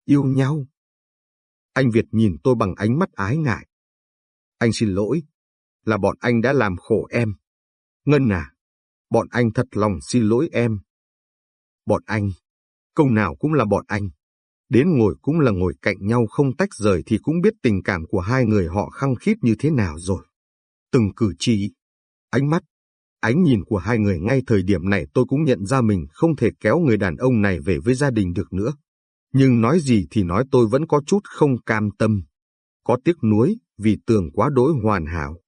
Yêu nhau. Anh Việt nhìn tôi bằng ánh mắt ái ngại. Anh xin lỗi. Là bọn anh đã làm khổ em. Ngân à. Bọn anh thật lòng xin lỗi em. Bọn anh. Câu nào cũng là bọn anh. Đến ngồi cũng là ngồi cạnh nhau không tách rời thì cũng biết tình cảm của hai người họ khăng khít như thế nào rồi. Từng cử chỉ, ánh mắt, Ánh nhìn của hai người ngay thời điểm này tôi cũng nhận ra mình không thể kéo người đàn ông này về với gia đình được nữa. Nhưng nói gì thì nói tôi vẫn có chút không cam tâm. Có tiếc nuối vì tường quá đối hoàn hảo.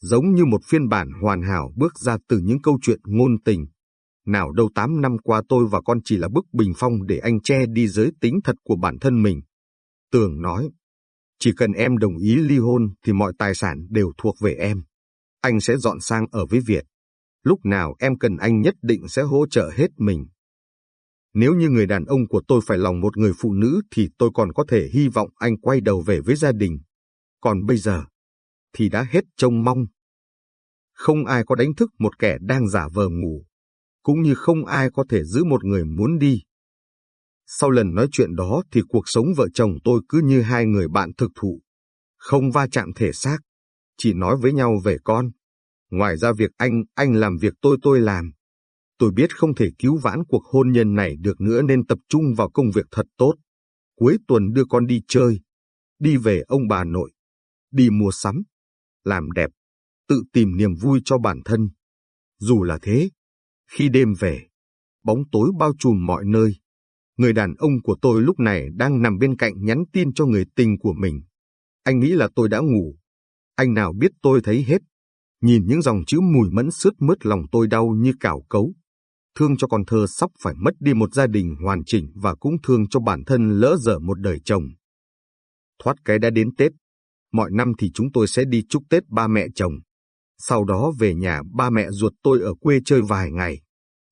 Giống như một phiên bản hoàn hảo bước ra từ những câu chuyện ngôn tình. Nào đâu tám năm qua tôi và con chỉ là bức bình phong để anh che đi giới tính thật của bản thân mình. Tường nói, chỉ cần em đồng ý ly hôn thì mọi tài sản đều thuộc về em. Anh sẽ dọn sang ở với Việt lúc nào em cần anh nhất định sẽ hỗ trợ hết mình. Nếu như người đàn ông của tôi phải lòng một người phụ nữ thì tôi còn có thể hy vọng anh quay đầu về với gia đình. Còn bây giờ, thì đã hết trông mong. Không ai có đánh thức một kẻ đang giả vờ ngủ, cũng như không ai có thể giữ một người muốn đi. Sau lần nói chuyện đó thì cuộc sống vợ chồng tôi cứ như hai người bạn thực thụ, không va chạm thể xác, chỉ nói với nhau về con, Ngoài ra việc anh, anh làm việc tôi tôi làm. Tôi biết không thể cứu vãn cuộc hôn nhân này được nữa nên tập trung vào công việc thật tốt. Cuối tuần đưa con đi chơi, đi về ông bà nội, đi mua sắm, làm đẹp, tự tìm niềm vui cho bản thân. Dù là thế, khi đêm về, bóng tối bao trùm mọi nơi. Người đàn ông của tôi lúc này đang nằm bên cạnh nhắn tin cho người tình của mình. Anh nghĩ là tôi đã ngủ. Anh nào biết tôi thấy hết. Nhìn những dòng chữ mùi mẫn sướt mướt lòng tôi đau như cào cấu. Thương cho con thơ sắp phải mất đi một gia đình hoàn chỉnh và cũng thương cho bản thân lỡ dở một đời chồng. Thoát cái đã đến Tết. Mọi năm thì chúng tôi sẽ đi chúc Tết ba mẹ chồng. Sau đó về nhà ba mẹ ruột tôi ở quê chơi vài ngày.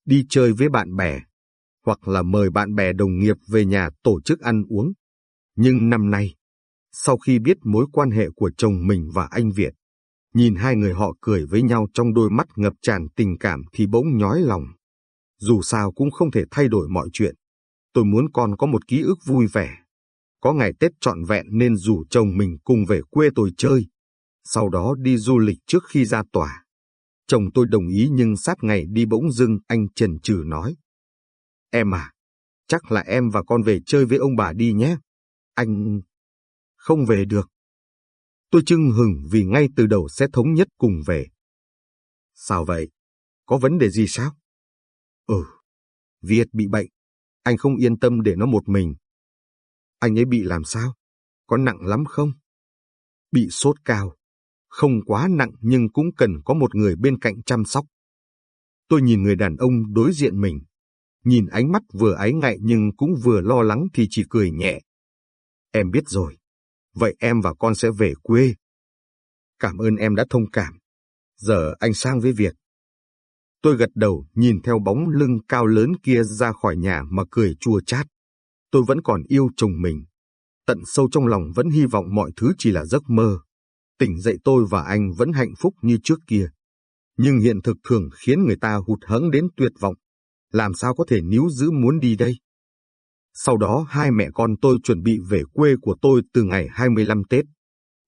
Đi chơi với bạn bè. Hoặc là mời bạn bè đồng nghiệp về nhà tổ chức ăn uống. Nhưng năm nay, sau khi biết mối quan hệ của chồng mình và anh Việt, nhìn hai người họ cười với nhau trong đôi mắt ngập tràn tình cảm thì bỗng nhói lòng. Dù sao cũng không thể thay đổi mọi chuyện. Tôi muốn con có một ký ức vui vẻ. Có ngày Tết trọn vẹn nên rủ chồng mình cùng về quê tôi chơi. Sau đó đi du lịch trước khi ra tòa. Chồng tôi đồng ý nhưng sát ngày đi bỗng dưng anh trần trừ nói. Em à, chắc là em và con về chơi với ông bà đi nhé. Anh không về được. Tôi chưng hừng vì ngay từ đầu sẽ thống nhất cùng về. Sao vậy? Có vấn đề gì sao? Ừ, Việt bị bệnh. Anh không yên tâm để nó một mình. Anh ấy bị làm sao? Có nặng lắm không? Bị sốt cao. Không quá nặng nhưng cũng cần có một người bên cạnh chăm sóc. Tôi nhìn người đàn ông đối diện mình. Nhìn ánh mắt vừa ái ngại nhưng cũng vừa lo lắng thì chỉ cười nhẹ. Em biết rồi. Vậy em và con sẽ về quê. Cảm ơn em đã thông cảm. Giờ anh sang với việc. Tôi gật đầu nhìn theo bóng lưng cao lớn kia ra khỏi nhà mà cười chua chát. Tôi vẫn còn yêu chồng mình. Tận sâu trong lòng vẫn hy vọng mọi thứ chỉ là giấc mơ. Tỉnh dậy tôi và anh vẫn hạnh phúc như trước kia. Nhưng hiện thực thường khiến người ta hụt hẫng đến tuyệt vọng. Làm sao có thể níu giữ muốn đi đây? Sau đó hai mẹ con tôi chuẩn bị về quê của tôi từ ngày 25 Tết.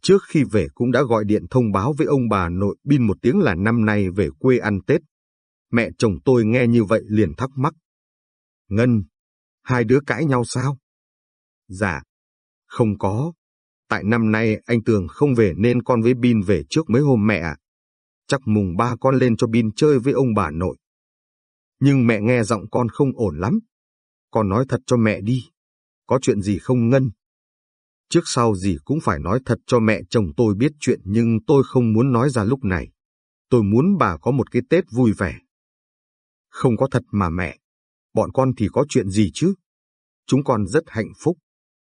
Trước khi về cũng đã gọi điện thông báo với ông bà nội Bin một tiếng là năm nay về quê ăn Tết. Mẹ chồng tôi nghe như vậy liền thắc mắc. Ngân, hai đứa cãi nhau sao? Dạ, không có. Tại năm nay, anh Tường không về nên con với Bin về trước mấy hôm mẹ ạ. Chắc mùng ba con lên cho Bin chơi với ông bà nội. Nhưng mẹ nghe giọng con không ổn lắm. Con nói thật cho mẹ đi. Có chuyện gì không Ngân? Trước sau gì cũng phải nói thật cho mẹ chồng tôi biết chuyện nhưng tôi không muốn nói ra lúc này. Tôi muốn bà có một cái Tết vui vẻ. Không có thật mà mẹ. Bọn con thì có chuyện gì chứ? Chúng con rất hạnh phúc.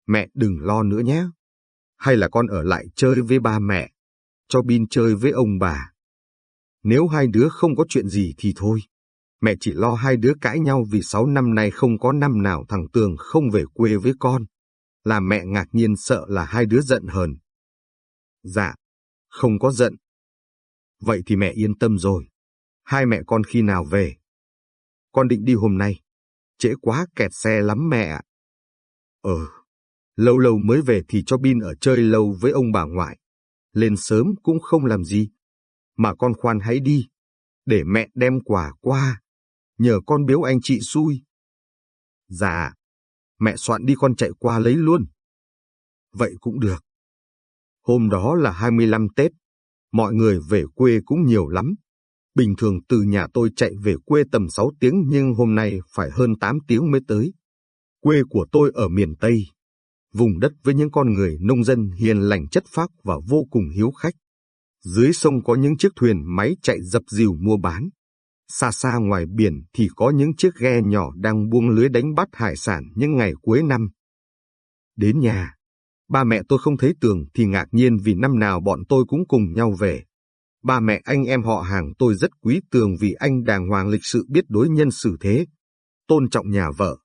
Mẹ đừng lo nữa nhé. Hay là con ở lại chơi với ba mẹ, cho Bin chơi với ông bà. Nếu hai đứa không có chuyện gì thì thôi. Mẹ chỉ lo hai đứa cãi nhau vì sáu năm nay không có năm nào thằng Tường không về quê với con. Là mẹ ngạc nhiên sợ là hai đứa giận hờn. Dạ, không có giận. Vậy thì mẹ yên tâm rồi. Hai mẹ con khi nào về? Con định đi hôm nay. Trễ quá kẹt xe lắm mẹ ạ. Ờ, lâu lâu mới về thì cho Bin ở chơi lâu với ông bà ngoại. Lên sớm cũng không làm gì. Mà con khoan hãy đi, để mẹ đem quà qua nhờ con biếu anh chị xui. Dạ, mẹ soạn đi con chạy qua lấy luôn. Vậy cũng được. Hôm đó là 25 Tết, mọi người về quê cũng nhiều lắm. Bình thường từ nhà tôi chạy về quê tầm 6 tiếng nhưng hôm nay phải hơn 8 tiếng mới tới. Quê của tôi ở miền Tây, vùng đất với những con người nông dân hiền lành chất phác và vô cùng hiếu khách. Dưới sông có những chiếc thuyền máy chạy dập dìu mua bán. Xa xa ngoài biển thì có những chiếc ghe nhỏ đang buông lưới đánh bắt hải sản những ngày cuối năm. Đến nhà, ba mẹ tôi không thấy tường thì ngạc nhiên vì năm nào bọn tôi cũng cùng nhau về. Ba mẹ anh em họ hàng tôi rất quý tường vì anh đàng hoàng lịch sự biết đối nhân xử thế, tôn trọng nhà vợ.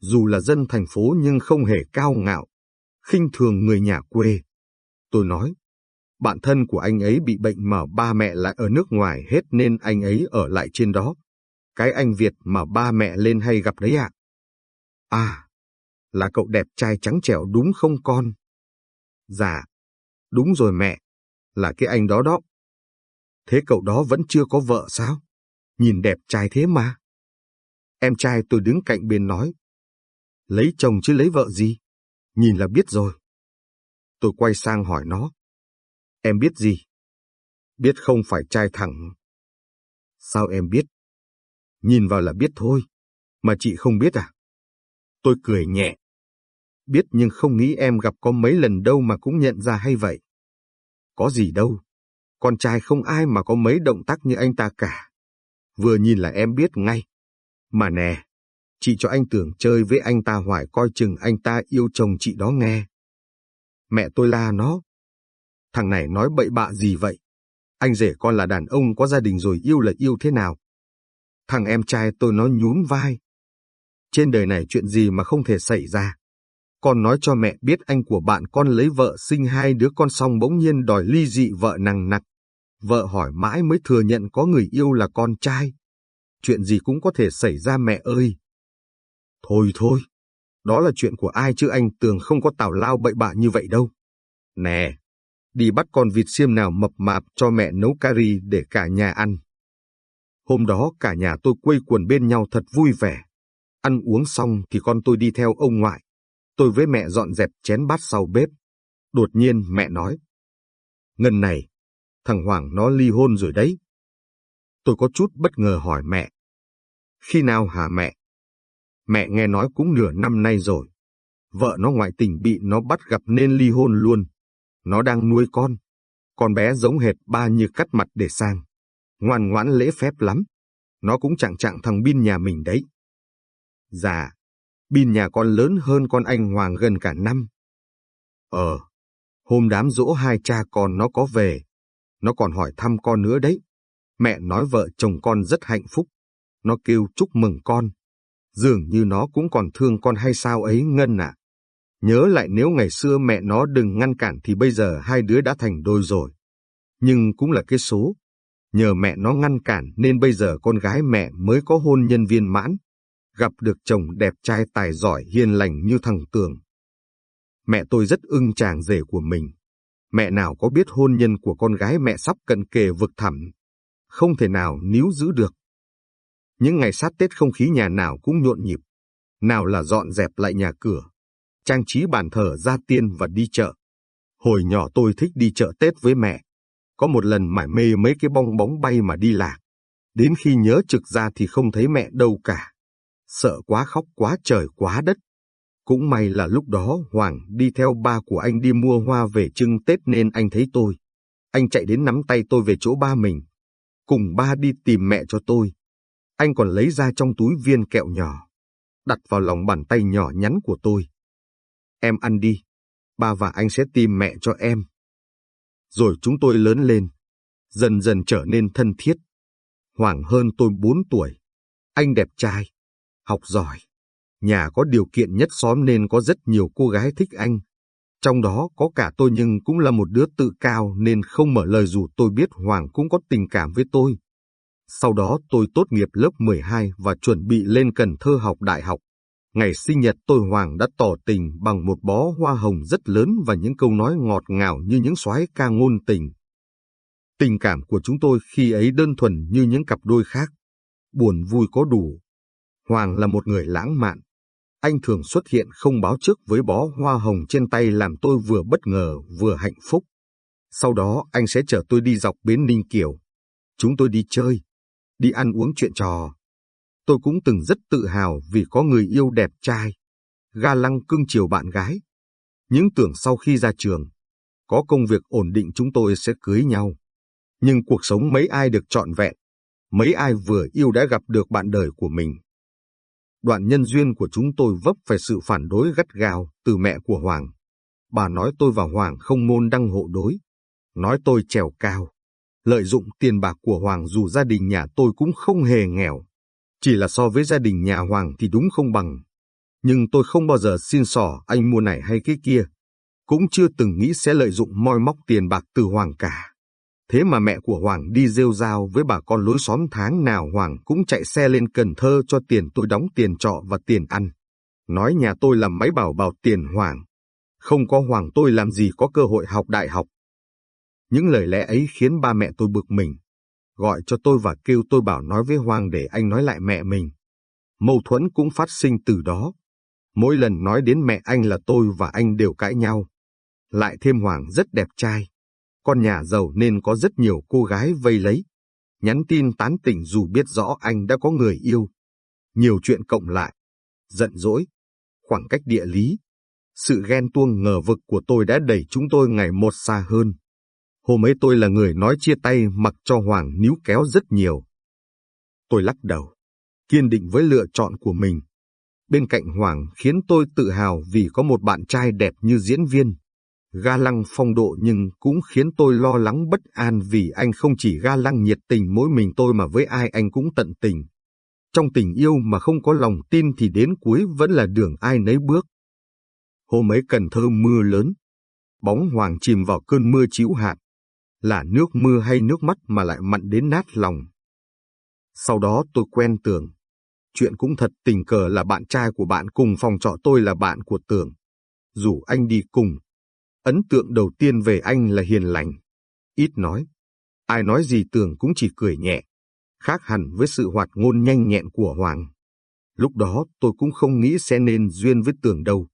Dù là dân thành phố nhưng không hề cao ngạo, khinh thường người nhà quê. Tôi nói, bạn thân của anh ấy bị bệnh mà ba mẹ lại ở nước ngoài hết nên anh ấy ở lại trên đó. Cái anh Việt mà ba mẹ lên hay gặp đấy ạ. À? à, là cậu đẹp trai trắng trẻo đúng không con? Dạ, đúng rồi mẹ, là cái anh đó đó. Thế cậu đó vẫn chưa có vợ sao? Nhìn đẹp trai thế mà. Em trai tôi đứng cạnh bên nói. Lấy chồng chứ lấy vợ gì? Nhìn là biết rồi. Tôi quay sang hỏi nó. Em biết gì? Biết không phải trai thẳng. Sao em biết? Nhìn vào là biết thôi. Mà chị không biết à? Tôi cười nhẹ. Biết nhưng không nghĩ em gặp có mấy lần đâu mà cũng nhận ra hay vậy. Có gì đâu. Con trai không ai mà có mấy động tác như anh ta cả. Vừa nhìn là em biết ngay. Mà nè, chị cho anh tưởng chơi với anh ta hoài, coi chừng anh ta yêu chồng chị đó nghe. Mẹ tôi la nó. Thằng này nói bậy bạ gì vậy? Anh rể con là đàn ông có gia đình rồi yêu là yêu thế nào? Thằng em trai tôi nó nhún vai. Trên đời này chuyện gì mà không thể xảy ra. Con nói cho mẹ biết anh của bạn con lấy vợ sinh hai đứa con xong bỗng nhiên đòi ly dị vợ nằng nặc. Vợ hỏi mãi mới thừa nhận có người yêu là con trai. Chuyện gì cũng có thể xảy ra mẹ ơi. Thôi thôi, đó là chuyện của ai chứ anh tường không có tào lao bậy bạ như vậy đâu. Nè, đi bắt con vịt xiêm nào mập mạp cho mẹ nấu cari để cả nhà ăn. Hôm đó cả nhà tôi quây quần bên nhau thật vui vẻ. Ăn uống xong thì con tôi đi theo ông ngoại. Tôi với mẹ dọn dẹp chén bát sau bếp. Đột nhiên mẹ nói. Ngân này, thằng Hoàng nó ly hôn rồi đấy. Tôi có chút bất ngờ hỏi mẹ. Khi nào hả mẹ? Mẹ nghe nói cũng nửa năm nay rồi. Vợ nó ngoại tình bị nó bắt gặp nên ly hôn luôn. Nó đang nuôi con. Con bé giống hệt ba như cắt mặt để sang. Ngoan ngoãn lễ phép lắm. Nó cũng chẳng chẳng thằng Bin nhà mình đấy. Dạ, Bin nhà con lớn hơn con anh Hoàng gần cả năm. Ờ, hôm đám dỗ hai cha con nó có về. Nó còn hỏi thăm con nữa đấy. Mẹ nói vợ chồng con rất hạnh phúc. Nó kêu chúc mừng con. Dường như nó cũng còn thương con hay sao ấy Ngân à. Nhớ lại nếu ngày xưa mẹ nó đừng ngăn cản thì bây giờ hai đứa đã thành đôi rồi. Nhưng cũng là cái số. Nhờ mẹ nó ngăn cản nên bây giờ con gái mẹ mới có hôn nhân viên mãn. Gặp được chồng đẹp trai tài giỏi hiền lành như thằng Tường. Mẹ tôi rất ưng chàng rể của mình. Mẹ nào có biết hôn nhân của con gái mẹ sắp cận kề vực thẳm. Không thể nào níu giữ được. Những ngày sát Tết không khí nhà nào cũng nhộn nhịp. Nào là dọn dẹp lại nhà cửa, trang trí bàn thờ ra tiên và đi chợ. Hồi nhỏ tôi thích đi chợ Tết với mẹ. Có một lần mải mê mấy cái bong bóng bay mà đi lạc. Đến khi nhớ trực ra thì không thấy mẹ đâu cả. Sợ quá khóc quá trời quá đất. Cũng may là lúc đó Hoàng đi theo ba của anh đi mua hoa về trưng Tết nên anh thấy tôi. Anh chạy đến nắm tay tôi về chỗ ba mình. Cùng ba đi tìm mẹ cho tôi. Anh còn lấy ra trong túi viên kẹo nhỏ. Đặt vào lòng bàn tay nhỏ nhắn của tôi. Em ăn đi. Ba và anh sẽ tìm mẹ cho em. Rồi chúng tôi lớn lên. Dần dần trở nên thân thiết. Hoàng hơn tôi bốn tuổi. Anh đẹp trai. Học giỏi Nhà có điều kiện nhất xóm nên có rất nhiều cô gái thích anh. Trong đó có cả tôi nhưng cũng là một đứa tự cao nên không mở lời dù tôi biết Hoàng cũng có tình cảm với tôi. Sau đó tôi tốt nghiệp lớp 12 và chuẩn bị lên Cần Thơ học đại học. Ngày sinh nhật tôi Hoàng đã tỏ tình bằng một bó hoa hồng rất lớn và những câu nói ngọt ngào như những soái ca ngôn tình. Tình cảm của chúng tôi khi ấy đơn thuần như những cặp đôi khác. Buồn vui có đủ. Hoàng là một người lãng mạn, anh thường xuất hiện không báo trước với bó hoa hồng trên tay làm tôi vừa bất ngờ vừa hạnh phúc. Sau đó anh sẽ chở tôi đi dọc bến Ninh Kiều. Chúng tôi đi chơi, đi ăn uống chuyện trò. Tôi cũng từng rất tự hào vì có người yêu đẹp trai, ga lăng cưng chiều bạn gái. Những tưởng sau khi ra trường, có công việc ổn định chúng tôi sẽ cưới nhau. Nhưng cuộc sống mấy ai được trọn vẹn, mấy ai vừa yêu đã gặp được bạn đời của mình. Đoạn nhân duyên của chúng tôi vấp phải sự phản đối gắt gao từ mẹ của Hoàng. Bà nói tôi và Hoàng không môn đăng hộ đối. Nói tôi trèo cao. Lợi dụng tiền bạc của Hoàng dù gia đình nhà tôi cũng không hề nghèo. Chỉ là so với gia đình nhà Hoàng thì đúng không bằng. Nhưng tôi không bao giờ xin sỏ anh mua này hay cái kia. Cũng chưa từng nghĩ sẽ lợi dụng moi móc tiền bạc từ Hoàng cả. Thế mà mẹ của Hoàng đi rêu rao với bà con lối xóm tháng nào Hoàng cũng chạy xe lên Cần Thơ cho tiền tôi đóng tiền trọ và tiền ăn. Nói nhà tôi làm máy bảo bảo tiền Hoàng. Không có Hoàng tôi làm gì có cơ hội học đại học. Những lời lẽ ấy khiến ba mẹ tôi bực mình. gọi cho tôi và kêu tôi bảo nói với Hoàng để anh nói lại mẹ mình. Mâu thuẫn cũng phát sinh từ đó. Mỗi lần nói đến mẹ anh là tôi và anh đều cãi nhau. Lại thêm Hoàng rất đẹp trai. Con nhà giàu nên có rất nhiều cô gái vây lấy. Nhắn tin tán tỉnh dù biết rõ anh đã có người yêu. Nhiều chuyện cộng lại. Giận dỗi. Khoảng cách địa lý. Sự ghen tuông ngờ vực của tôi đã đẩy chúng tôi ngày một xa hơn. Hôm ấy tôi là người nói chia tay mặc cho Hoàng níu kéo rất nhiều. Tôi lắc đầu, kiên định với lựa chọn của mình. Bên cạnh Hoàng khiến tôi tự hào vì có một bạn trai đẹp như diễn viên. Ga lăng phong độ nhưng cũng khiến tôi lo lắng bất an vì anh không chỉ ga lăng nhiệt tình mỗi mình tôi mà với ai anh cũng tận tình. Trong tình yêu mà không có lòng tin thì đến cuối vẫn là đường ai nấy bước. Hôm ấy Cần Thơ mưa lớn, bóng Hoàng chìm vào cơn mưa chiếu hạt là nước mưa hay nước mắt mà lại mặn đến nát lòng. Sau đó tôi quen Tường. Chuyện cũng thật tình cờ là bạn trai của bạn cùng phòng trọ tôi là bạn của Tường. Dù anh đi cùng, ấn tượng đầu tiên về anh là hiền lành, ít nói. Ai nói gì Tường cũng chỉ cười nhẹ, khác hẳn với sự hoạt ngôn nhanh nhẹn của Hoàng. Lúc đó tôi cũng không nghĩ sẽ nên duyên với Tường đâu.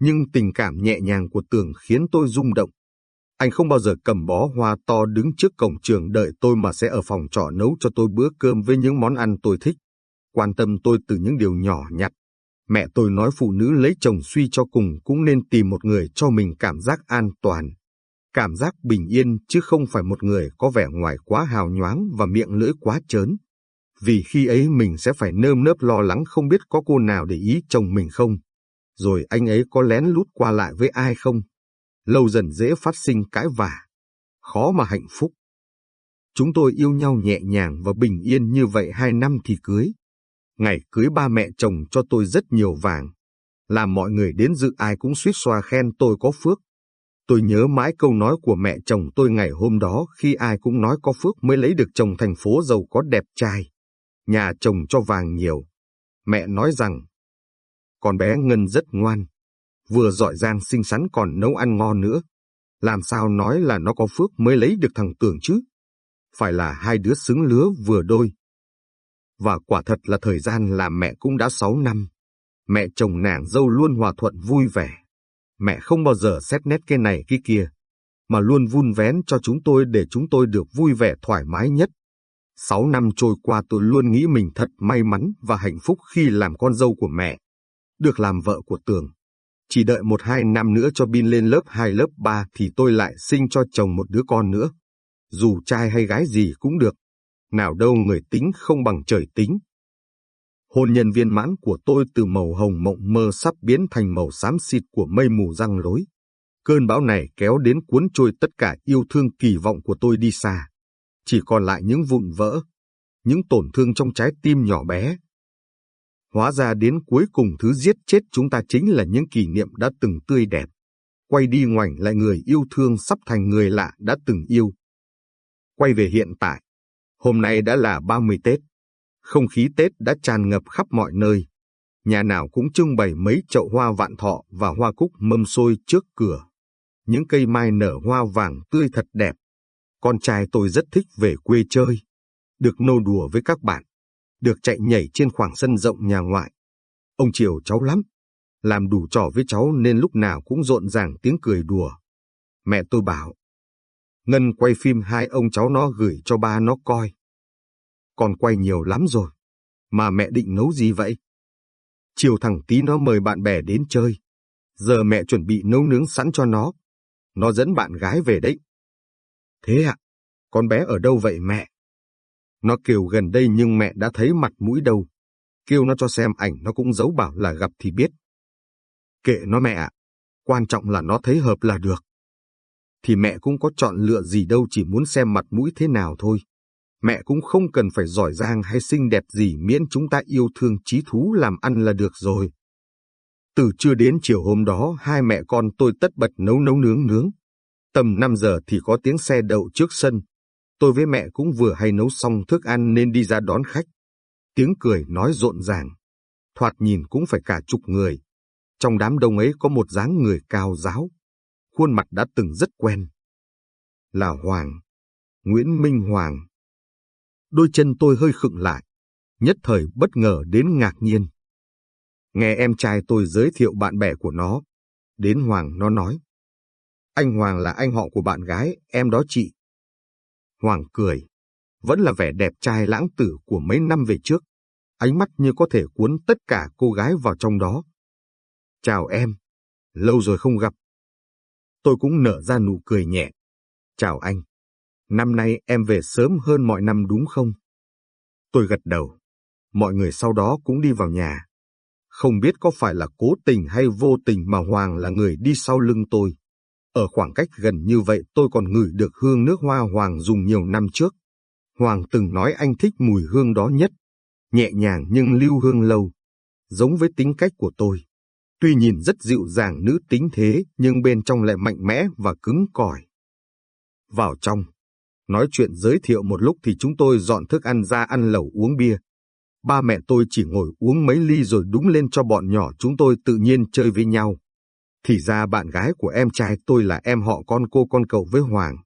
Nhưng tình cảm nhẹ nhàng của Tường khiến tôi rung động. Anh không bao giờ cầm bó hoa to đứng trước cổng trường đợi tôi mà sẽ ở phòng trọ nấu cho tôi bữa cơm với những món ăn tôi thích. Quan tâm tôi từ những điều nhỏ nhặt. Mẹ tôi nói phụ nữ lấy chồng suy cho cùng cũng nên tìm một người cho mình cảm giác an toàn. Cảm giác bình yên chứ không phải một người có vẻ ngoài quá hào nhoáng và miệng lưỡi quá trớn. Vì khi ấy mình sẽ phải nơm nớp lo lắng không biết có cô nào để ý chồng mình không. Rồi anh ấy có lén lút qua lại với ai không lâu dần dễ phát sinh cãi vả, khó mà hạnh phúc. Chúng tôi yêu nhau nhẹ nhàng và bình yên như vậy hai năm thì cưới. Ngày cưới ba mẹ chồng cho tôi rất nhiều vàng, làm mọi người đến dự ai cũng suýt xoa khen tôi có phước. Tôi nhớ mãi câu nói của mẹ chồng tôi ngày hôm đó khi ai cũng nói có phước mới lấy được chồng thành phố giàu có đẹp trai. Nhà chồng cho vàng nhiều. Mẹ nói rằng, con bé Ngân rất ngoan, vừa giỏi giang xinh xắn còn nấu ăn ngon nữa. Làm sao nói là nó có phước mới lấy được thằng Tường chứ? Phải là hai đứa xứng lứa vừa đôi. Và quả thật là thời gian làm mẹ cũng đã sáu năm. Mẹ chồng nàng dâu luôn hòa thuận vui vẻ. Mẹ không bao giờ xét nét cái này cái kia, mà luôn vun vén cho chúng tôi để chúng tôi được vui vẻ thoải mái nhất. Sáu năm trôi qua tôi luôn nghĩ mình thật may mắn và hạnh phúc khi làm con dâu của mẹ, được làm vợ của Tường. Chỉ đợi một hai năm nữa cho Bin lên lớp 2 lớp 3 thì tôi lại sinh cho chồng một đứa con nữa. Dù trai hay gái gì cũng được. Nào đâu người tính không bằng trời tính. Hôn nhân viên mãn của tôi từ màu hồng mộng mơ sắp biến thành màu xám xịt của mây mù răng lối. Cơn bão này kéo đến cuốn trôi tất cả yêu thương kỳ vọng của tôi đi xa. Chỉ còn lại những vụn vỡ, những tổn thương trong trái tim nhỏ bé, Hóa ra đến cuối cùng thứ giết chết chúng ta chính là những kỷ niệm đã từng tươi đẹp. Quay đi ngoảnh lại người yêu thương sắp thành người lạ đã từng yêu. Quay về hiện tại. Hôm nay đã là 30 Tết. Không khí Tết đã tràn ngập khắp mọi nơi. Nhà nào cũng trưng bày mấy chậu hoa vạn thọ và hoa cúc mâm xôi trước cửa. Những cây mai nở hoa vàng tươi thật đẹp. Con trai tôi rất thích về quê chơi. Được nô đùa với các bạn được chạy nhảy trên khoảng sân rộng nhà ngoại. Ông chiều cháu lắm, làm đủ trò với cháu nên lúc nào cũng rộn ràng tiếng cười đùa. Mẹ tôi bảo, Ngân quay phim hai ông cháu nó gửi cho ba nó coi. Còn quay nhiều lắm rồi, mà mẹ định nấu gì vậy? Chiều thằng tí nó mời bạn bè đến chơi, giờ mẹ chuẩn bị nấu nướng sẵn cho nó. Nó dẫn bạn gái về đấy. Thế ạ, con bé ở đâu vậy mẹ? Nó kêu gần đây nhưng mẹ đã thấy mặt mũi đâu. Kêu nó cho xem ảnh nó cũng giấu bảo là gặp thì biết. Kệ nó mẹ ạ, quan trọng là nó thấy hợp là được. Thì mẹ cũng có chọn lựa gì đâu chỉ muốn xem mặt mũi thế nào thôi. Mẹ cũng không cần phải giỏi giang hay xinh đẹp gì miễn chúng ta yêu thương trí thú làm ăn là được rồi. Từ trưa đến chiều hôm đó hai mẹ con tôi tất bật nấu nấu nướng nướng. Tầm 5 giờ thì có tiếng xe đậu trước sân, Tôi với mẹ cũng vừa hay nấu xong thức ăn nên đi ra đón khách. Tiếng cười nói rộn ràng. Thoạt nhìn cũng phải cả chục người. Trong đám đông ấy có một dáng người cao giáo. Khuôn mặt đã từng rất quen. Là Hoàng. Nguyễn Minh Hoàng. Đôi chân tôi hơi khựng lại, nhất thời bất ngờ đến ngạc nhiên. Nghe em trai tôi giới thiệu bạn bè của nó, đến Hoàng nó nói. Anh Hoàng là anh họ của bạn gái, em đó chị. Hoàng cười, vẫn là vẻ đẹp trai lãng tử của mấy năm về trước, ánh mắt như có thể cuốn tất cả cô gái vào trong đó. Chào em, lâu rồi không gặp. Tôi cũng nở ra nụ cười nhẹ. Chào anh, năm nay em về sớm hơn mọi năm đúng không? Tôi gật đầu. Mọi người sau đó cũng đi vào nhà. Không biết có phải là cố tình hay vô tình mà Hoàng là người đi sau lưng tôi. Ở khoảng cách gần như vậy tôi còn ngửi được hương nước hoa Hoàng dùng nhiều năm trước. Hoàng từng nói anh thích mùi hương đó nhất. Nhẹ nhàng nhưng lưu hương lâu. Giống với tính cách của tôi. Tuy nhìn rất dịu dàng nữ tính thế nhưng bên trong lại mạnh mẽ và cứng cỏi. Vào trong, nói chuyện giới thiệu một lúc thì chúng tôi dọn thức ăn ra ăn lẩu uống bia. Ba mẹ tôi chỉ ngồi uống mấy ly rồi đúng lên cho bọn nhỏ chúng tôi tự nhiên chơi với nhau. Thì ra bạn gái của em trai tôi là em họ con cô con cậu với Hoàng.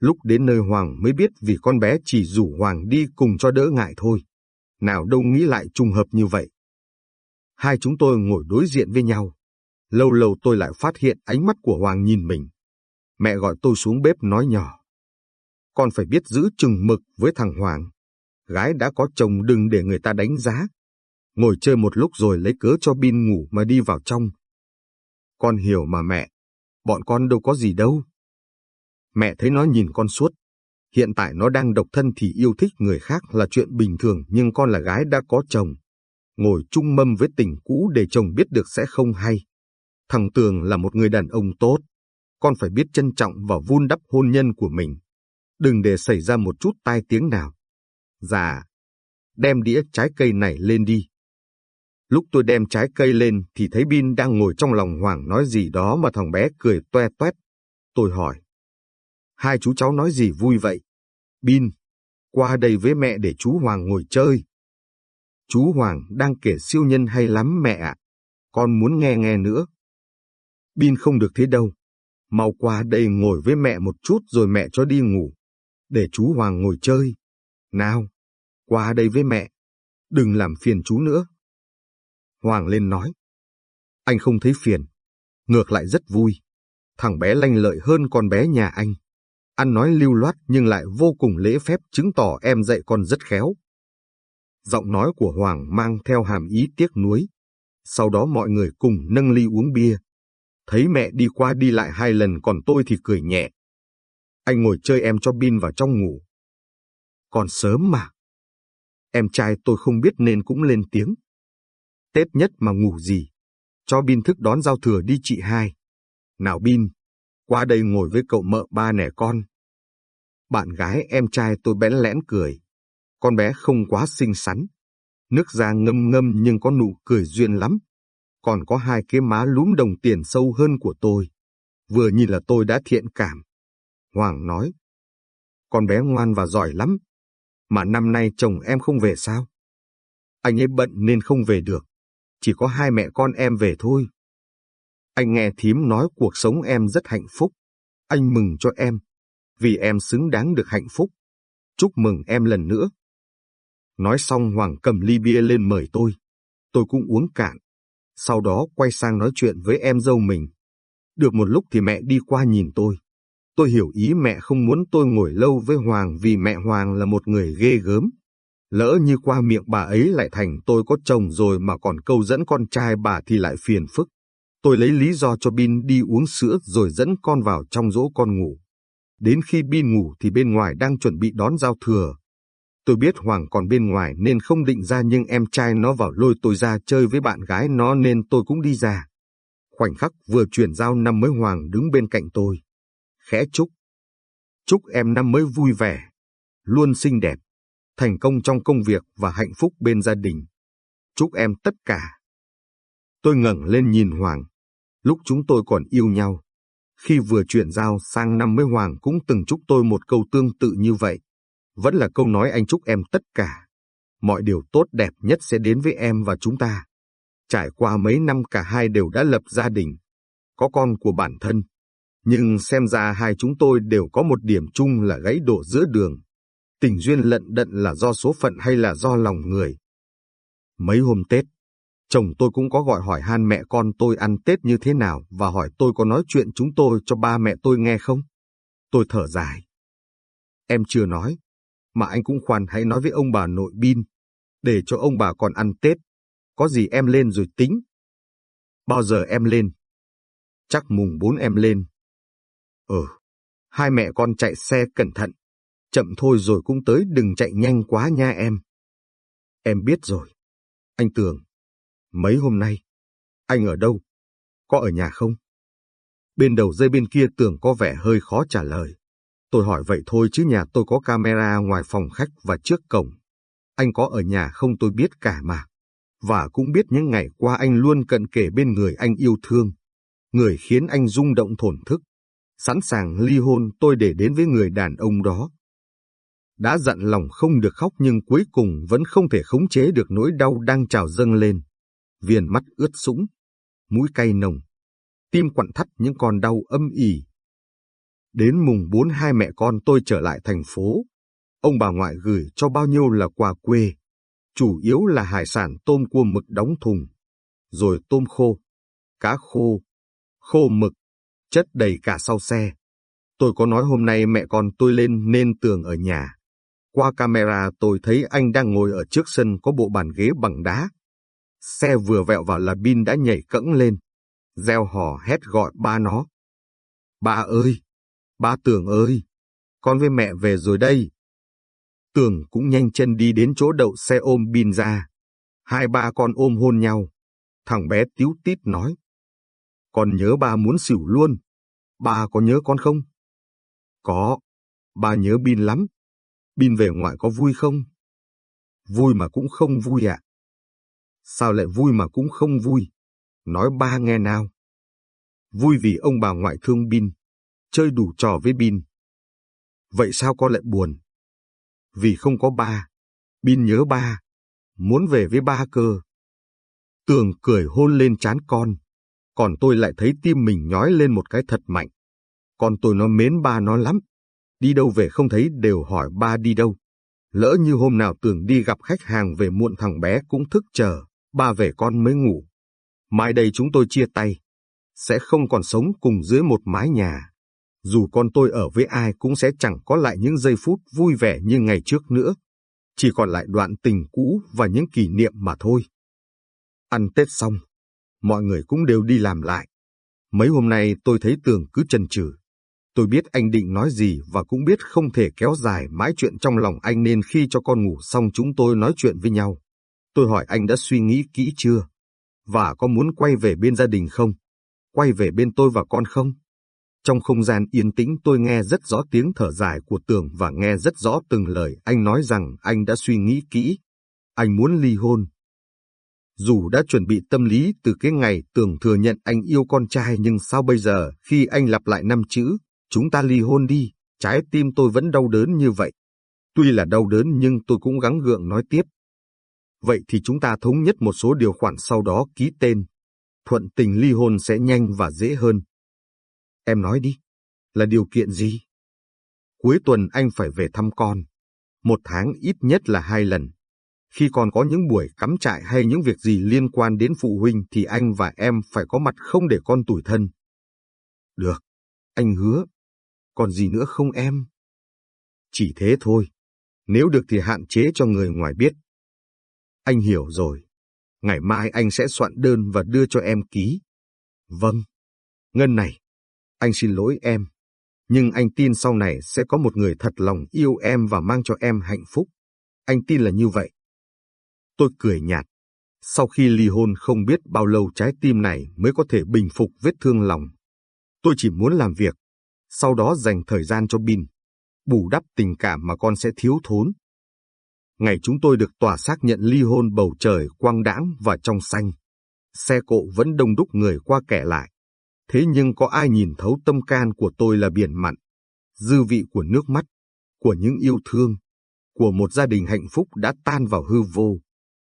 Lúc đến nơi Hoàng mới biết vì con bé chỉ rủ Hoàng đi cùng cho đỡ ngại thôi. Nào đâu nghĩ lại trùng hợp như vậy. Hai chúng tôi ngồi đối diện với nhau. Lâu lâu tôi lại phát hiện ánh mắt của Hoàng nhìn mình. Mẹ gọi tôi xuống bếp nói nhỏ. Con phải biết giữ chừng mực với thằng Hoàng. Gái đã có chồng đừng để người ta đánh giá. Ngồi chơi một lúc rồi lấy cớ cho Bin ngủ mà đi vào trong. Con hiểu mà mẹ. Bọn con đâu có gì đâu. Mẹ thấy nó nhìn con suốt. Hiện tại nó đang độc thân thì yêu thích người khác là chuyện bình thường nhưng con là gái đã có chồng. Ngồi chung mâm với tình cũ để chồng biết được sẽ không hay. Thằng Tường là một người đàn ông tốt. Con phải biết trân trọng và vun đắp hôn nhân của mình. Đừng để xảy ra một chút tai tiếng nào. Dạ, đem đĩa trái cây này lên đi. Lúc tôi đem trái cây lên thì thấy Bin đang ngồi trong lòng Hoàng nói gì đó mà thằng bé cười toe toét. Tôi hỏi. Hai chú cháu nói gì vui vậy? Bin, qua đây với mẹ để chú Hoàng ngồi chơi. Chú Hoàng đang kể siêu nhân hay lắm mẹ ạ. Con muốn nghe nghe nữa. Bin không được thế đâu. Mau qua đây ngồi với mẹ một chút rồi mẹ cho đi ngủ. Để chú Hoàng ngồi chơi. Nào, qua đây với mẹ. Đừng làm phiền chú nữa. Hoàng lên nói. Anh không thấy phiền. Ngược lại rất vui. Thằng bé lanh lợi hơn con bé nhà anh. Ăn nói lưu loát nhưng lại vô cùng lễ phép chứng tỏ em dạy con rất khéo. Giọng nói của Hoàng mang theo hàm ý tiếc nuối. Sau đó mọi người cùng nâng ly uống bia. Thấy mẹ đi qua đi lại hai lần còn tôi thì cười nhẹ. Anh ngồi chơi em cho Bin vào trong ngủ. Còn sớm mà. Em trai tôi không biết nên cũng lên tiếng. Tết nhất mà ngủ gì. Cho Bin thức đón giao thừa đi chị hai. Nào Bin, qua đây ngồi với cậu mợ ba nẻ con. Bạn gái em trai tôi bẽn lẽn cười. Con bé không quá xinh xắn. Nước da ngâm ngâm nhưng có nụ cười duyên lắm. Còn có hai cái má lúm đồng tiền sâu hơn của tôi. Vừa nhìn là tôi đã thiện cảm. Hoàng nói. Con bé ngoan và giỏi lắm. Mà năm nay chồng em không về sao? Anh ấy bận nên không về được. Chỉ có hai mẹ con em về thôi. Anh nghe thím nói cuộc sống em rất hạnh phúc. Anh mừng cho em. Vì em xứng đáng được hạnh phúc. Chúc mừng em lần nữa. Nói xong Hoàng cầm ly bia lên mời tôi. Tôi cũng uống cạn. Sau đó quay sang nói chuyện với em dâu mình. Được một lúc thì mẹ đi qua nhìn tôi. Tôi hiểu ý mẹ không muốn tôi ngồi lâu với Hoàng vì mẹ Hoàng là một người ghê gớm. Lỡ như qua miệng bà ấy lại thành tôi có chồng rồi mà còn câu dẫn con trai bà thì lại phiền phức. Tôi lấy lý do cho Bin đi uống sữa rồi dẫn con vào trong dỗ con ngủ. Đến khi Bin ngủ thì bên ngoài đang chuẩn bị đón giao thừa. Tôi biết Hoàng còn bên ngoài nên không định ra nhưng em trai nó vào lôi tôi ra chơi với bạn gái nó nên tôi cũng đi ra. Khoảnh khắc vừa chuyển giao năm mới Hoàng đứng bên cạnh tôi. Khẽ chúc. Chúc em năm mới vui vẻ, luôn xinh đẹp, thành công trong công việc và hạnh phúc bên gia đình. Chúc em tất cả. Tôi ngẩng lên nhìn Hoàng. Lúc chúng tôi còn yêu nhau, khi vừa chuyển giao sang năm mới Hoàng cũng từng chúc tôi một câu tương tự như vậy. Vẫn là câu nói anh chúc em tất cả. Mọi điều tốt đẹp nhất sẽ đến với em và chúng ta. Trải qua mấy năm cả hai đều đã lập gia đình, có con của bản thân. Nhưng xem ra hai chúng tôi đều có một điểm chung là gãy đổ giữa đường. Tình duyên lận đận là do số phận hay là do lòng người? Mấy hôm Tết, chồng tôi cũng có gọi hỏi han mẹ con tôi ăn Tết như thế nào và hỏi tôi có nói chuyện chúng tôi cho ba mẹ tôi nghe không? Tôi thở dài. Em chưa nói, mà anh cũng khoan hãy nói với ông bà nội Bin, để cho ông bà còn ăn Tết. Có gì em lên rồi tính. Bao giờ em lên? Chắc mùng bốn em lên. Ừ, hai mẹ con chạy xe cẩn thận. Chậm thôi rồi cũng tới đừng chạy nhanh quá nha em. Em biết rồi. Anh Tường, mấy hôm nay, anh ở đâu? Có ở nhà không? Bên đầu dây bên kia Tường có vẻ hơi khó trả lời. Tôi hỏi vậy thôi chứ nhà tôi có camera ngoài phòng khách và trước cổng. Anh có ở nhà không tôi biết cả mà. Và cũng biết những ngày qua anh luôn cận kề bên người anh yêu thương. Người khiến anh rung động thổn thức. Sẵn sàng ly hôn tôi để đến với người đàn ông đó. Đã dặn lòng không được khóc nhưng cuối cùng vẫn không thể khống chế được nỗi đau đang trào dâng lên. Viền mắt ướt sũng, mũi cay nồng, tim quặn thắt những con đau âm ỉ. Đến mùng bốn hai mẹ con tôi trở lại thành phố. Ông bà ngoại gửi cho bao nhiêu là quà quê. Chủ yếu là hải sản tôm cua mực đóng thùng. Rồi tôm khô, cá khô, khô mực, chất đầy cả sau xe. Tôi có nói hôm nay mẹ con tôi lên nên tường ở nhà. Qua camera tôi thấy anh đang ngồi ở trước sân có bộ bàn ghế bằng đá. Xe vừa vẹo vào là Bin đã nhảy cẫng lên. Gieo hò hét gọi ba nó. Ba ơi! Ba Tường ơi! Con với mẹ về rồi đây. Tường cũng nhanh chân đi đến chỗ đậu xe ôm Bin ra. Hai ba con ôm hôn nhau. Thằng bé tiếu tít nói. Con nhớ ba muốn xỉu luôn. Ba có nhớ con không? Có. Ba nhớ Bin lắm. Bin về ngoại có vui không? Vui mà cũng không vui ạ. Sao lại vui mà cũng không vui? Nói ba nghe nào. Vui vì ông bà ngoại thương Bin, chơi đủ trò với Bin. Vậy sao con lại buồn? Vì không có ba, Bin nhớ ba, muốn về với ba cơ. Tường cười hôn lên chán con, còn tôi lại thấy tim mình nhói lên một cái thật mạnh. Con tôi nó mến ba nó lắm, đi đâu về không thấy đều hỏi ba đi đâu. Lỡ như hôm nào tưởng đi gặp khách hàng về muộn thằng bé cũng thức chờ, ba về con mới ngủ. Mai đây chúng tôi chia tay, sẽ không còn sống cùng dưới một mái nhà. Dù con tôi ở với ai cũng sẽ chẳng có lại những giây phút vui vẻ như ngày trước nữa. Chỉ còn lại đoạn tình cũ và những kỷ niệm mà thôi. Ăn Tết xong, mọi người cũng đều đi làm lại. Mấy hôm nay tôi thấy Tường cứ chần chừ, Tôi biết anh định nói gì và cũng biết không thể kéo dài mãi chuyện trong lòng anh nên khi cho con ngủ xong chúng tôi nói chuyện với nhau. Tôi hỏi anh đã suy nghĩ kỹ chưa? Và có muốn quay về bên gia đình không? Quay về bên tôi và con không? Trong không gian yên tĩnh tôi nghe rất rõ tiếng thở dài của Tường và nghe rất rõ từng lời anh nói rằng anh đã suy nghĩ kỹ. Anh muốn ly hôn. Dù đã chuẩn bị tâm lý từ cái ngày Tường thừa nhận anh yêu con trai nhưng sao bây giờ khi anh lặp lại năm chữ Chúng ta ly hôn đi, trái tim tôi vẫn đau đớn như vậy. Tuy là đau đớn nhưng tôi cũng gắng gượng nói tiếp. Vậy thì chúng ta thống nhất một số điều khoản sau đó ký tên. Thuận tình ly hôn sẽ nhanh và dễ hơn. Em nói đi, là điều kiện gì? Cuối tuần anh phải về thăm con. Một tháng ít nhất là hai lần. Khi con có những buổi cắm trại hay những việc gì liên quan đến phụ huynh thì anh và em phải có mặt không để con tủi thân. Được, anh hứa còn gì nữa không em? Chỉ thế thôi, nếu được thì hạn chế cho người ngoài biết. Anh hiểu rồi, ngày mai anh sẽ soạn đơn và đưa cho em ký. Vâng, Ngân này, anh xin lỗi em, nhưng anh tin sau này sẽ có một người thật lòng yêu em và mang cho em hạnh phúc. Anh tin là như vậy. Tôi cười nhạt. Sau khi ly hôn không biết bao lâu trái tim này mới có thể bình phục vết thương lòng. Tôi chỉ muốn làm việc, sau đó dành thời gian cho Bin, bù đắp tình cảm mà con sẽ thiếu thốn. Ngày chúng tôi được tòa xác nhận ly hôn bầu trời quang đãng và trong xanh. Xe cộ vẫn đông đúc người qua kẻ lại. Thế nhưng có ai nhìn thấu tâm can của tôi là biển mặn, dư vị của nước mắt, của những yêu thương, của một gia đình hạnh phúc đã tan vào hư vô.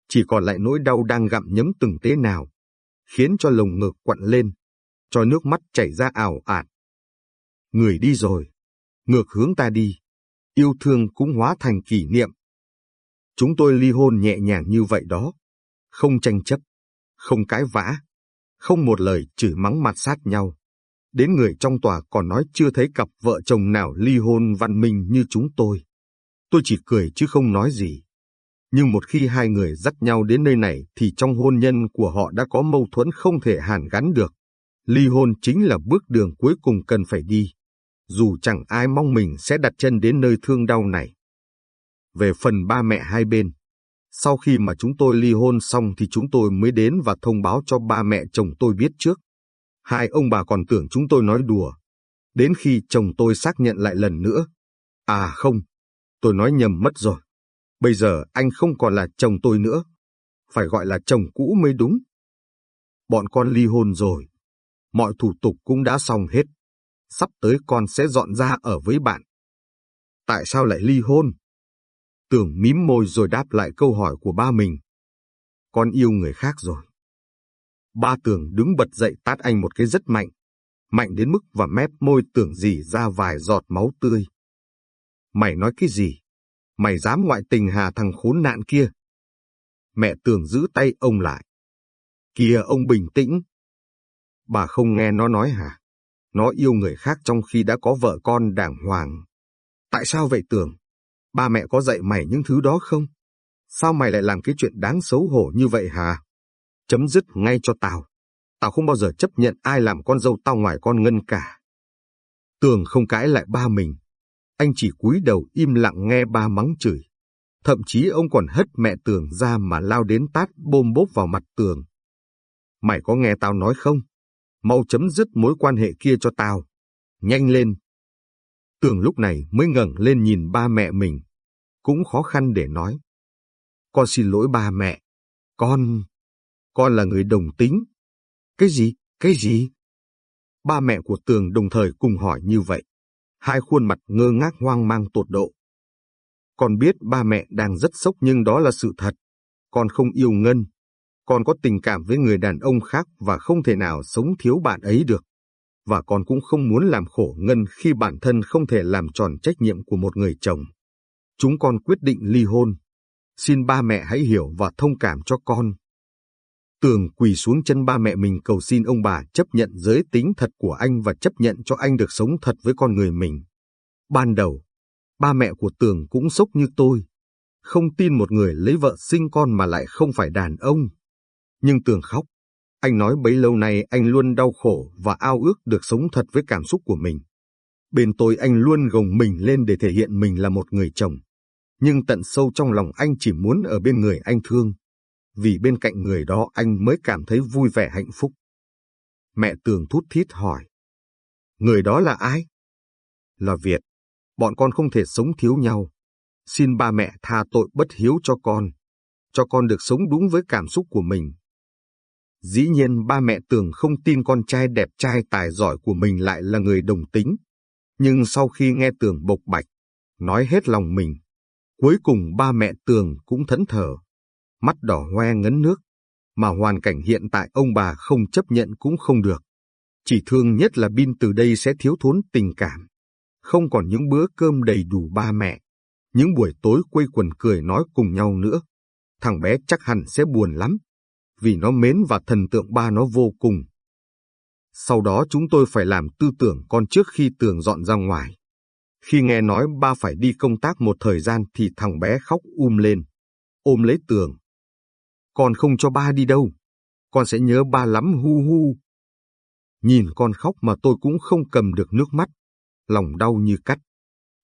Chỉ còn lại nỗi đau đang gặm nhấm từng tế nào, khiến cho lồng ngực quặn lên, cho nước mắt chảy ra ảo ạt. Người đi rồi, ngược hướng ta đi. yêu thương cũng hóa thành kỷ niệm. Chúng tôi ly hôn nhẹ nhàng như vậy đó, không tranh chấp, không cãi vã, không một lời chửi mắng mặt sát nhau. Đến người trong tòa còn nói chưa thấy cặp vợ chồng nào ly hôn văn minh như chúng tôi. Tôi chỉ cười chứ không nói gì. Nhưng một khi hai người dắt nhau đến nơi này thì trong hôn nhân của họ đã có mâu thuẫn không thể hàn gắn được. Ly hôn chính là bước đường cuối cùng cần phải đi. Dù chẳng ai mong mình sẽ đặt chân đến nơi thương đau này. Về phần ba mẹ hai bên, sau khi mà chúng tôi ly hôn xong thì chúng tôi mới đến và thông báo cho ba mẹ chồng tôi biết trước. Hai ông bà còn tưởng chúng tôi nói đùa. Đến khi chồng tôi xác nhận lại lần nữa. À không, tôi nói nhầm mất rồi. Bây giờ anh không còn là chồng tôi nữa. Phải gọi là chồng cũ mới đúng. Bọn con ly hôn rồi. Mọi thủ tục cũng đã xong hết. Sắp tới con sẽ dọn ra ở với bạn. Tại sao lại ly hôn? Tưởng mím môi rồi đáp lại câu hỏi của ba mình. Con yêu người khác rồi. Ba tưởng đứng bật dậy tát anh một cái rất mạnh. Mạnh đến mức và mép môi tưởng dì ra vài giọt máu tươi. Mày nói cái gì? Mày dám ngoại tình hà thằng khốn nạn kia? Mẹ tưởng giữ tay ông lại. Kìa ông bình tĩnh. Bà không nghe nó nói hả? Nó yêu người khác trong khi đã có vợ con đàng hoàng. Tại sao vậy Tường? Ba mẹ có dạy mày những thứ đó không? Sao mày lại làm cái chuyện đáng xấu hổ như vậy hả? Chấm dứt ngay cho tao. Tao không bao giờ chấp nhận ai làm con dâu tao ngoài con Ngân cả. Tường không cãi lại ba mình. Anh chỉ cúi đầu im lặng nghe ba mắng chửi. Thậm chí ông còn hất mẹ Tường ra mà lao đến tát bôm bốp vào mặt Tường. Mày có nghe tao nói không? Mau chấm dứt mối quan hệ kia cho tao. Nhanh lên. Tường lúc này mới ngẩng lên nhìn ba mẹ mình. Cũng khó khăn để nói. Con xin lỗi ba mẹ. Con... Con là người đồng tính. Cái gì? Cái gì? Ba mẹ của Tường đồng thời cùng hỏi như vậy. Hai khuôn mặt ngơ ngác hoang mang tột độ. Con biết ba mẹ đang rất sốc nhưng đó là sự thật. Con không yêu Ngân. Con có tình cảm với người đàn ông khác và không thể nào sống thiếu bạn ấy được. Và con cũng không muốn làm khổ Ngân khi bản thân không thể làm tròn trách nhiệm của một người chồng. Chúng con quyết định ly hôn. Xin ba mẹ hãy hiểu và thông cảm cho con. Tường quỳ xuống chân ba mẹ mình cầu xin ông bà chấp nhận giới tính thật của anh và chấp nhận cho anh được sống thật với con người mình. Ban đầu, ba mẹ của Tường cũng sốc như tôi. Không tin một người lấy vợ sinh con mà lại không phải đàn ông. Nhưng Tường khóc. Anh nói bấy lâu nay anh luôn đau khổ và ao ước được sống thật với cảm xúc của mình. Bên tôi anh luôn gồng mình lên để thể hiện mình là một người chồng. Nhưng tận sâu trong lòng anh chỉ muốn ở bên người anh thương vì bên cạnh người đó anh mới cảm thấy vui vẻ hạnh phúc. Mẹ Tường thút thít hỏi. Người đó là ai? Là Việt. Bọn con không thể sống thiếu nhau. Xin ba mẹ tha tội bất hiếu cho con. Cho con được sống đúng với cảm xúc của mình. Dĩ nhiên ba mẹ Tường không tin con trai đẹp trai tài giỏi của mình lại là người đồng tính. Nhưng sau khi nghe Tường bộc bạch, nói hết lòng mình, cuối cùng ba mẹ Tường cũng thẫn thờ mắt đỏ hoe ngấn nước, mà hoàn cảnh hiện tại ông bà không chấp nhận cũng không được. Chỉ thương nhất là Bin từ đây sẽ thiếu thốn tình cảm, không còn những bữa cơm đầy đủ ba mẹ, những buổi tối quây quần cười nói cùng nhau nữa. Thằng bé chắc hẳn sẽ buồn lắm, vì nó mến và thần tượng ba nó vô cùng. Sau đó chúng tôi phải làm tư tưởng con trước khi tường dọn ra ngoài. Khi nghe nói ba phải đi công tác một thời gian thì thằng bé khóc um lên, ôm lấy tường, con không cho ba đi đâu. Con sẽ nhớ ba lắm hu hu. Nhìn con khóc mà tôi cũng không cầm được nước mắt. Lòng đau như cắt.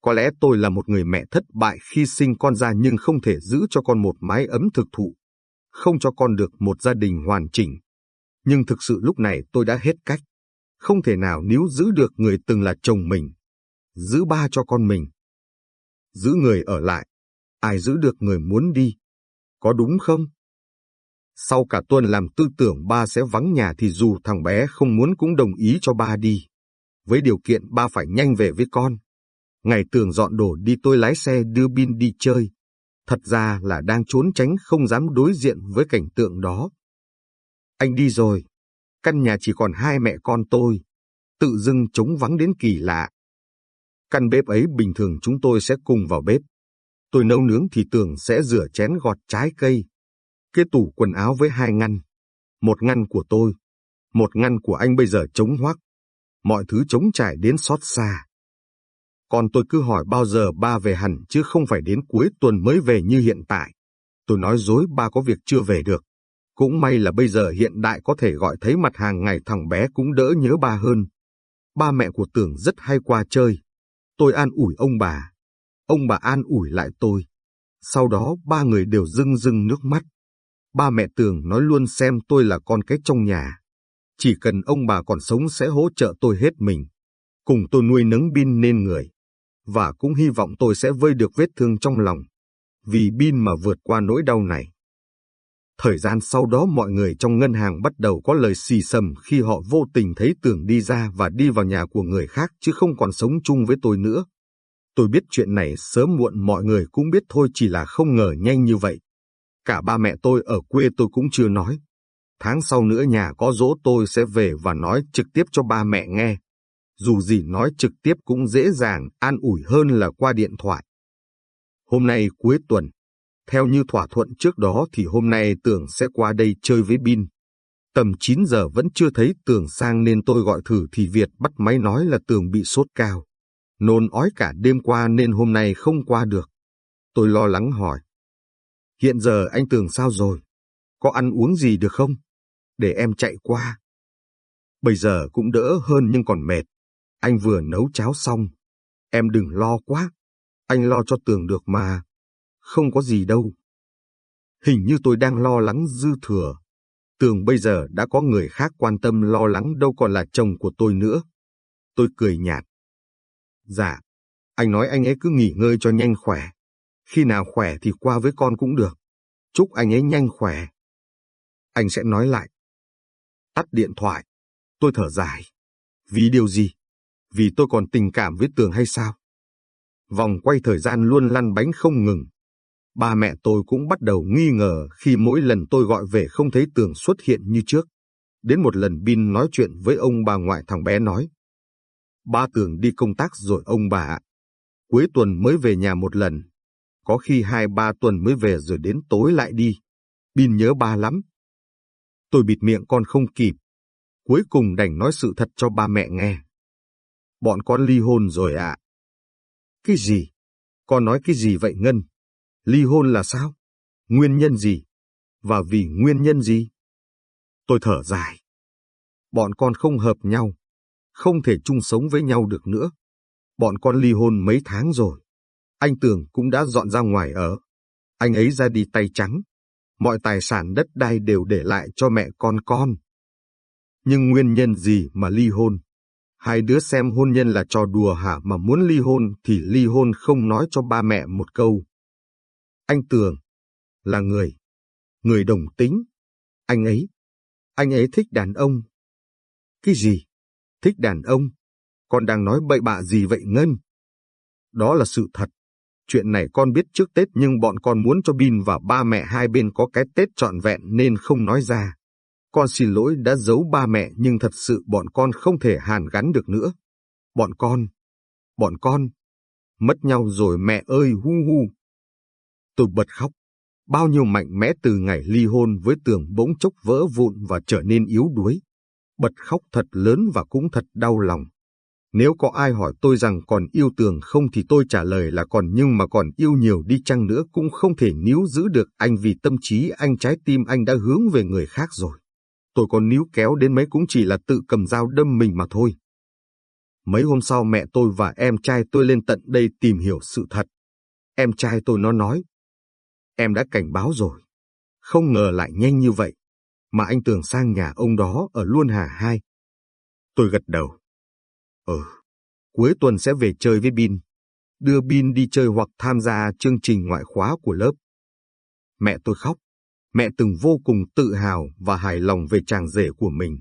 Có lẽ tôi là một người mẹ thất bại khi sinh con ra nhưng không thể giữ cho con một mái ấm thực thụ. Không cho con được một gia đình hoàn chỉnh. Nhưng thực sự lúc này tôi đã hết cách. Không thể nào níu giữ được người từng là chồng mình. Giữ ba cho con mình. Giữ người ở lại. Ai giữ được người muốn đi. Có đúng không? Sau cả tuần làm tư tưởng ba sẽ vắng nhà thì dù thằng bé không muốn cũng đồng ý cho ba đi. Với điều kiện ba phải nhanh về với con. Ngày tường dọn đồ đi, tôi lái xe đưa Bin đi chơi. Thật ra là đang trốn tránh không dám đối diện với cảnh tượng đó. Anh đi rồi. Căn nhà chỉ còn hai mẹ con tôi. Tự dưng trống vắng đến kỳ lạ. Căn bếp ấy bình thường chúng tôi sẽ cùng vào bếp. Tôi nấu nướng thì Tường sẽ rửa chén gọt trái cây. Cái tủ quần áo với hai ngăn. Một ngăn của tôi, một ngăn của anh bây giờ trống hoác. Mọi thứ trống trải đến xót xa. Còn tôi cứ hỏi bao giờ ba về hẳn chứ không phải đến cuối tuần mới về như hiện tại. Tôi nói dối ba có việc chưa về được. Cũng may là bây giờ hiện đại có thể gọi thấy mặt hàng ngày thằng bé cũng đỡ nhớ ba hơn. Ba mẹ của Tưởng rất hay qua chơi. Tôi an ủi ông bà. Ông bà an ủi lại tôi. Sau đó ba người đều rưng rưng nước mắt. Ba mẹ Tường nói luôn xem tôi là con cái trong nhà. Chỉ cần ông bà còn sống sẽ hỗ trợ tôi hết mình. Cùng tôi nuôi nấng Bin nên người. Và cũng hy vọng tôi sẽ vơi được vết thương trong lòng. Vì Bin mà vượt qua nỗi đau này. Thời gian sau đó mọi người trong ngân hàng bắt đầu có lời xì xầm khi họ vô tình thấy Tường đi ra và đi vào nhà của người khác chứ không còn sống chung với tôi nữa. Tôi biết chuyện này sớm muộn mọi người cũng biết thôi chỉ là không ngờ nhanh như vậy. Cả ba mẹ tôi ở quê tôi cũng chưa nói. Tháng sau nữa nhà có dỗ tôi sẽ về và nói trực tiếp cho ba mẹ nghe. Dù gì nói trực tiếp cũng dễ dàng, an ủi hơn là qua điện thoại. Hôm nay cuối tuần, theo như thỏa thuận trước đó thì hôm nay Tường sẽ qua đây chơi với Bin. Tầm 9 giờ vẫn chưa thấy Tường sang nên tôi gọi thử thì Việt bắt máy nói là Tường bị sốt cao. Nôn ói cả đêm qua nên hôm nay không qua được. Tôi lo lắng hỏi. Hiện giờ anh Tường sao rồi? Có ăn uống gì được không? Để em chạy qua. Bây giờ cũng đỡ hơn nhưng còn mệt. Anh vừa nấu cháo xong. Em đừng lo quá. Anh lo cho Tường được mà không có gì đâu. Hình như tôi đang lo lắng dư thừa. Tường bây giờ đã có người khác quan tâm lo lắng đâu còn là chồng của tôi nữa. Tôi cười nhạt. Dạ, anh nói anh ấy cứ nghỉ ngơi cho nhanh khỏe. Khi nào khỏe thì qua với con cũng được. Chúc anh ấy nhanh khỏe. Anh sẽ nói lại. Tắt điện thoại. Tôi thở dài. Vì điều gì? Vì tôi còn tình cảm với Tường hay sao? Vòng quay thời gian luôn lăn bánh không ngừng. Ba mẹ tôi cũng bắt đầu nghi ngờ khi mỗi lần tôi gọi về không thấy Tường xuất hiện như trước. Đến một lần Bin nói chuyện với ông bà ngoại thằng bé nói. Ba Tường đi công tác rồi ông bà ạ. Cuối tuần mới về nhà một lần. Có khi hai ba tuần mới về rồi đến tối lại đi. Bin nhớ ba lắm. Tôi bịt miệng con không kịp. Cuối cùng đành nói sự thật cho ba mẹ nghe. Bọn con ly hôn rồi ạ. Cái gì? Con nói cái gì vậy Ngân? Ly hôn là sao? Nguyên nhân gì? Và vì nguyên nhân gì? Tôi thở dài. Bọn con không hợp nhau, không thể chung sống với nhau được nữa. Bọn con ly hôn mấy tháng rồi. Anh Tường cũng đã dọn ra ngoài ở. Anh ấy ra đi tay trắng. Mọi tài sản đất đai đều để lại cho mẹ con con. Nhưng nguyên nhân gì mà ly hôn? Hai đứa xem hôn nhân là trò đùa hả mà muốn ly hôn thì ly hôn không nói cho ba mẹ một câu. Anh Tường là người, người đồng tính. Anh ấy, anh ấy thích đàn ông. Cái gì? Thích đàn ông? Con đang nói bậy bạ gì vậy Ngân? Đó là sự thật. Chuyện này con biết trước Tết nhưng bọn con muốn cho Bin và ba mẹ hai bên có cái Tết trọn vẹn nên không nói ra. Con xin lỗi đã giấu ba mẹ nhưng thật sự bọn con không thể hàn gắn được nữa. Bọn con, bọn con, mất nhau rồi mẹ ơi hu hu. Tôi bật khóc. Bao nhiêu mạnh mẽ từ ngày ly hôn với tường bỗng chốc vỡ vụn và trở nên yếu đuối. Bật khóc thật lớn và cũng thật đau lòng. Nếu có ai hỏi tôi rằng còn yêu tường không thì tôi trả lời là còn nhưng mà còn yêu nhiều đi chăng nữa cũng không thể níu giữ được anh vì tâm trí anh trái tim anh đã hướng về người khác rồi. Tôi còn níu kéo đến mấy cũng chỉ là tự cầm dao đâm mình mà thôi. Mấy hôm sau mẹ tôi và em trai tôi lên tận đây tìm hiểu sự thật. Em trai tôi nó nói, Em đã cảnh báo rồi. Không ngờ lại nhanh như vậy. Mà anh tưởng sang nhà ông đó ở Luân Hà hai. Tôi gật đầu. Ừ, cuối tuần sẽ về chơi với Bin. Đưa Bin đi chơi hoặc tham gia chương trình ngoại khóa của lớp. Mẹ tôi khóc. Mẹ từng vô cùng tự hào và hài lòng về chàng rể của mình.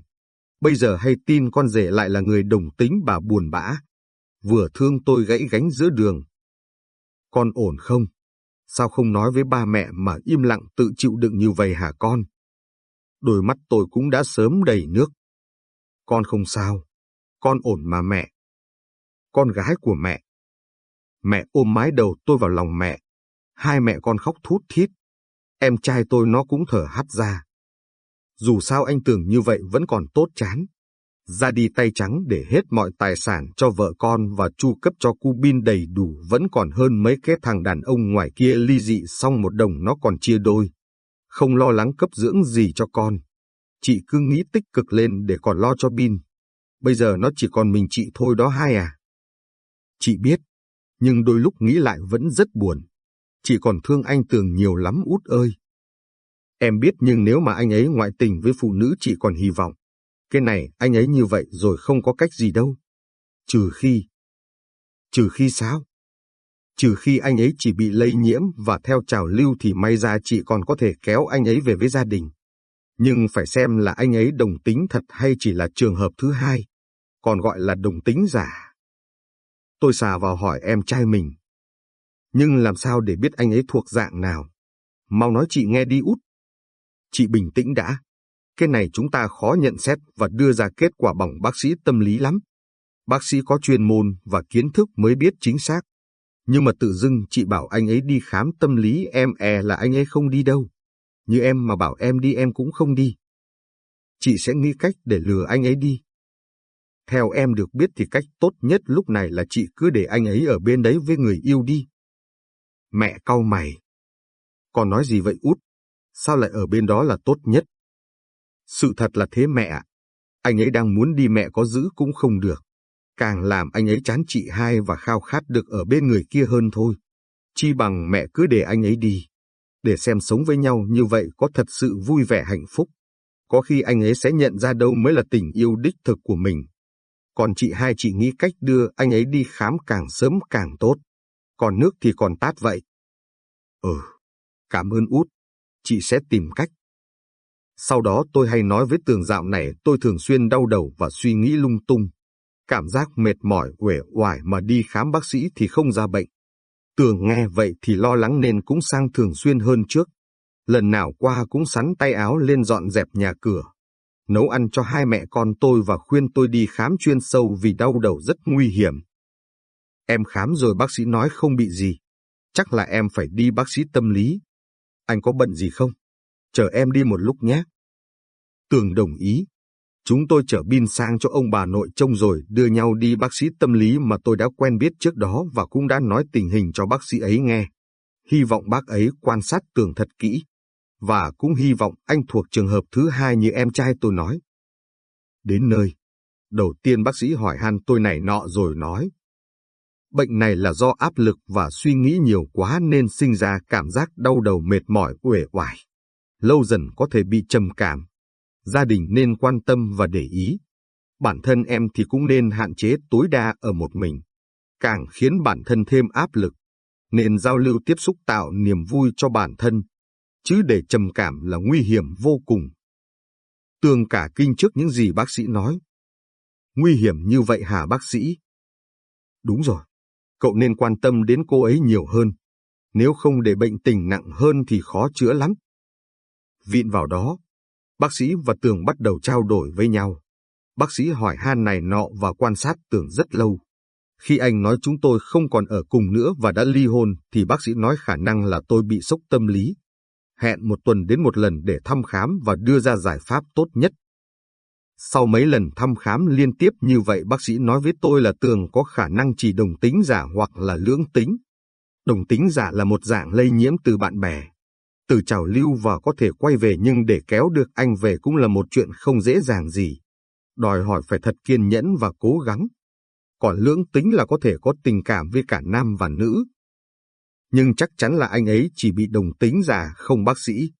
Bây giờ hay tin con rể lại là người đồng tính bà buồn bã. Vừa thương tôi gãy gánh giữa đường. Con ổn không? Sao không nói với ba mẹ mà im lặng tự chịu đựng như vậy hả con? Đôi mắt tôi cũng đã sớm đầy nước. Con không sao. Con ổn mà mẹ. Con gái của mẹ, Mẹ ôm mái đầu tôi vào lòng mẹ. Hai mẹ con khóc thút thít. Em trai tôi nó cũng thở hắt ra. Dù sao anh tưởng như vậy vẫn còn tốt chán. Ra đi tay trắng để hết mọi tài sản cho vợ con và chu cấp cho cu bin đầy đủ vẫn còn hơn mấy cái thằng đàn ông ngoài kia ly dị xong một đồng nó còn chia đôi. Không lo lắng cấp dưỡng gì cho con. Chị cứ nghĩ tích cực lên để còn lo cho bin. Bây giờ nó chỉ còn mình chị thôi đó hai à. Chị biết, nhưng đôi lúc nghĩ lại vẫn rất buồn. Chị còn thương anh Tường nhiều lắm út ơi. Em biết nhưng nếu mà anh ấy ngoại tình với phụ nữ chị còn hy vọng. Cái này anh ấy như vậy rồi không có cách gì đâu. Trừ khi... Trừ khi sao? Trừ khi anh ấy chỉ bị lây nhiễm và theo trào lưu thì may ra chị còn có thể kéo anh ấy về với gia đình. Nhưng phải xem là anh ấy đồng tính thật hay chỉ là trường hợp thứ hai, còn gọi là đồng tính giả. Tôi xà vào hỏi em trai mình. Nhưng làm sao để biết anh ấy thuộc dạng nào? Mau nói chị nghe đi út. Chị bình tĩnh đã. Cái này chúng ta khó nhận xét và đưa ra kết quả bằng bác sĩ tâm lý lắm. Bác sĩ có chuyên môn và kiến thức mới biết chính xác. Nhưng mà tự dưng chị bảo anh ấy đi khám tâm lý em e là anh ấy không đi đâu. Như em mà bảo em đi, em cũng không đi. Chị sẽ nghĩ cách để lừa anh ấy đi. Theo em được biết thì cách tốt nhất lúc này là chị cứ để anh ấy ở bên đấy với người yêu đi. Mẹ cau mày. Còn nói gì vậy út? Sao lại ở bên đó là tốt nhất? Sự thật là thế mẹ ạ. Anh ấy đang muốn đi mẹ có giữ cũng không được. Càng làm anh ấy chán chị hai và khao khát được ở bên người kia hơn thôi. Chi bằng mẹ cứ để anh ấy đi. Để xem sống với nhau như vậy có thật sự vui vẻ hạnh phúc. Có khi anh ấy sẽ nhận ra đâu mới là tình yêu đích thực của mình. Còn chị hai chị nghĩ cách đưa anh ấy đi khám càng sớm càng tốt. Còn nước thì còn tát vậy. Ừ, cảm ơn út. Chị sẽ tìm cách. Sau đó tôi hay nói với tường dạo này tôi thường xuyên đau đầu và suy nghĩ lung tung. Cảm giác mệt mỏi, uể oải mà đi khám bác sĩ thì không ra bệnh. Tường nghe vậy thì lo lắng nên cũng sang thường xuyên hơn trước. Lần nào qua cũng sắn tay áo lên dọn dẹp nhà cửa. Nấu ăn cho hai mẹ con tôi và khuyên tôi đi khám chuyên sâu vì đau đầu rất nguy hiểm. Em khám rồi bác sĩ nói không bị gì. Chắc là em phải đi bác sĩ tâm lý. Anh có bận gì không? Chờ em đi một lúc nhé. Tường đồng ý. Chúng tôi chở bin sang cho ông bà nội trông rồi đưa nhau đi bác sĩ tâm lý mà tôi đã quen biết trước đó và cũng đã nói tình hình cho bác sĩ ấy nghe. Hy vọng bác ấy quan sát tường thật kỹ. Và cũng hy vọng anh thuộc trường hợp thứ hai như em trai tôi nói. Đến nơi, đầu tiên bác sĩ hỏi han tôi này nọ rồi nói. Bệnh này là do áp lực và suy nghĩ nhiều quá nên sinh ra cảm giác đau đầu mệt mỏi uể oải. Lâu dần có thể bị trầm cảm, gia đình nên quan tâm và để ý. Bản thân em thì cũng nên hạn chế tối đa ở một mình, càng khiến bản thân thêm áp lực, nên giao lưu tiếp xúc tạo niềm vui cho bản thân, chứ để trầm cảm là nguy hiểm vô cùng. Tường cả kinh trước những gì bác sĩ nói. Nguy hiểm như vậy hả bác sĩ? Đúng rồi, cậu nên quan tâm đến cô ấy nhiều hơn. Nếu không để bệnh tình nặng hơn thì khó chữa lắm. Vịn vào đó, Bác sĩ và Tường bắt đầu trao đổi với nhau. Bác sĩ hỏi han này nọ và quan sát Tường rất lâu. Khi anh nói chúng tôi không còn ở cùng nữa và đã ly hôn thì bác sĩ nói khả năng là tôi bị sốc tâm lý. Hẹn một tuần đến một lần để thăm khám và đưa ra giải pháp tốt nhất. Sau mấy lần thăm khám liên tiếp như vậy bác sĩ nói với tôi là Tường có khả năng chỉ đồng tính giả hoặc là lưỡng tính. Đồng tính giả là một dạng lây nhiễm từ bạn bè, từ trào lưu và có thể quay về nhưng để kéo được anh về cũng là một chuyện không dễ dàng gì. Đòi hỏi phải thật kiên nhẫn và cố gắng. Còn lưỡng tính là có thể có tình cảm với cả nam và nữ. Nhưng chắc chắn là anh ấy chỉ bị đồng tính giả không bác sĩ.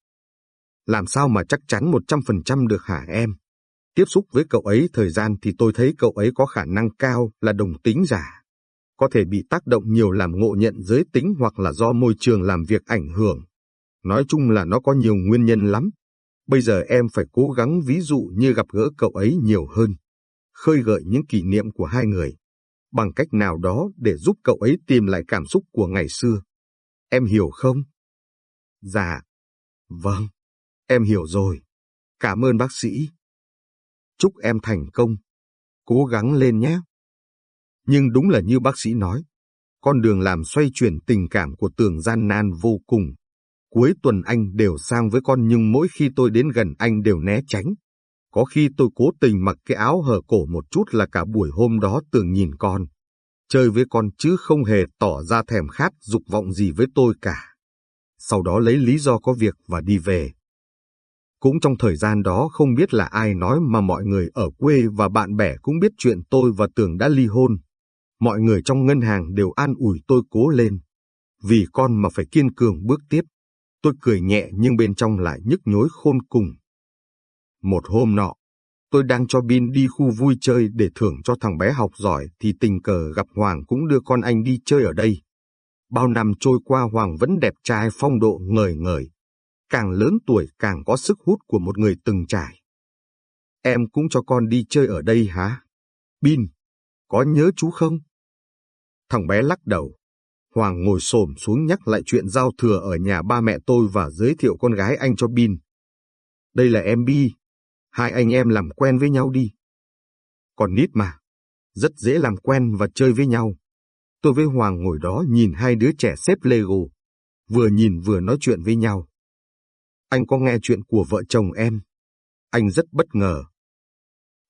Làm sao mà chắc chắn 100% được hả em? Tiếp xúc với cậu ấy thời gian thì tôi thấy cậu ấy có khả năng cao là đồng tính giả. Có thể bị tác động nhiều làm ngộ nhận giới tính hoặc là do môi trường làm việc ảnh hưởng. Nói chung là nó có nhiều nguyên nhân lắm. Bây giờ em phải cố gắng ví dụ như gặp gỡ cậu ấy nhiều hơn. Khơi gợi những kỷ niệm của hai người. Bằng cách nào đó để giúp cậu ấy tìm lại cảm xúc của ngày xưa. Em hiểu không? Dạ. Vâng. Em hiểu rồi. Cảm ơn bác sĩ. Chúc em thành công. Cố gắng lên nhé. Nhưng đúng là như bác sĩ nói. con đường làm xoay chuyển tình cảm của tường gian nan vô cùng. Cuối tuần anh đều sang với con nhưng mỗi khi tôi đến gần anh đều né tránh. Có khi tôi cố tình mặc cái áo hở cổ một chút là cả buổi hôm đó tường nhìn con. Chơi với con chứ không hề tỏ ra thèm khát dục vọng gì với tôi cả. Sau đó lấy lý do có việc và đi về. Cũng trong thời gian đó không biết là ai nói mà mọi người ở quê và bạn bè cũng biết chuyện tôi và Tường đã ly hôn. Mọi người trong ngân hàng đều an ủi tôi cố lên. Vì con mà phải kiên cường bước tiếp. Tôi cười nhẹ nhưng bên trong lại nhức nhối khôn cùng. Một hôm nọ, tôi đang cho Bin đi khu vui chơi để thưởng cho thằng bé học giỏi thì tình cờ gặp Hoàng cũng đưa con anh đi chơi ở đây. Bao năm trôi qua Hoàng vẫn đẹp trai phong độ ngời ngời. Càng lớn tuổi càng có sức hút của một người từng trải. Em cũng cho con đi chơi ở đây hả? Bin, có nhớ chú không? Thằng bé lắc đầu. Hoàng ngồi xổm xuống nhắc lại chuyện giao thừa ở nhà ba mẹ tôi và giới thiệu con gái anh cho Bin. Đây là em Bi, hai anh em làm quen với nhau đi. Còn nít mà, rất dễ làm quen và chơi với nhau. Tôi với Hoàng ngồi đó nhìn hai đứa trẻ xếp Lego, vừa nhìn vừa nói chuyện với nhau. Anh có nghe chuyện của vợ chồng em. Anh rất bất ngờ.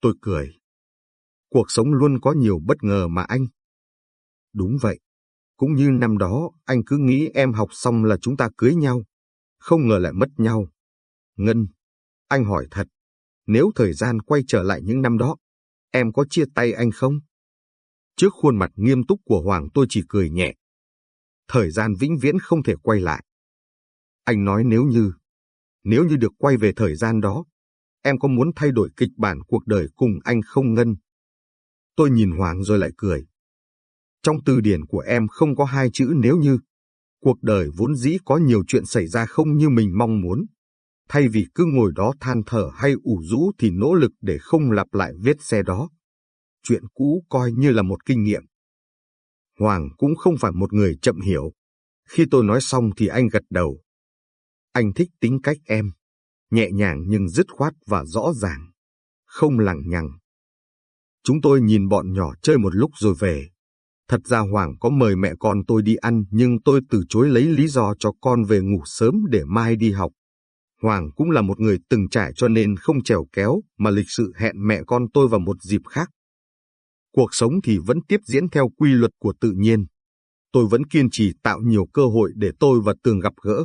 Tôi cười. Cuộc sống luôn có nhiều bất ngờ mà anh. Đúng vậy. Cũng như năm đó, anh cứ nghĩ em học xong là chúng ta cưới nhau. Không ngờ lại mất nhau. Ngân, anh hỏi thật, nếu thời gian quay trở lại những năm đó, em có chia tay anh không? Trước khuôn mặt nghiêm túc của Hoàng tôi chỉ cười nhẹ. Thời gian vĩnh viễn không thể quay lại. Anh nói nếu như, nếu như được quay về thời gian đó, em có muốn thay đổi kịch bản cuộc đời cùng anh không Ngân? Tôi nhìn Hoàng rồi lại cười. Trong từ điển của em không có hai chữ nếu như. Cuộc đời vốn dĩ có nhiều chuyện xảy ra không như mình mong muốn. Thay vì cứ ngồi đó than thở hay ủ rũ thì nỗ lực để không lặp lại vết xe đó. Chuyện cũ coi như là một kinh nghiệm. Hoàng cũng không phải một người chậm hiểu. Khi tôi nói xong thì anh gật đầu. Anh thích tính cách em, nhẹ nhàng nhưng dứt khoát và rõ ràng, không lằng nhằng. Chúng tôi nhìn bọn nhỏ chơi một lúc rồi về. Thật ra Hoàng có mời mẹ con tôi đi ăn nhưng tôi từ chối lấy lý do cho con về ngủ sớm để mai đi học. Hoàng cũng là một người từng trải cho nên không trèo kéo mà lịch sự hẹn mẹ con tôi vào một dịp khác. Cuộc sống thì vẫn tiếp diễn theo quy luật của tự nhiên. Tôi vẫn kiên trì tạo nhiều cơ hội để tôi và Tường gặp gỡ.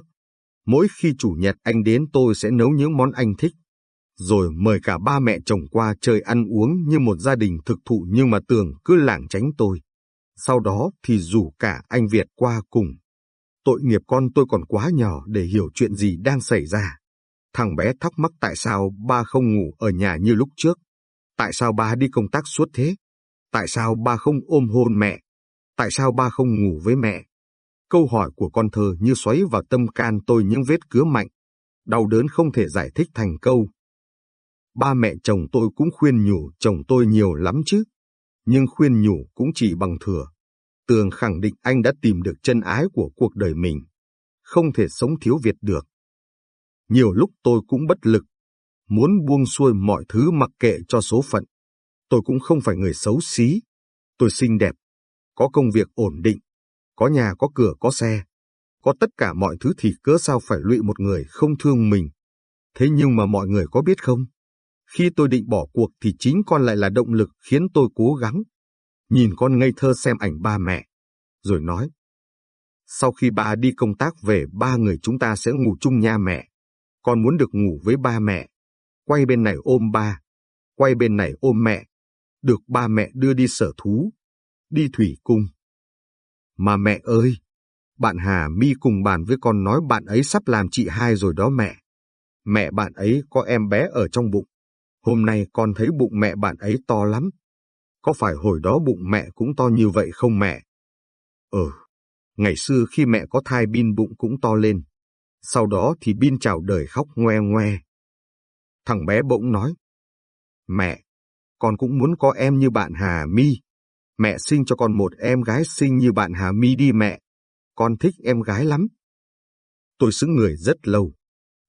Mỗi khi chủ nhật anh đến tôi sẽ nấu những món anh thích. Rồi mời cả ba mẹ chồng qua chơi ăn uống như một gia đình thực thụ nhưng mà Tường cứ lảng tránh tôi. Sau đó thì rủ cả anh Việt qua cùng. Tội nghiệp con tôi còn quá nhỏ để hiểu chuyện gì đang xảy ra. Thằng bé thắc mắc tại sao ba không ngủ ở nhà như lúc trước. Tại sao ba đi công tác suốt thế? Tại sao ba không ôm hôn mẹ? Tại sao ba không ngủ với mẹ? Câu hỏi của con thơ như xoáy vào tâm can tôi những vết cứa mạnh. Đau đớn không thể giải thích thành câu. Ba mẹ chồng tôi cũng khuyên nhủ chồng tôi nhiều lắm chứ. Nhưng khuyên nhủ cũng chỉ bằng thừa. Tường khẳng định anh đã tìm được chân ái của cuộc đời mình. Không thể sống thiếu Việt được. Nhiều lúc tôi cũng bất lực. Muốn buông xuôi mọi thứ mặc kệ cho số phận. Tôi cũng không phải người xấu xí. Tôi xinh đẹp, có công việc ổn định, có nhà có cửa có xe, có tất cả mọi thứ thì cớ sao phải lụy một người không thương mình. Thế nhưng mà mọi người có biết không? Khi tôi định bỏ cuộc thì chính con lại là động lực khiến tôi cố gắng. Nhìn con ngây thơ xem ảnh ba mẹ, rồi nói. Sau khi ba đi công tác về ba người chúng ta sẽ ngủ chung nha mẹ. Con muốn được ngủ với ba mẹ. Quay bên này ôm ba, quay bên này ôm mẹ, được ba mẹ đưa đi sở thú, đi thủy cung. Mà mẹ ơi, bạn Hà Mi cùng bàn với con nói bạn ấy sắp làm chị hai rồi đó mẹ. Mẹ bạn ấy có em bé ở trong bụng. Hôm nay con thấy bụng mẹ bạn ấy to lắm. Có phải hồi đó bụng mẹ cũng to như vậy không mẹ? Ừ, ngày xưa khi mẹ có thai Bin bụng cũng to lên. Sau đó thì Bin chào đời khóc ngoe ngoe. Thằng bé bỗng nói. Mẹ, con cũng muốn có em như bạn Hà Mi. Mẹ sinh cho con một em gái xinh như bạn Hà Mi đi mẹ. Con thích em gái lắm. Tôi xứng người rất lâu.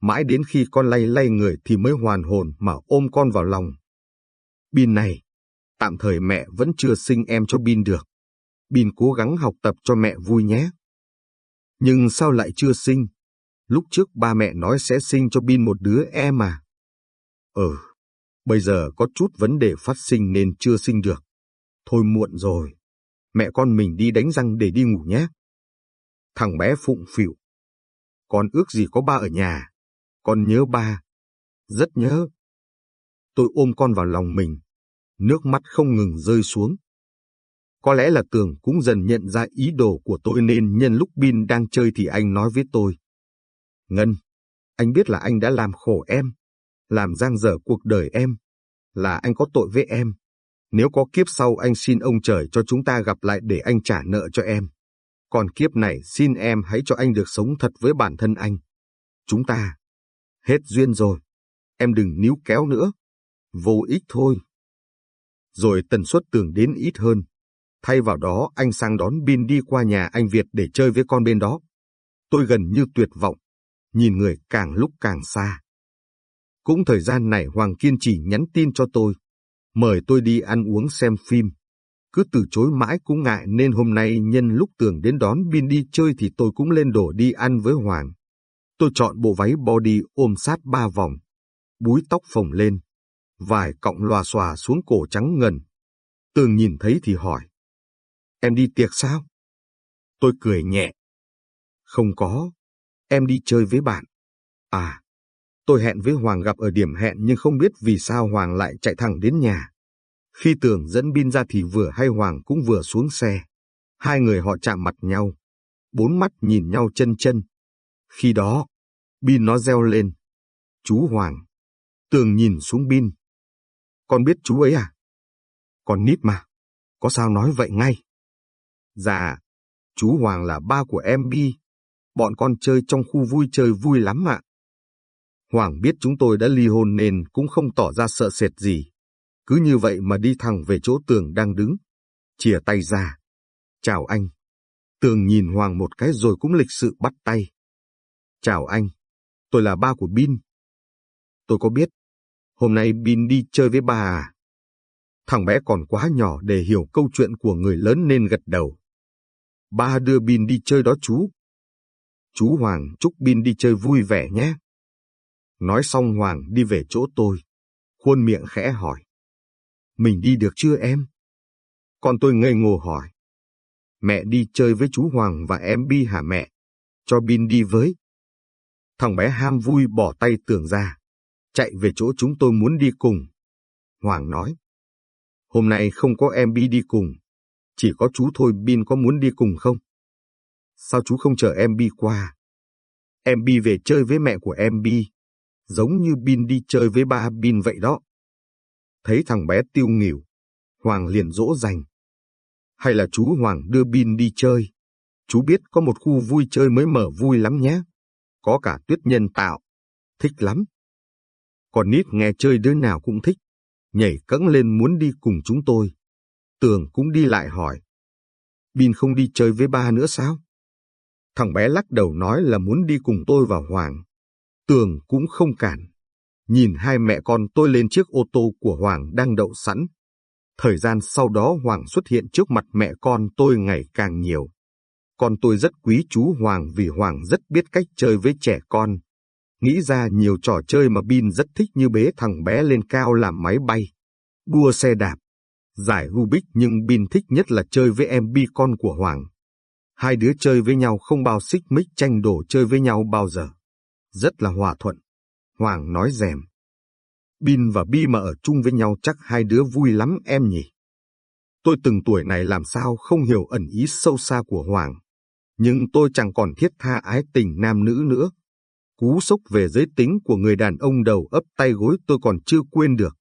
Mãi đến khi con lay lay người thì mới hoàn hồn mà ôm con vào lòng. Bin này, tạm thời mẹ vẫn chưa sinh em cho Bin được. Bin cố gắng học tập cho mẹ vui nhé. Nhưng sao lại chưa sinh? Lúc trước ba mẹ nói sẽ sinh cho Bin một đứa em mà. Ừ, bây giờ có chút vấn đề phát sinh nên chưa sinh được. Thôi muộn rồi. Mẹ con mình đi đánh răng để đi ngủ nhé. Thằng bé phụng phịu. Con ước gì có ba ở nhà. Con nhớ ba. Rất nhớ. Tôi ôm con vào lòng mình. Nước mắt không ngừng rơi xuống. Có lẽ là Tường cũng dần nhận ra ý đồ của tôi nên nhân lúc Bin đang chơi thì anh nói với tôi. Ngân, anh biết là anh đã làm khổ em, làm giang dở cuộc đời em, là anh có tội với em. Nếu có kiếp sau anh xin ông trời cho chúng ta gặp lại để anh trả nợ cho em. Còn kiếp này xin em hãy cho anh được sống thật với bản thân anh. Chúng ta, hết duyên rồi. Em đừng níu kéo nữa. Vô ích thôi. Rồi tần suất tường đến ít hơn. Thay vào đó anh sang đón Bin đi qua nhà anh Việt để chơi với con bên đó. Tôi gần như tuyệt vọng, nhìn người càng lúc càng xa. Cũng thời gian này Hoàng kiên trì nhắn tin cho tôi, mời tôi đi ăn uống xem phim. Cứ từ chối mãi cũng ngại nên hôm nay nhân lúc tưởng đến đón Bin đi chơi thì tôi cũng lên đổ đi ăn với Hoàng. Tôi chọn bộ váy body ôm sát ba vòng, búi tóc phồng lên, vài cọng lòa xòa xuống cổ trắng ngần. Tường nhìn thấy thì hỏi. Em đi tiệc sao? Tôi cười nhẹ. Không có, em đi chơi với bạn. À, tôi hẹn với Hoàng gặp ở điểm hẹn nhưng không biết vì sao Hoàng lại chạy thẳng đến nhà. Khi tưởng dẫn Bin ra thì vừa hay Hoàng cũng vừa xuống xe. Hai người họ chạm mặt nhau. Bốn mắt nhìn nhau chân chân. Khi đó, Bin nó reo lên. Chú Hoàng. Tường nhìn xuống Bin. Con biết chú ấy à? Con nít mà. Có sao nói vậy ngay? Dạ, chú Hoàng là ba của em Bi. Bọn con chơi trong khu vui chơi vui lắm ạ. Hoàng biết chúng tôi đã ly hôn nên cũng không tỏ ra sợ sệt gì. Cứ như vậy mà đi thẳng về chỗ Tường đang đứng. Chìa tay ra. Chào anh. Tường nhìn Hoàng một cái rồi cũng lịch sự bắt tay. Chào anh. Tôi là ba của Bin. Tôi có biết. Hôm nay Bin đi chơi với bà à? Thằng bé còn quá nhỏ để hiểu câu chuyện của người lớn nên gật đầu. Ba đưa Bin đi chơi đó chú. Chú Hoàng chúc Bin đi chơi vui vẻ nhé. Nói xong Hoàng đi về chỗ tôi. Khuôn miệng khẽ hỏi. Mình đi được chưa em? Con tôi ngây ngô hỏi. Mẹ đi chơi với chú Hoàng và em Bi hả mẹ? Cho Bin đi với. Thằng bé ham vui bỏ tay tưởng ra. Chạy về chỗ chúng tôi muốn đi cùng. Hoàng nói. Hôm nay không có em Bi đi cùng. Chỉ có chú thôi, Bin có muốn đi cùng không? Sao chú không chờ em Bi qua? Em Bi về chơi với mẹ của em Bi. Giống như Bin đi chơi với ba Bin vậy đó. Thấy thằng bé tiêu nghỉu, Hoàng liền dỗ dành. Hay là chú Hoàng đưa Bin đi chơi? Chú biết có một khu vui chơi mới mở vui lắm nhé. Có cả tuyết nhân tạo. Thích lắm. Còn nít nghe chơi đứa nào cũng thích. Nhảy cẫng lên muốn đi cùng chúng tôi. Tường cũng đi lại hỏi. Bin không đi chơi với ba nữa sao? Thằng bé lắc đầu nói là muốn đi cùng tôi và Hoàng. Tường cũng không cản. Nhìn hai mẹ con tôi lên chiếc ô tô của Hoàng đang đậu sẵn. Thời gian sau đó Hoàng xuất hiện trước mặt mẹ con tôi ngày càng nhiều. Con tôi rất quý chú Hoàng vì Hoàng rất biết cách chơi với trẻ con. Nghĩ ra nhiều trò chơi mà Bin rất thích như bế thằng bé lên cao làm máy bay, đua xe đạp, giải Rubik nhưng Bin thích nhất là chơi với em Bi con của Hoàng. Hai đứa chơi với nhau không bao xích mích tranh đổ chơi với nhau bao giờ. Rất là hòa thuận. Hoàng nói rèm. Bin và Bi mà ở chung với nhau chắc hai đứa vui lắm em nhỉ. Tôi từng tuổi này làm sao không hiểu ẩn ý sâu xa của Hoàng. Nhưng tôi chẳng còn thiết tha ái tình nam nữ nữa. Cú sốc về giới tính của người đàn ông đầu ấp tay gối tôi còn chưa quên được.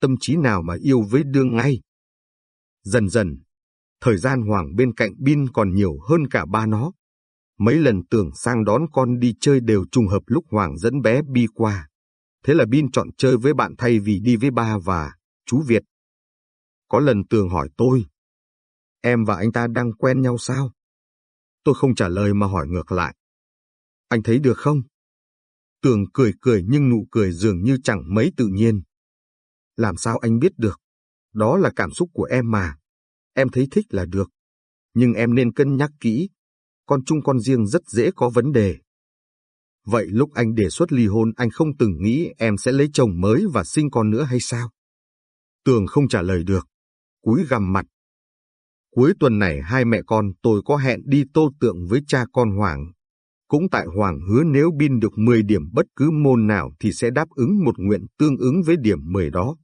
Tâm trí nào mà yêu với đương ngay. Dần dần, thời gian Hoàng bên cạnh Bin còn nhiều hơn cả ba nó. Mấy lần tưởng sang đón con đi chơi đều trùng hợp lúc Hoàng dẫn bé Bi qua. Thế là Bin chọn chơi với bạn thay vì đi với ba và chú Việt. Có lần Tường hỏi tôi, em và anh ta đang quen nhau sao? Tôi không trả lời mà hỏi ngược lại. Anh thấy được không? Tường cười cười nhưng nụ cười dường như chẳng mấy tự nhiên. Làm sao anh biết được? Đó là cảm xúc của em mà. Em thấy thích là được. Nhưng em nên cân nhắc kỹ, con chung con riêng rất dễ có vấn đề. Vậy lúc anh đề xuất ly hôn anh không từng nghĩ em sẽ lấy chồng mới và sinh con nữa hay sao? Tường không trả lời được, cúi gằm mặt. Cuối tuần này hai mẹ con tôi có hẹn đi tô tượng với cha con Hoàng. Cũng tại Hoàng hứa nếu bin được 10 điểm bất cứ môn nào thì sẽ đáp ứng một nguyện tương ứng với điểm 10 đó.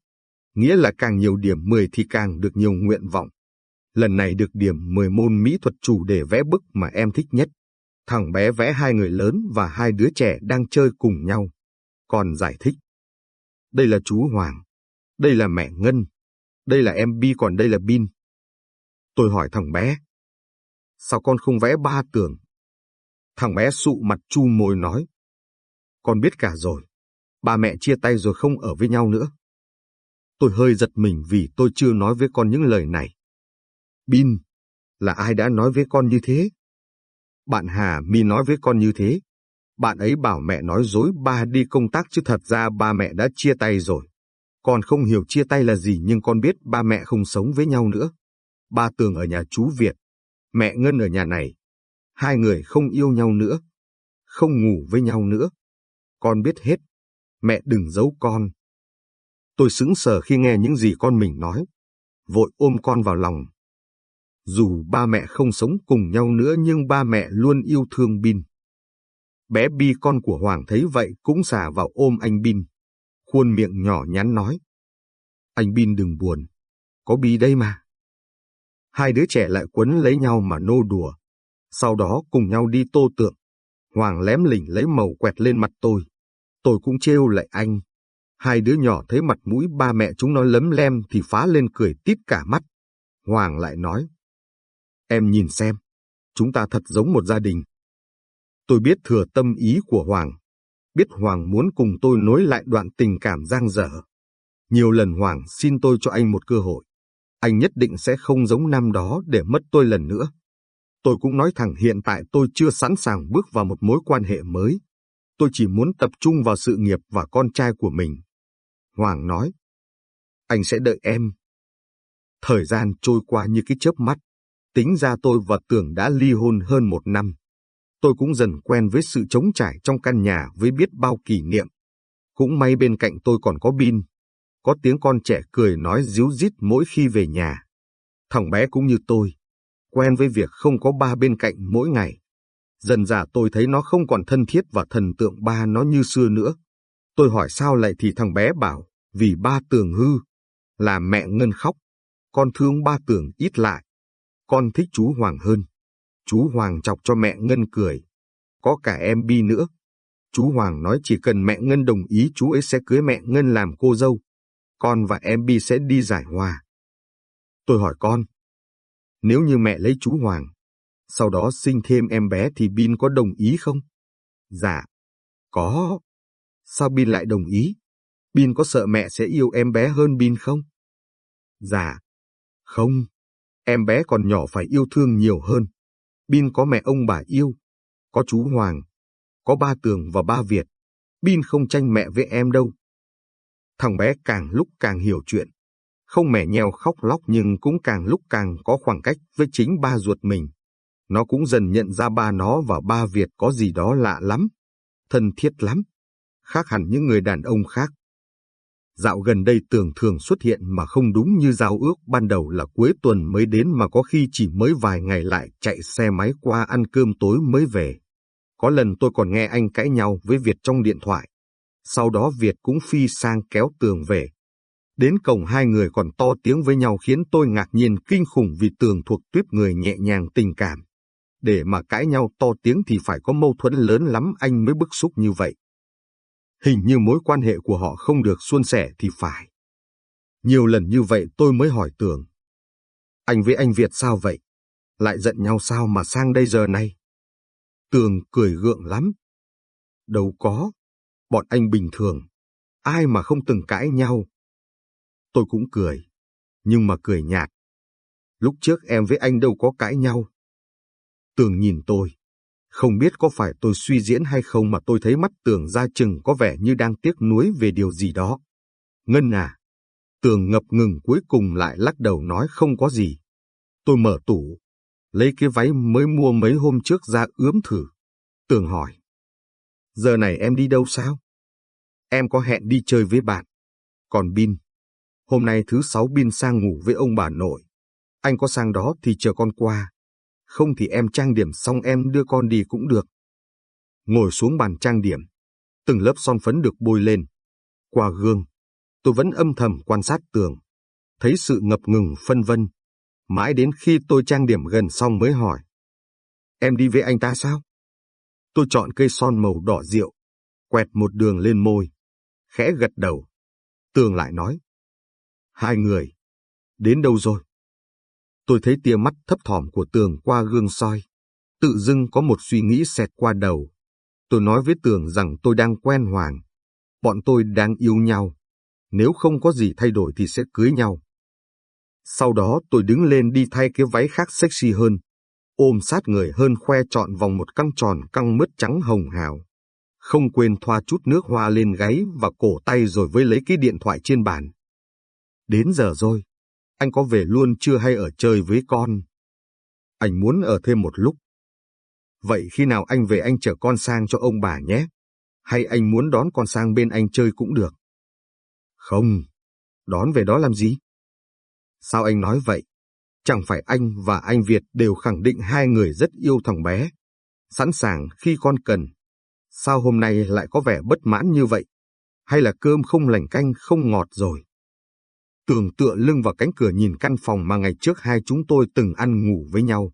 Nghĩa là càng nhiều điểm 10 thì càng được nhiều nguyện vọng. Lần này được điểm 10 môn mỹ thuật chủ đề vẽ bức mà em thích nhất. Thằng bé vẽ hai người lớn và hai đứa trẻ đang chơi cùng nhau. Còn giải thích. Đây là chú Hoàng. Đây là mẹ Ngân. Đây là em Bi còn đây là Bin. Tôi hỏi thằng bé. Sao con không vẽ ba tường? Thằng bé sụ mặt chu môi nói. Con biết cả rồi. Ba mẹ chia tay rồi không ở với nhau nữa. Tôi hơi giật mình vì tôi chưa nói với con những lời này. Bin, là ai đã nói với con như thế? Bạn Hà Mi nói với con như thế. Bạn ấy bảo mẹ nói dối ba đi công tác chứ thật ra ba mẹ đã chia tay rồi. Con không hiểu chia tay là gì nhưng con biết ba mẹ không sống với nhau nữa. Ba Tường ở nhà chú Việt, mẹ Ngân ở nhà này. Hai người không yêu nhau nữa, không ngủ với nhau nữa. Con biết hết, mẹ đừng giấu con. Tôi sững sờ khi nghe những gì con mình nói, vội ôm con vào lòng. Dù ba mẹ không sống cùng nhau nữa nhưng ba mẹ luôn yêu thương Bin. Bé Bi con của Hoàng thấy vậy cũng xả vào ôm anh Bin. Khuôn miệng nhỏ nhắn nói. Anh Bin đừng buồn, có Bi đây mà. Hai đứa trẻ lại quấn lấy nhau mà nô đùa. Sau đó cùng nhau đi tô tượng. Hoàng lém lỉnh lấy màu quẹt lên mặt tôi. Tôi cũng trêu lại anh. Hai đứa nhỏ thấy mặt mũi ba mẹ chúng nó lấm lem thì phá lên cười tít cả mắt. Hoàng lại nói. Em nhìn xem, chúng ta thật giống một gia đình. Tôi biết thừa tâm ý của Hoàng, biết Hoàng muốn cùng tôi nối lại đoạn tình cảm giang dở. Nhiều lần Hoàng xin tôi cho anh một cơ hội. Anh nhất định sẽ không giống năm đó để mất tôi lần nữa. Tôi cũng nói thẳng hiện tại tôi chưa sẵn sàng bước vào một mối quan hệ mới. Tôi chỉ muốn tập trung vào sự nghiệp và con trai của mình. Hoàng nói, anh sẽ đợi em. Thời gian trôi qua như cái chớp mắt. Tính ra tôi và Tường đã ly hôn hơn một năm. Tôi cũng dần quen với sự trống trải trong căn nhà với biết bao kỷ niệm. Cũng may bên cạnh tôi còn có Bin. Có tiếng con trẻ cười nói díu dít mỗi khi về nhà. Thằng bé cũng như tôi, quen với việc không có ba bên cạnh mỗi ngày. Dần dà tôi thấy nó không còn thân thiết và thần tượng ba nó như xưa nữa. Tôi hỏi sao lại thì thằng bé bảo, vì ba tường hư, là mẹ Ngân khóc. Con thương ba tường ít lại. Con thích chú Hoàng hơn. Chú Hoàng chọc cho mẹ Ngân cười. Có cả em Bi nữa. Chú Hoàng nói chỉ cần mẹ Ngân đồng ý chú ấy sẽ cưới mẹ Ngân làm cô dâu. Con và em Bi sẽ đi giải hòa. Tôi hỏi con. Nếu như mẹ lấy chú Hoàng, sau đó sinh thêm em bé thì Bin có đồng ý không? Dạ. Có. Sao Bin lại đồng ý? Bin có sợ mẹ sẽ yêu em bé hơn Bin không? Dạ. Không. Em bé còn nhỏ phải yêu thương nhiều hơn. Bin có mẹ ông bà yêu, có chú Hoàng, có ba Tường và ba Việt. Bin không tranh mẹ với em đâu. Thằng bé càng lúc càng hiểu chuyện. Không mẻ nheo khóc lóc nhưng cũng càng lúc càng có khoảng cách với chính ba ruột mình. Nó cũng dần nhận ra ba nó và ba Việt có gì đó lạ lắm, thân thiết lắm, khác hẳn những người đàn ông khác. Dạo gần đây tường thường xuất hiện mà không đúng như giao ước ban đầu là cuối tuần mới đến mà có khi chỉ mới vài ngày lại chạy xe máy qua ăn cơm tối mới về. Có lần tôi còn nghe anh cãi nhau với Việt trong điện thoại. Sau đó Việt cũng phi sang kéo tường về. Đến cổng hai người còn to tiếng với nhau khiến tôi ngạc nhiên kinh khủng vì tường thuộc tuyếp người nhẹ nhàng tình cảm. Để mà cãi nhau to tiếng thì phải có mâu thuẫn lớn lắm anh mới bức xúc như vậy. Hình như mối quan hệ của họ không được suôn sẻ thì phải. Nhiều lần như vậy tôi mới hỏi Tường. Anh với anh Việt sao vậy? Lại giận nhau sao mà sang đây giờ này? Tường cười gượng lắm. Đâu có, bọn anh bình thường, ai mà không từng cãi nhau. Tôi cũng cười, nhưng mà cười nhạt. Lúc trước em với anh đâu có cãi nhau. Tường nhìn tôi. Không biết có phải tôi suy diễn hay không mà tôi thấy mắt Tường ra chừng có vẻ như đang tiếc nuối về điều gì đó. Ngân à! Tường ngập ngừng cuối cùng lại lắc đầu nói không có gì. Tôi mở tủ. lấy cái váy mới mua mấy hôm trước ra ướm thử. Tường hỏi. Giờ này em đi đâu sao? Em có hẹn đi chơi với bạn. Còn Bin, hôm nay thứ sáu Bin sang ngủ với ông bà nội. Anh có sang đó thì chờ con qua. Không thì em trang điểm xong em đưa con đi cũng được. Ngồi xuống bàn trang điểm, từng lớp son phấn được bôi lên. Qua gương, tôi vẫn âm thầm quan sát tường. Thấy sự ngập ngừng phân vân. Mãi đến khi tôi trang điểm gần xong mới hỏi. Em đi với anh ta sao? Tôi chọn cây son màu đỏ rượu, quẹt một đường lên môi, khẽ gật đầu. Tường lại nói. Hai người, đến đâu rồi? Tôi thấy tia mắt thấp thỏm của Tường qua gương soi. Tự dưng có một suy nghĩ xẹt qua đầu. Tôi nói với Tường rằng tôi đang quen Hoàng. Bọn tôi đang yêu nhau. Nếu không có gì thay đổi thì sẽ cưới nhau. Sau đó tôi đứng lên đi thay cái váy khác sexy hơn, ôm sát người hơn khoe trọn vòng một căng tròn căng mứt trắng hồng hào. Không quên thoa chút nước hoa lên gáy và cổ tay rồi với lấy cái điện thoại trên bàn. Đến giờ rồi, anh có về luôn chưa hay ở chơi với con? Anh muốn ở thêm một lúc. Vậy khi nào anh về anh chở con sang cho ông bà nhé? Hay anh muốn đón con sang bên anh chơi cũng được? Không, đón về đó làm gì? Sao anh nói vậy? Chẳng phải anh và anh Việt đều khẳng định hai người rất yêu thằng bé, sẵn sàng khi con cần. Sao hôm nay lại có vẻ bất mãn như vậy? Hay là cơm không lành canh không ngọt rồi? Tường tựa lưng vào cánh cửa nhìn căn phòng mà ngày trước hai chúng tôi từng ăn ngủ với nhau.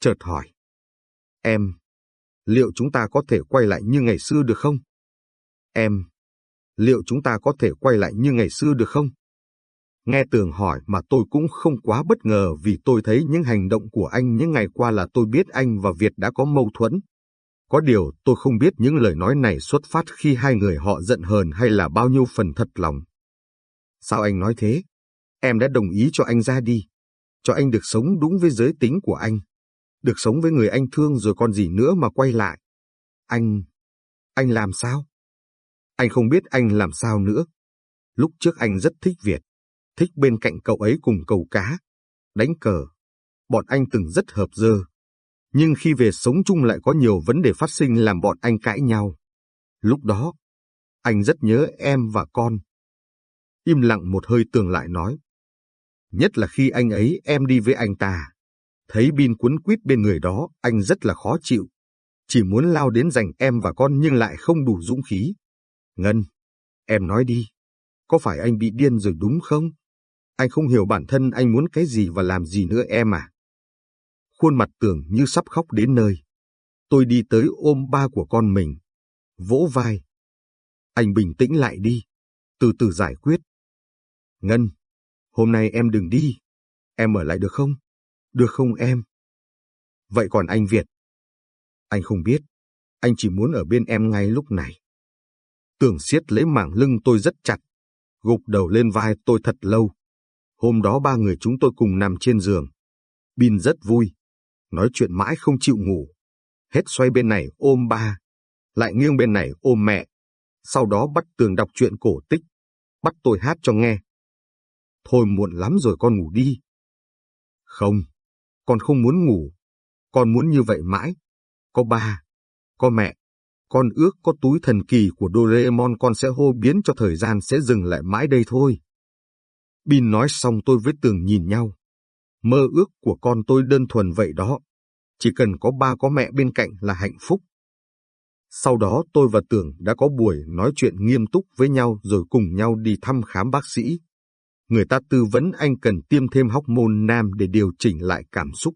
Chợt hỏi. Em, liệu chúng ta có thể quay lại như ngày xưa được không? Em, liệu chúng ta có thể quay lại như ngày xưa được không? Nghe Tường hỏi mà tôi cũng không quá bất ngờ vì tôi thấy những hành động của anh những ngày qua là tôi biết anh và Việt đã có mâu thuẫn. Có điều tôi không biết những lời nói này xuất phát khi hai người họ giận hờn hay là bao nhiêu phần thật lòng. Sao anh nói thế? Em đã đồng ý cho anh ra đi. Cho anh được sống đúng với giới tính của anh. Được sống với người anh thương rồi còn gì nữa mà quay lại. Anh... anh làm sao? Anh không biết anh làm sao nữa. Lúc trước anh rất thích Việt thích bên cạnh cậu ấy cùng cầu cá, đánh cờ. Bọn anh từng rất hợp dơ. Nhưng khi về sống chung lại có nhiều vấn đề phát sinh làm bọn anh cãi nhau. Lúc đó, anh rất nhớ em và con. Im lặng một hơi tường lại nói. Nhất là khi anh ấy em đi với anh ta. Thấy Bin cuốn quýt bên người đó, anh rất là khó chịu. Chỉ muốn lao đến giành em và con nhưng lại không đủ dũng khí. Ngân, em nói đi, có phải anh bị điên rồi đúng không? Anh không hiểu bản thân anh muốn cái gì và làm gì nữa em à. Khuôn mặt tưởng như sắp khóc đến nơi. Tôi đi tới ôm ba của con mình. Vỗ vai. Anh bình tĩnh lại đi. Từ từ giải quyết. Ngân, hôm nay em đừng đi. Em ở lại được không? Được không em? Vậy còn anh Việt? Anh không biết. Anh chỉ muốn ở bên em ngay lúc này. Tưởng siết lấy mảng lưng tôi rất chặt. Gục đầu lên vai tôi thật lâu. Hôm đó ba người chúng tôi cùng nằm trên giường. Bin rất vui, nói chuyện mãi không chịu ngủ. Hết xoay bên này ôm ba, lại nghiêng bên này ôm mẹ. Sau đó bắt tường đọc chuyện cổ tích, bắt tôi hát cho nghe. Thôi muộn lắm rồi con ngủ đi. Không, con không muốn ngủ. Con muốn như vậy mãi. Có ba, có mẹ. Con ước có túi thần kỳ của Doraemon con sẽ hô biến cho thời gian sẽ dừng lại mãi đây thôi. Bin nói xong tôi với Tường nhìn nhau. Mơ ước của con tôi đơn thuần vậy đó. Chỉ cần có ba có mẹ bên cạnh là hạnh phúc. Sau đó tôi và Tường đã có buổi nói chuyện nghiêm túc với nhau rồi cùng nhau đi thăm khám bác sĩ. Người ta tư vấn anh cần tiêm thêm hóc môn nam để điều chỉnh lại cảm xúc.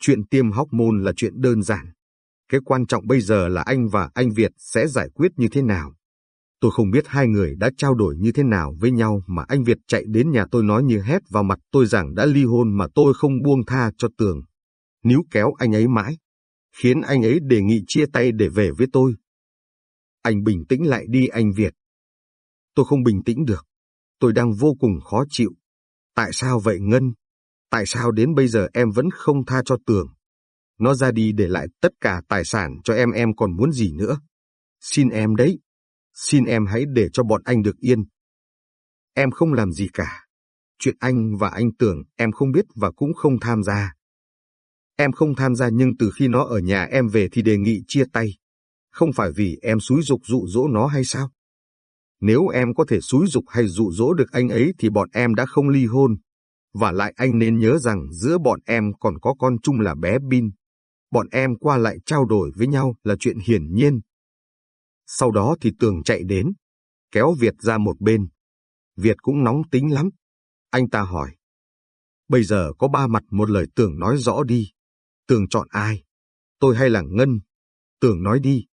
Chuyện tiêm hóc môn là chuyện đơn giản. Cái quan trọng bây giờ là anh và anh Việt sẽ giải quyết như thế nào. Tôi không biết hai người đã trao đổi như thế nào với nhau mà anh Việt chạy đến nhà tôi nói như hét vào mặt tôi rằng đã ly hôn mà tôi không buông tha cho tường. Níu kéo anh ấy mãi, khiến anh ấy đề nghị chia tay để về với tôi. Anh bình tĩnh lại đi anh Việt. Tôi không bình tĩnh được. Tôi đang vô cùng khó chịu. Tại sao vậy Ngân? Tại sao đến bây giờ em vẫn không tha cho tường? Nó ra đi để lại tất cả tài sản cho em em còn muốn gì nữa? Xin em đấy. Xin em hãy để cho bọn anh được yên. Em không làm gì cả. Chuyện anh và anh tưởng em không biết và cũng không tham gia. Em không tham gia nhưng từ khi nó ở nhà em về thì đề nghị chia tay. Không phải vì em xúi dục dụ dỗ nó hay sao? Nếu em có thể xúi dục hay dụ dỗ được anh ấy thì bọn em đã không ly hôn. Và lại anh nên nhớ rằng giữa bọn em còn có con chung là bé Bin. Bọn em qua lại trao đổi với nhau là chuyện hiển nhiên. Sau đó thì Tường chạy đến, kéo Việt ra một bên. Việt cũng nóng tính lắm. Anh ta hỏi. Bây giờ có ba mặt một lời Tường nói rõ đi. Tường chọn ai? Tôi hay là Ngân? Tường nói đi.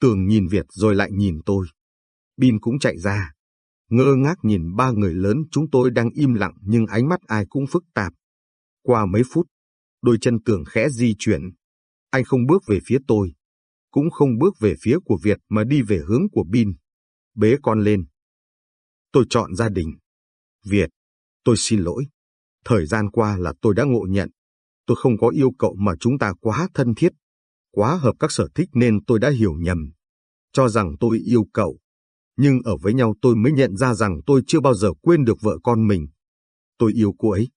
Tường nhìn Việt rồi lại nhìn tôi. Bin cũng chạy ra. Ngơ ngác nhìn ba người lớn chúng tôi đang im lặng nhưng ánh mắt ai cũng phức tạp. Qua mấy phút, đôi chân Tường khẽ di chuyển. Anh không bước về phía tôi, cũng không bước về phía của Việt mà đi về hướng của Bin. Bế con lên. Tôi chọn gia đình. Việt, tôi xin lỗi. Thời gian qua là tôi đã ngộ nhận. Tôi không có yêu cậu mà chúng ta quá thân thiết, quá hợp các sở thích nên tôi đã hiểu nhầm. Cho rằng tôi yêu cậu. Nhưng ở với nhau tôi mới nhận ra rằng tôi chưa bao giờ quên được vợ con mình. Tôi yêu cô ấy,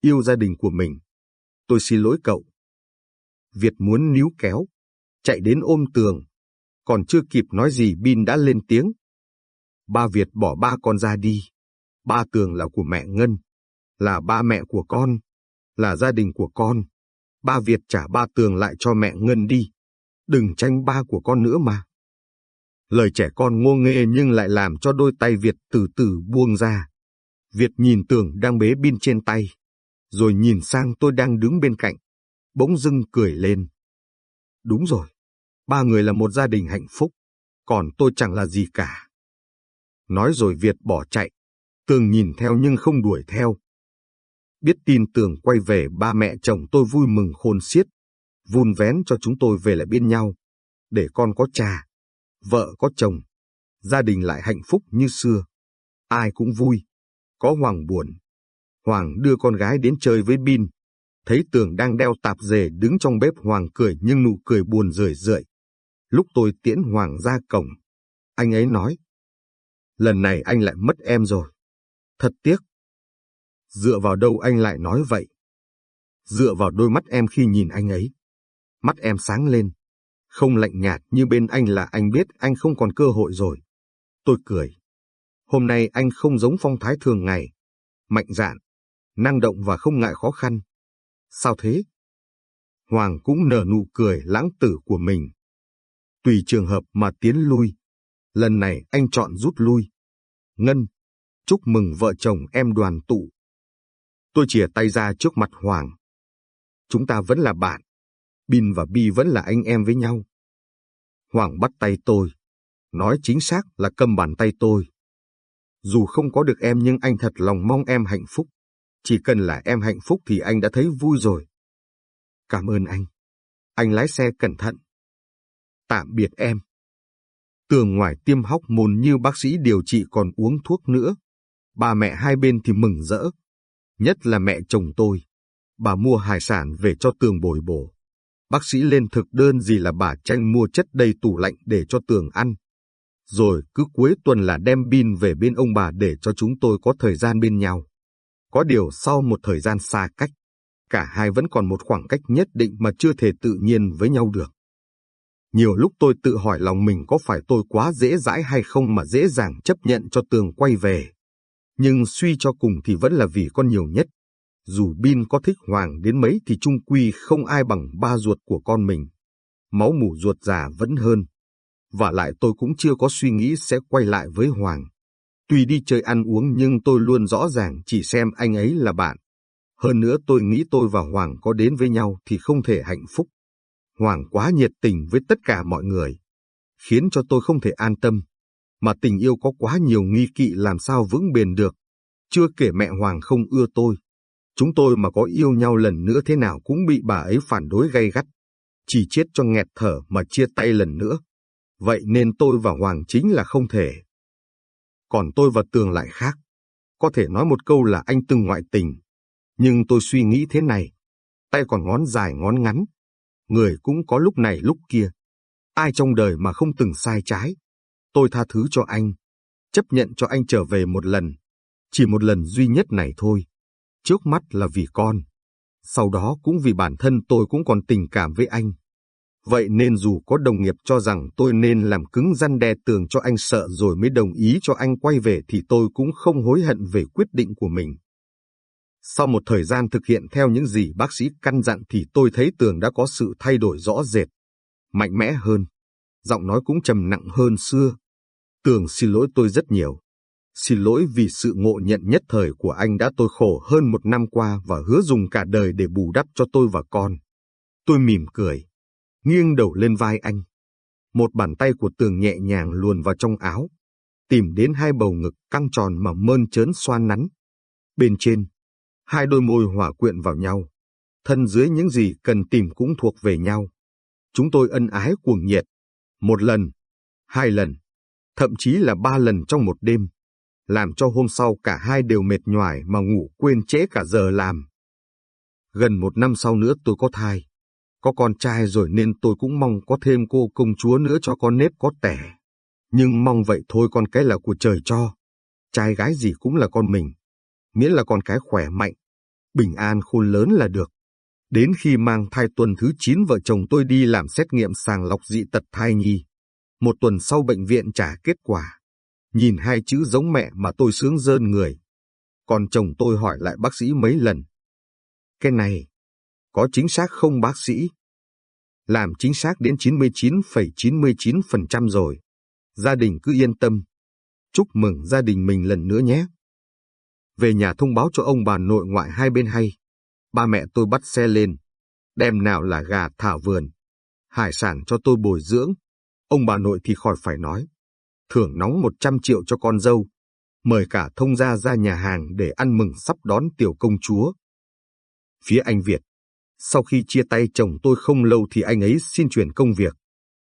yêu gia đình của mình. Tôi xin lỗi cậu. Việt muốn níu kéo, chạy đến ôm tường. Còn chưa kịp nói gì Bin đã lên tiếng. Ba Việt bỏ ba con ra đi. Ba tường là của mẹ Ngân, là ba mẹ của con, là gia đình của con. Ba Việt trả ba tường lại cho mẹ Ngân đi. Đừng tranh ba của con nữa mà. Lời trẻ con ngô nghê nhưng lại làm cho đôi tay Việt từ từ buông ra. Việt nhìn tường đang bế bin trên tay, rồi nhìn sang tôi đang đứng bên cạnh. Bỗng dưng cười lên. Đúng rồi, ba người là một gia đình hạnh phúc, còn tôi chẳng là gì cả. Nói rồi Việt bỏ chạy, tường nhìn theo nhưng không đuổi theo. Biết tin tường quay về ba mẹ chồng tôi vui mừng khôn xiết, vun vén cho chúng tôi về lại bên nhau, để con có cha, vợ có chồng, gia đình lại hạnh phúc như xưa. Ai cũng vui, có Hoàng buồn. Hoàng đưa con gái đến chơi với Bin, thấy Tường đang đeo tạp dề đứng trong bếp Hoàng cười nhưng nụ cười buồn rười rượi. Lúc tôi tiễn Hoàng ra cổng, anh ấy nói, lần này anh lại mất em rồi. Thật tiếc. Dựa vào đâu anh lại nói vậy? Dựa vào đôi mắt em khi nhìn anh ấy. Mắt em sáng lên. Không lạnh nhạt như bên anh là anh biết anh không còn cơ hội rồi. Tôi cười. Hôm nay anh không giống phong thái thường ngày. Mạnh dạn, năng động và không ngại khó khăn. Sao thế? Hoàng cũng nở nụ cười lãng tử của mình. Tùy trường hợp mà tiến lui. Lần này anh chọn rút lui. Ngân, chúc mừng vợ chồng em đoàn tụ. Tôi chìa tay ra trước mặt Hoàng. Chúng ta vẫn là bạn. Bin và Bi vẫn là anh em với nhau. Hoàng bắt tay tôi. Nói chính xác là cầm bàn tay tôi. Dù không có được em nhưng anh thật lòng mong em hạnh phúc. Chỉ cần là em hạnh phúc thì anh đã thấy vui rồi. Cảm ơn anh. Anh lái xe cẩn thận. Tạm biệt em. Tường ngoài tiêm hóc môn như bác sĩ điều trị còn uống thuốc nữa. Ba mẹ hai bên thì mừng rỡ. Nhất là mẹ chồng tôi. Bà mua hải sản về cho tường bồi bổ. Bác sĩ lên thực đơn gì là bà tranh mua chất đầy tủ lạnh để cho tường ăn. Rồi cứ cuối tuần là đem pin về bên ông bà để cho chúng tôi có thời gian bên nhau. Có điều sau một thời gian xa cách, cả hai vẫn còn một khoảng cách nhất định mà chưa thể tự nhiên với nhau được. Nhiều lúc tôi tự hỏi lòng mình có phải tôi quá dễ dãi hay không mà dễ dàng chấp nhận cho tường quay về. Nhưng suy cho cùng thì vẫn là vì con nhiều nhất. Dù Bin có thích Hoàng đến mấy thì trung quy không ai bằng ba ruột của con mình. Máu mủ ruột già vẫn hơn. Và lại tôi cũng chưa có suy nghĩ sẽ quay lại với Hoàng. Tuy đi chơi ăn uống nhưng tôi luôn rõ ràng chỉ xem anh ấy là bạn. Hơn nữa tôi nghĩ tôi và Hoàng có đến với nhau thì không thể hạnh phúc. Hoàng quá nhiệt tình với tất cả mọi người, khiến cho tôi không thể an tâm. Mà tình yêu có quá nhiều nghi kỵ làm sao vững bền được. Chưa kể mẹ Hoàng không ưa tôi. Chúng tôi mà có yêu nhau lần nữa thế nào cũng bị bà ấy phản đối gay gắt. Chỉ chết cho nghẹt thở mà chia tay lần nữa. Vậy nên tôi và Hoàng chính là không thể. Còn tôi và Tường lại khác. Có thể nói một câu là anh từng ngoại tình. Nhưng tôi suy nghĩ thế này. Tay còn ngón dài ngón ngắn. Người cũng có lúc này lúc kia. Ai trong đời mà không từng sai trái. Tôi tha thứ cho anh. Chấp nhận cho anh trở về một lần. Chỉ một lần duy nhất này thôi. Trước mắt là vì con. Sau đó cũng vì bản thân tôi cũng còn tình cảm với anh. Vậy nên dù có đồng nghiệp cho rằng tôi nên làm cứng răn đe tường cho anh sợ rồi mới đồng ý cho anh quay về thì tôi cũng không hối hận về quyết định của mình. Sau một thời gian thực hiện theo những gì bác sĩ căn dặn thì tôi thấy Tường đã có sự thay đổi rõ rệt, mạnh mẽ hơn, giọng nói cũng trầm nặng hơn xưa. Tường xin lỗi tôi rất nhiều. Xin lỗi vì sự ngộ nhận nhất thời của anh đã tôi khổ hơn một năm qua và hứa dùng cả đời để bù đắp cho tôi và con. Tôi mỉm cười, nghiêng đầu lên vai anh. Một bàn tay của Tường nhẹ nhàng luồn vào trong áo, tìm đến hai bầu ngực căng tròn mà mơn trớn xoan nắn. Bên trên, hai đôi môi hòa quyện vào nhau. Thân dưới những gì cần tìm cũng thuộc về nhau. Chúng tôi ân ái cuồng nhiệt. Một lần, hai lần, thậm chí là ba lần trong một đêm. Làm cho hôm sau cả hai đều mệt nhoài mà ngủ quên trễ cả giờ làm. Gần một năm sau nữa tôi có thai. Có con trai rồi nên tôi cũng mong có thêm cô công chúa nữa cho con nếp có tẻ. Nhưng mong vậy thôi con cái là của trời cho. Trai gái gì cũng là con mình miễn là con cái khỏe mạnh, bình an khôn lớn là được. Đến khi mang thai tuần thứ 9 vợ chồng tôi đi làm xét nghiệm sàng lọc dị tật thai nhi. Một tuần sau bệnh viện trả kết quả. Nhìn hai chữ giống mẹ mà tôi sướng rơn người. Còn chồng tôi hỏi lại bác sĩ mấy lần. Cái này, có chính xác không bác sĩ? Làm chính xác đến 99,99% ,99 rồi. Gia đình cứ yên tâm. Chúc mừng gia đình mình lần nữa nhé về nhà thông báo cho ông bà nội ngoại hai bên hay. Ba mẹ tôi bắt xe lên, đem nào là gà thả vườn, hải sản cho tôi bồi dưỡng. Ông bà nội thì khỏi phải nói. Thưởng nóng 100 triệu cho con dâu, mời cả thông gia ra nhà hàng để ăn mừng sắp đón tiểu công chúa. Phía anh Việt, sau khi chia tay chồng tôi không lâu thì anh ấy xin chuyển công việc.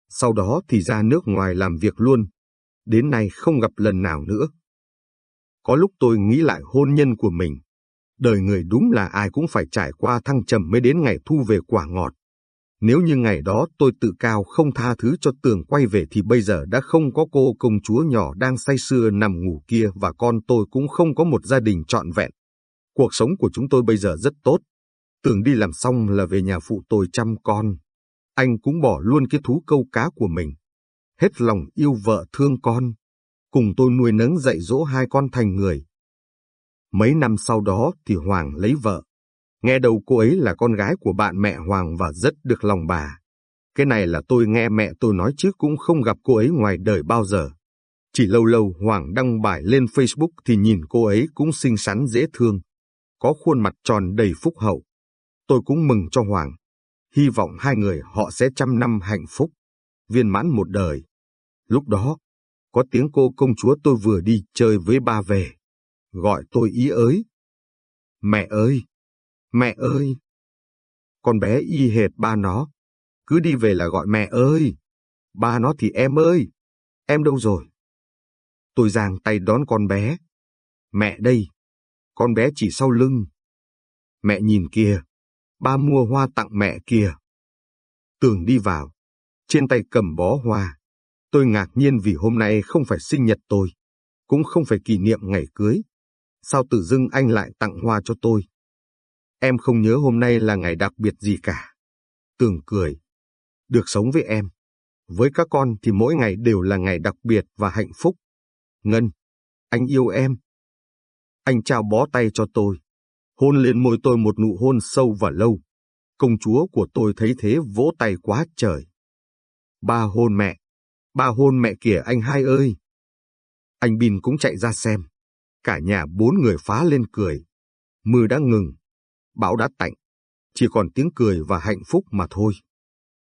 Sau đó thì ra nước ngoài làm việc luôn. Đến nay không gặp lần nào nữa. Có lúc tôi nghĩ lại hôn nhân của mình. Đời người đúng là ai cũng phải trải qua thăng trầm mới đến ngày thu về quả ngọt. Nếu như ngày đó tôi tự cao không tha thứ cho tường quay về thì bây giờ đã không có cô công chúa nhỏ đang say sưa nằm ngủ kia và con tôi cũng không có một gia đình trọn vẹn. Cuộc sống của chúng tôi bây giờ rất tốt. Tường đi làm xong là về nhà phụ tôi chăm con. Anh cũng bỏ luôn cái thú câu cá của mình. Hết lòng yêu vợ thương con cùng tôi nuôi nấng dạy dỗ hai con thành người. Mấy năm sau đó thì Hoàng lấy vợ. Nghe đầu cô ấy là con gái của bạn mẹ Hoàng và rất được lòng bà. Cái này là tôi nghe mẹ tôi nói chứ cũng không gặp cô ấy ngoài đời bao giờ. Chỉ lâu lâu Hoàng đăng bài lên Facebook thì nhìn cô ấy cũng xinh xắn dễ thương. Có khuôn mặt tròn đầy phúc hậu. Tôi cũng mừng cho Hoàng. Hy vọng hai người họ sẽ trăm năm hạnh phúc, viên mãn một đời. Lúc đó, có tiếng cô công chúa tôi vừa đi chơi với ba về. Gọi tôi ý ới. Mẹ ơi! Mẹ ơi! Con bé y hệt ba nó. Cứ đi về là gọi mẹ ơi! Ba nó thì em ơi! Em đâu rồi? Tôi giang tay đón con bé. Mẹ đây! Con bé chỉ sau lưng. Mẹ nhìn kìa! Ba mua hoa tặng mẹ kìa! Tường đi vào. Trên tay cầm bó hoa. Tôi ngạc nhiên vì hôm nay không phải sinh nhật tôi, cũng không phải kỷ niệm ngày cưới. Sao tự dưng anh lại tặng hoa cho tôi? Em không nhớ hôm nay là ngày đặc biệt gì cả. Tường cười. Được sống với em. Với các con thì mỗi ngày đều là ngày đặc biệt và hạnh phúc. Ngân, anh yêu em. Anh trao bó tay cho tôi. Hôn lên môi tôi một nụ hôn sâu và lâu. Công chúa của tôi thấy thế vỗ tay quá trời. Ba hôn mẹ. Ba hôn mẹ kìa anh hai ơi! Anh Bin cũng chạy ra xem. Cả nhà bốn người phá lên cười. Mưa đã ngừng. Bão đã tạnh. Chỉ còn tiếng cười và hạnh phúc mà thôi.